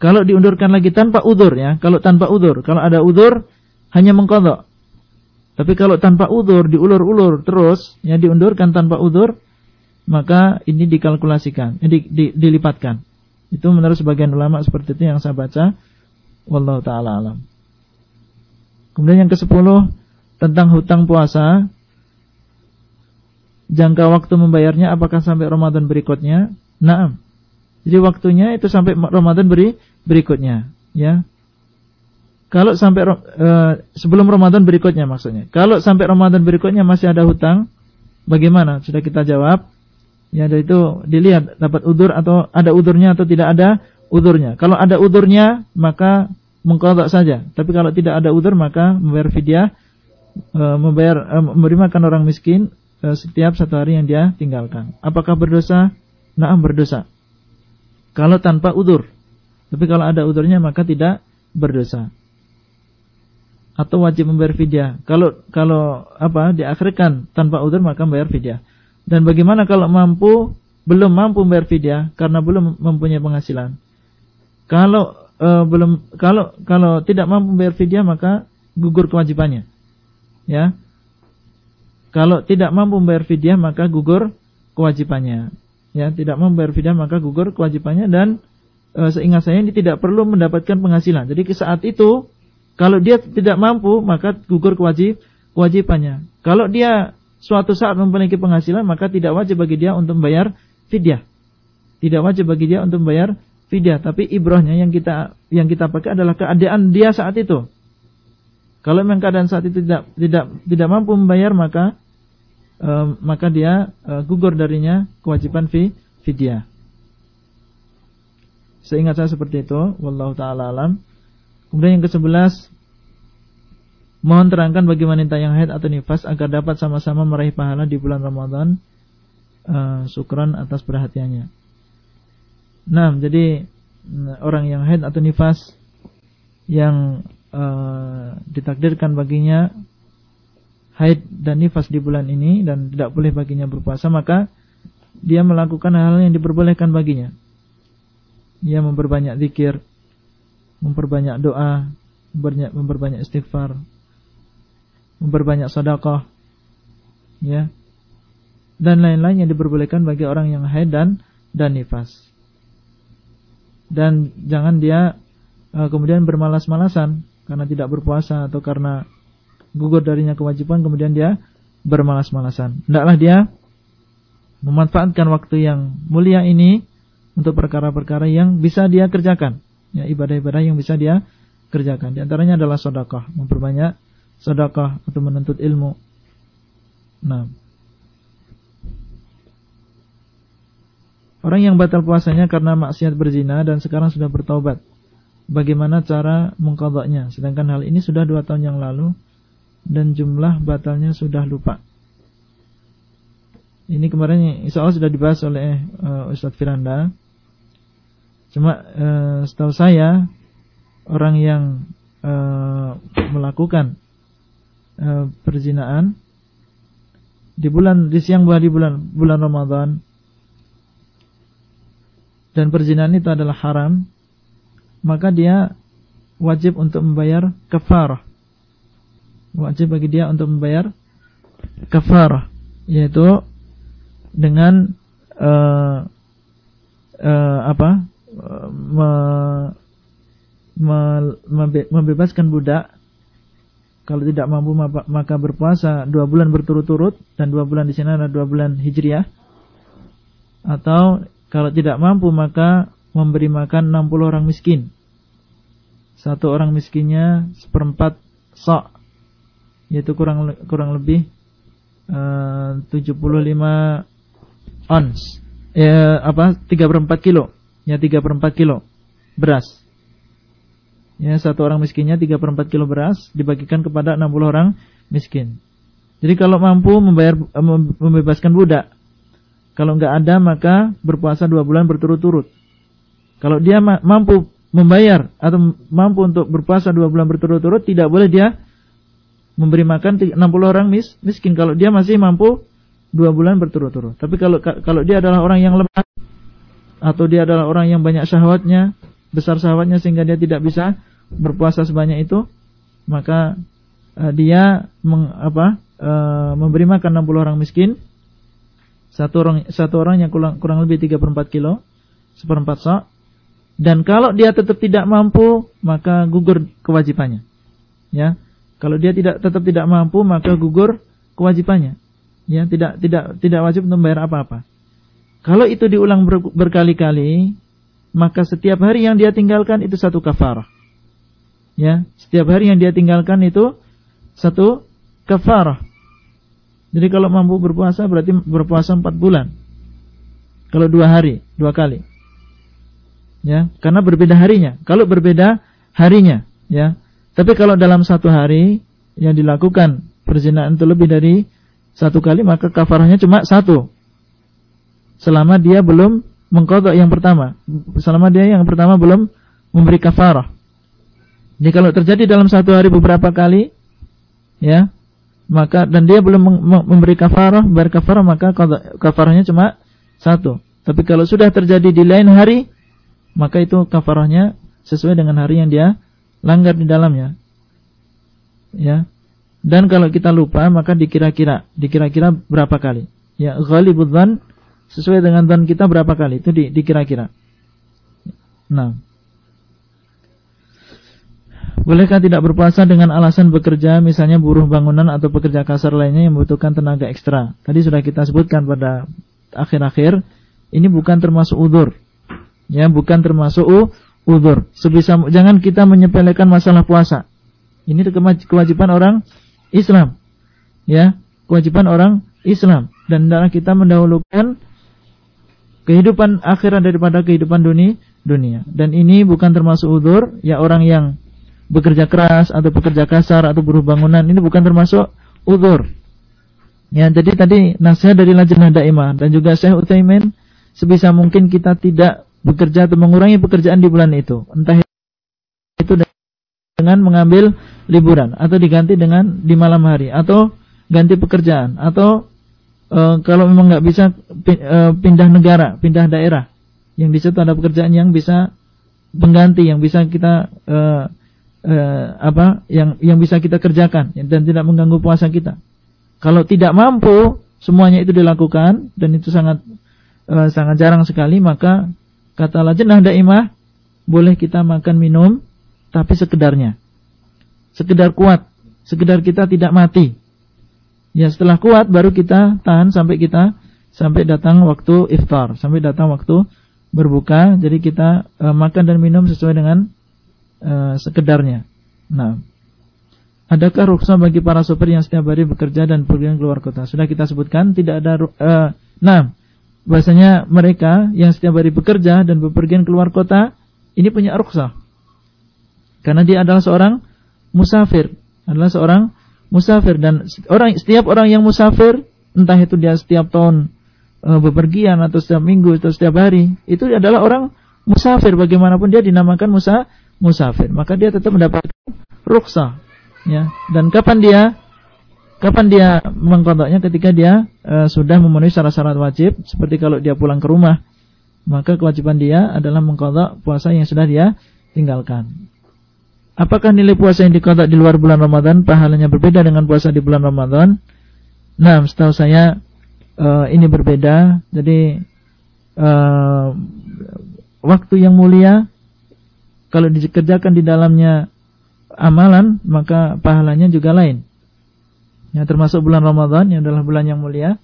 Kalau diundurkan lagi tanpa udur ya, kalau tanpa udur, kalau ada udur hanya mengkodok. Tapi kalau tanpa udur diulur-ulur terus, ya diundurkan tanpa udur, maka ini dikalkulasikan, di, di, dilipatkan. Itu menurut sebagian ulama seperti itu yang saya baca. Wallahu taala alam. Kemudian yang ke-10 tentang hutang puasa. Jangka waktu membayarnya apakah sampai Ramadan berikutnya? Naam. Jadi waktunya itu sampai Ramadan beri berikutnya, ya. Kalau sampai uh, sebelum Ramadan berikutnya maksudnya. Kalau sampai Ramadan berikutnya masih ada hutang, bagaimana? Sudah kita jawab. Ya, dari itu dilihat dapat udur atau ada udurnya atau tidak ada udurnya. Kalau ada udurnya, maka mengkodok saja. Tapi kalau tidak ada udur, maka membayar fidyah, uh, membayar uh, memberi makan orang miskin setiap satu hari yang dia tinggalkan. Apakah berdosa? Nah, berdosa. Kalau tanpa udur. Tapi kalau ada udurnya maka tidak berdosa. Atau wajib membayar fidyah. Kalau kalau apa diakhirkan tanpa udur maka membayar fidyah. Dan bagaimana kalau mampu belum mampu membayar fidyah karena belum mempunyai penghasilan? Kalau e, belum kalau kalau tidak mampu membayar fidyah maka gugur kewajibannya. Ya. Kalau tidak mampu membayar fidyah maka gugur kewajibannya. Ya, tidak membayar fidyah maka gugur kewajibannya dan seingat saya ini tidak perlu mendapatkan penghasilan. Jadi saat itu kalau dia tidak mampu maka gugur kewajib kewajibannya. Kalau dia suatu saat memiliki penghasilan maka tidak wajib bagi dia untuk membayar fidyah. Tidak wajib bagi dia untuk membayar fidyah, tapi ibrohnya yang kita yang kita pakai adalah keadaan dia saat itu. Kalau memang keadaan saat itu tidak tidak tidak mampu membayar maka uh, maka dia uh, gugur darinya kewajiban fi fidyah. Seingat saya seperti itu, wallahu taala alam. Kemudian yang ke-11 Mohon terangkan bagi wanita yang haid atau nifas agar dapat sama-sama meraih pahala di bulan Ramadan. Uh, syukran atas perhatiannya. Nah, jadi orang yang haid atau nifas yang uh, ditakdirkan baginya haid dan nifas di bulan ini dan tidak boleh baginya berpuasa maka dia melakukan -hal yang diperbolehkan baginya. Dia memperbanyak zikir, memperbanyak doa, memperbanyak, memperbanyak istighfar, memperbanyak sedekah, ya, dan lain-lain yang diperbolehkan bagi orang yang haid dan dan nifas. Dan jangan dia uh, kemudian bermalas-malasan karena tidak berpuasa atau karena gugur darinya kewajiban kemudian dia bermalas-malasan. Hendaklah dia memanfaatkan waktu yang mulia ini untuk perkara-perkara yang bisa dia kerjakan. Ya, ibadah-ibadah yang bisa dia kerjakan. Di antaranya adalah sedekah, memperbanyak sedekah atau menuntut ilmu. Nah, Orang yang batal puasanya karena maksiat berzina dan sekarang sudah bertaubat bagaimana cara mengkodoknya. Sedangkan hal ini sudah dua tahun yang lalu dan jumlah batalnya sudah lupa. Ini kemarin insya Allah sudah dibahas oleh uh, Ustadz Firanda. Cuma uh, setahu saya orang yang uh, melakukan uh, perzinaan di bulan di siang hari bulan bulan Ramadan dan perzinaan itu adalah haram maka dia wajib untuk membayar kafarah. Wajib bagi dia untuk membayar kafarah, yaitu dengan uh, uh, apa? Me, me, membebaskan budak kalau tidak mampu maka berpuasa dua bulan berturut-turut dan dua bulan di sana ada dua bulan hijriah atau kalau tidak mampu maka memberi makan 60 orang miskin. Satu orang miskinnya seperempat sok, yaitu kurang kurang lebih eh, uh, 75 ons. Ya apa? 3 per 4 kilo. Ya 3 per 4 kilo beras. Ya satu orang miskinnya 3 per 4 kilo beras dibagikan kepada 60 orang miskin. Jadi kalau mampu membayar membebaskan budak, kalau enggak ada maka berpuasa dua bulan berturut-turut. Kalau dia mampu membayar atau mampu untuk berpuasa dua bulan berturut-turut, tidak boleh dia memberi makan 60 orang mis miskin. Kalau dia masih mampu dua bulan berturut-turut. Tapi kalau kalau dia adalah orang yang lemah atau dia adalah orang yang banyak syahwatnya, besar syahwatnya sehingga dia tidak bisa berpuasa sebanyak itu, maka uh, dia meng, apa, uh, memberi makan 60 orang miskin. Satu orang satu orang yang kurang, kurang lebih 3 per 4 kilo, seperempat sok dan kalau dia tetap tidak mampu, maka gugur kewajibannya. Ya. Kalau dia tidak tetap tidak mampu, maka gugur kewajibannya. Ya, tidak tidak tidak wajib membayar apa-apa. Kalau itu diulang ber, berkali-kali, maka setiap hari yang dia tinggalkan itu satu kafarah. Ya, setiap hari yang dia tinggalkan itu satu kafarah. Jadi kalau mampu berpuasa berarti berpuasa empat bulan. Kalau dua hari, dua kali ya karena berbeda harinya kalau berbeda harinya ya tapi kalau dalam satu hari yang dilakukan perzinahan itu lebih dari satu kali maka kafarahnya cuma satu selama dia belum mengkodok yang pertama selama dia yang pertama belum memberi kafarah jadi kalau terjadi dalam satu hari beberapa kali ya maka dan dia belum memberi kafarah berkafarah maka kafarahnya cuma satu tapi kalau sudah terjadi di lain hari maka itu kafarahnya sesuai dengan hari yang dia langgar di dalamnya. Ya. Dan kalau kita lupa maka dikira-kira, dikira-kira berapa kali? Ya, ghalibudz sesuai dengan tahun kita berapa kali? Itu di, dikira-kira. Nah. Bolehkah tidak berpuasa dengan alasan bekerja misalnya buruh bangunan atau pekerja kasar lainnya yang membutuhkan tenaga ekstra? Tadi sudah kita sebutkan pada akhir-akhir ini bukan termasuk udur. Ya, bukan termasuk udur. Sebisa jangan kita menyepelekan masalah puasa. Ini kewajiban orang Islam. Ya, kewajiban orang Islam dan hendaklah kita mendahulukan kehidupan akhirat daripada kehidupan dunia dunia. Dan ini bukan termasuk udur ya orang yang bekerja keras atau bekerja kasar atau buruh bangunan ini bukan termasuk udur. Ya, jadi tadi nasihat dari Lajnah Daimah dan juga Syekh Utsaimin sebisa mungkin kita tidak bekerja atau mengurangi pekerjaan di bulan itu. Entah itu dengan mengambil liburan atau diganti dengan di malam hari atau ganti pekerjaan atau e, kalau memang nggak bisa e, pindah negara, pindah daerah. Yang di situ ada pekerjaan yang bisa pengganti yang bisa kita e, eh, apa yang yang bisa kita kerjakan dan tidak mengganggu puasa kita. Kalau tidak mampu semuanya itu dilakukan dan itu sangat eh, sangat jarang sekali maka kata lajnah daimah boleh kita makan minum tapi sekedarnya. Sekedar kuat, sekedar kita tidak mati. Ya setelah kuat baru kita tahan sampai kita sampai datang waktu iftar, sampai datang waktu berbuka. Jadi kita e, makan dan minum sesuai dengan uh, sekedarnya. Nah, adakah rukhsah bagi para sopir yang setiap hari bekerja dan pergi keluar kota? Sudah kita sebutkan tidak ada. Uh, nah, bahasanya mereka yang setiap hari bekerja dan bepergian keluar kota ini punya rukhsah. Karena dia adalah seorang musafir, adalah seorang musafir. Dan orang setiap orang yang musafir entah itu dia setiap tahun e, bepergian atau setiap minggu atau setiap hari itu adalah orang musafir. Bagaimanapun dia dinamakan musa musafir, maka dia tetap mendapatkan rukhsah. Ya. Dan kapan dia kapan dia mengkodoknya? Ketika dia e, sudah memenuhi syarat-syarat wajib. Seperti kalau dia pulang ke rumah maka kewajiban dia adalah mengkodok puasa yang sudah dia tinggalkan apakah nilai puasa yang dikodok di luar bulan Ramadan pahalanya berbeda dengan puasa di bulan Ramadan nah setahu saya e, ini berbeda jadi e, waktu yang mulia kalau dikerjakan di dalamnya amalan, maka pahalanya juga lain. Ya, termasuk bulan Ramadan yang adalah bulan yang mulia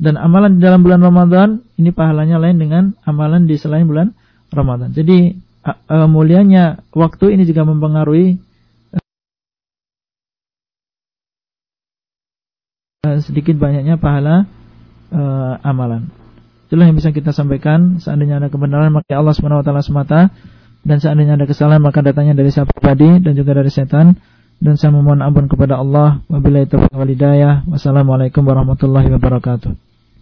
dan amalan di dalam bulan Ramadan ini pahalanya lain dengan amalan di selain bulan Ramadan. Jadi uh, mulianya waktu ini juga mempengaruhi uh, sedikit banyaknya pahala uh, amalan. Itulah yang bisa kita sampaikan. Seandainya ada kebenaran maka Allah SWT semata. Dan seandainya ada kesalahan maka datangnya dari saya pribadi dan juga dari setan. Dan saya memohon ampun kepada Allah. Wabillahi taufiq wal hidayah. Wassalamualaikum warahmatullahi wabarakatuh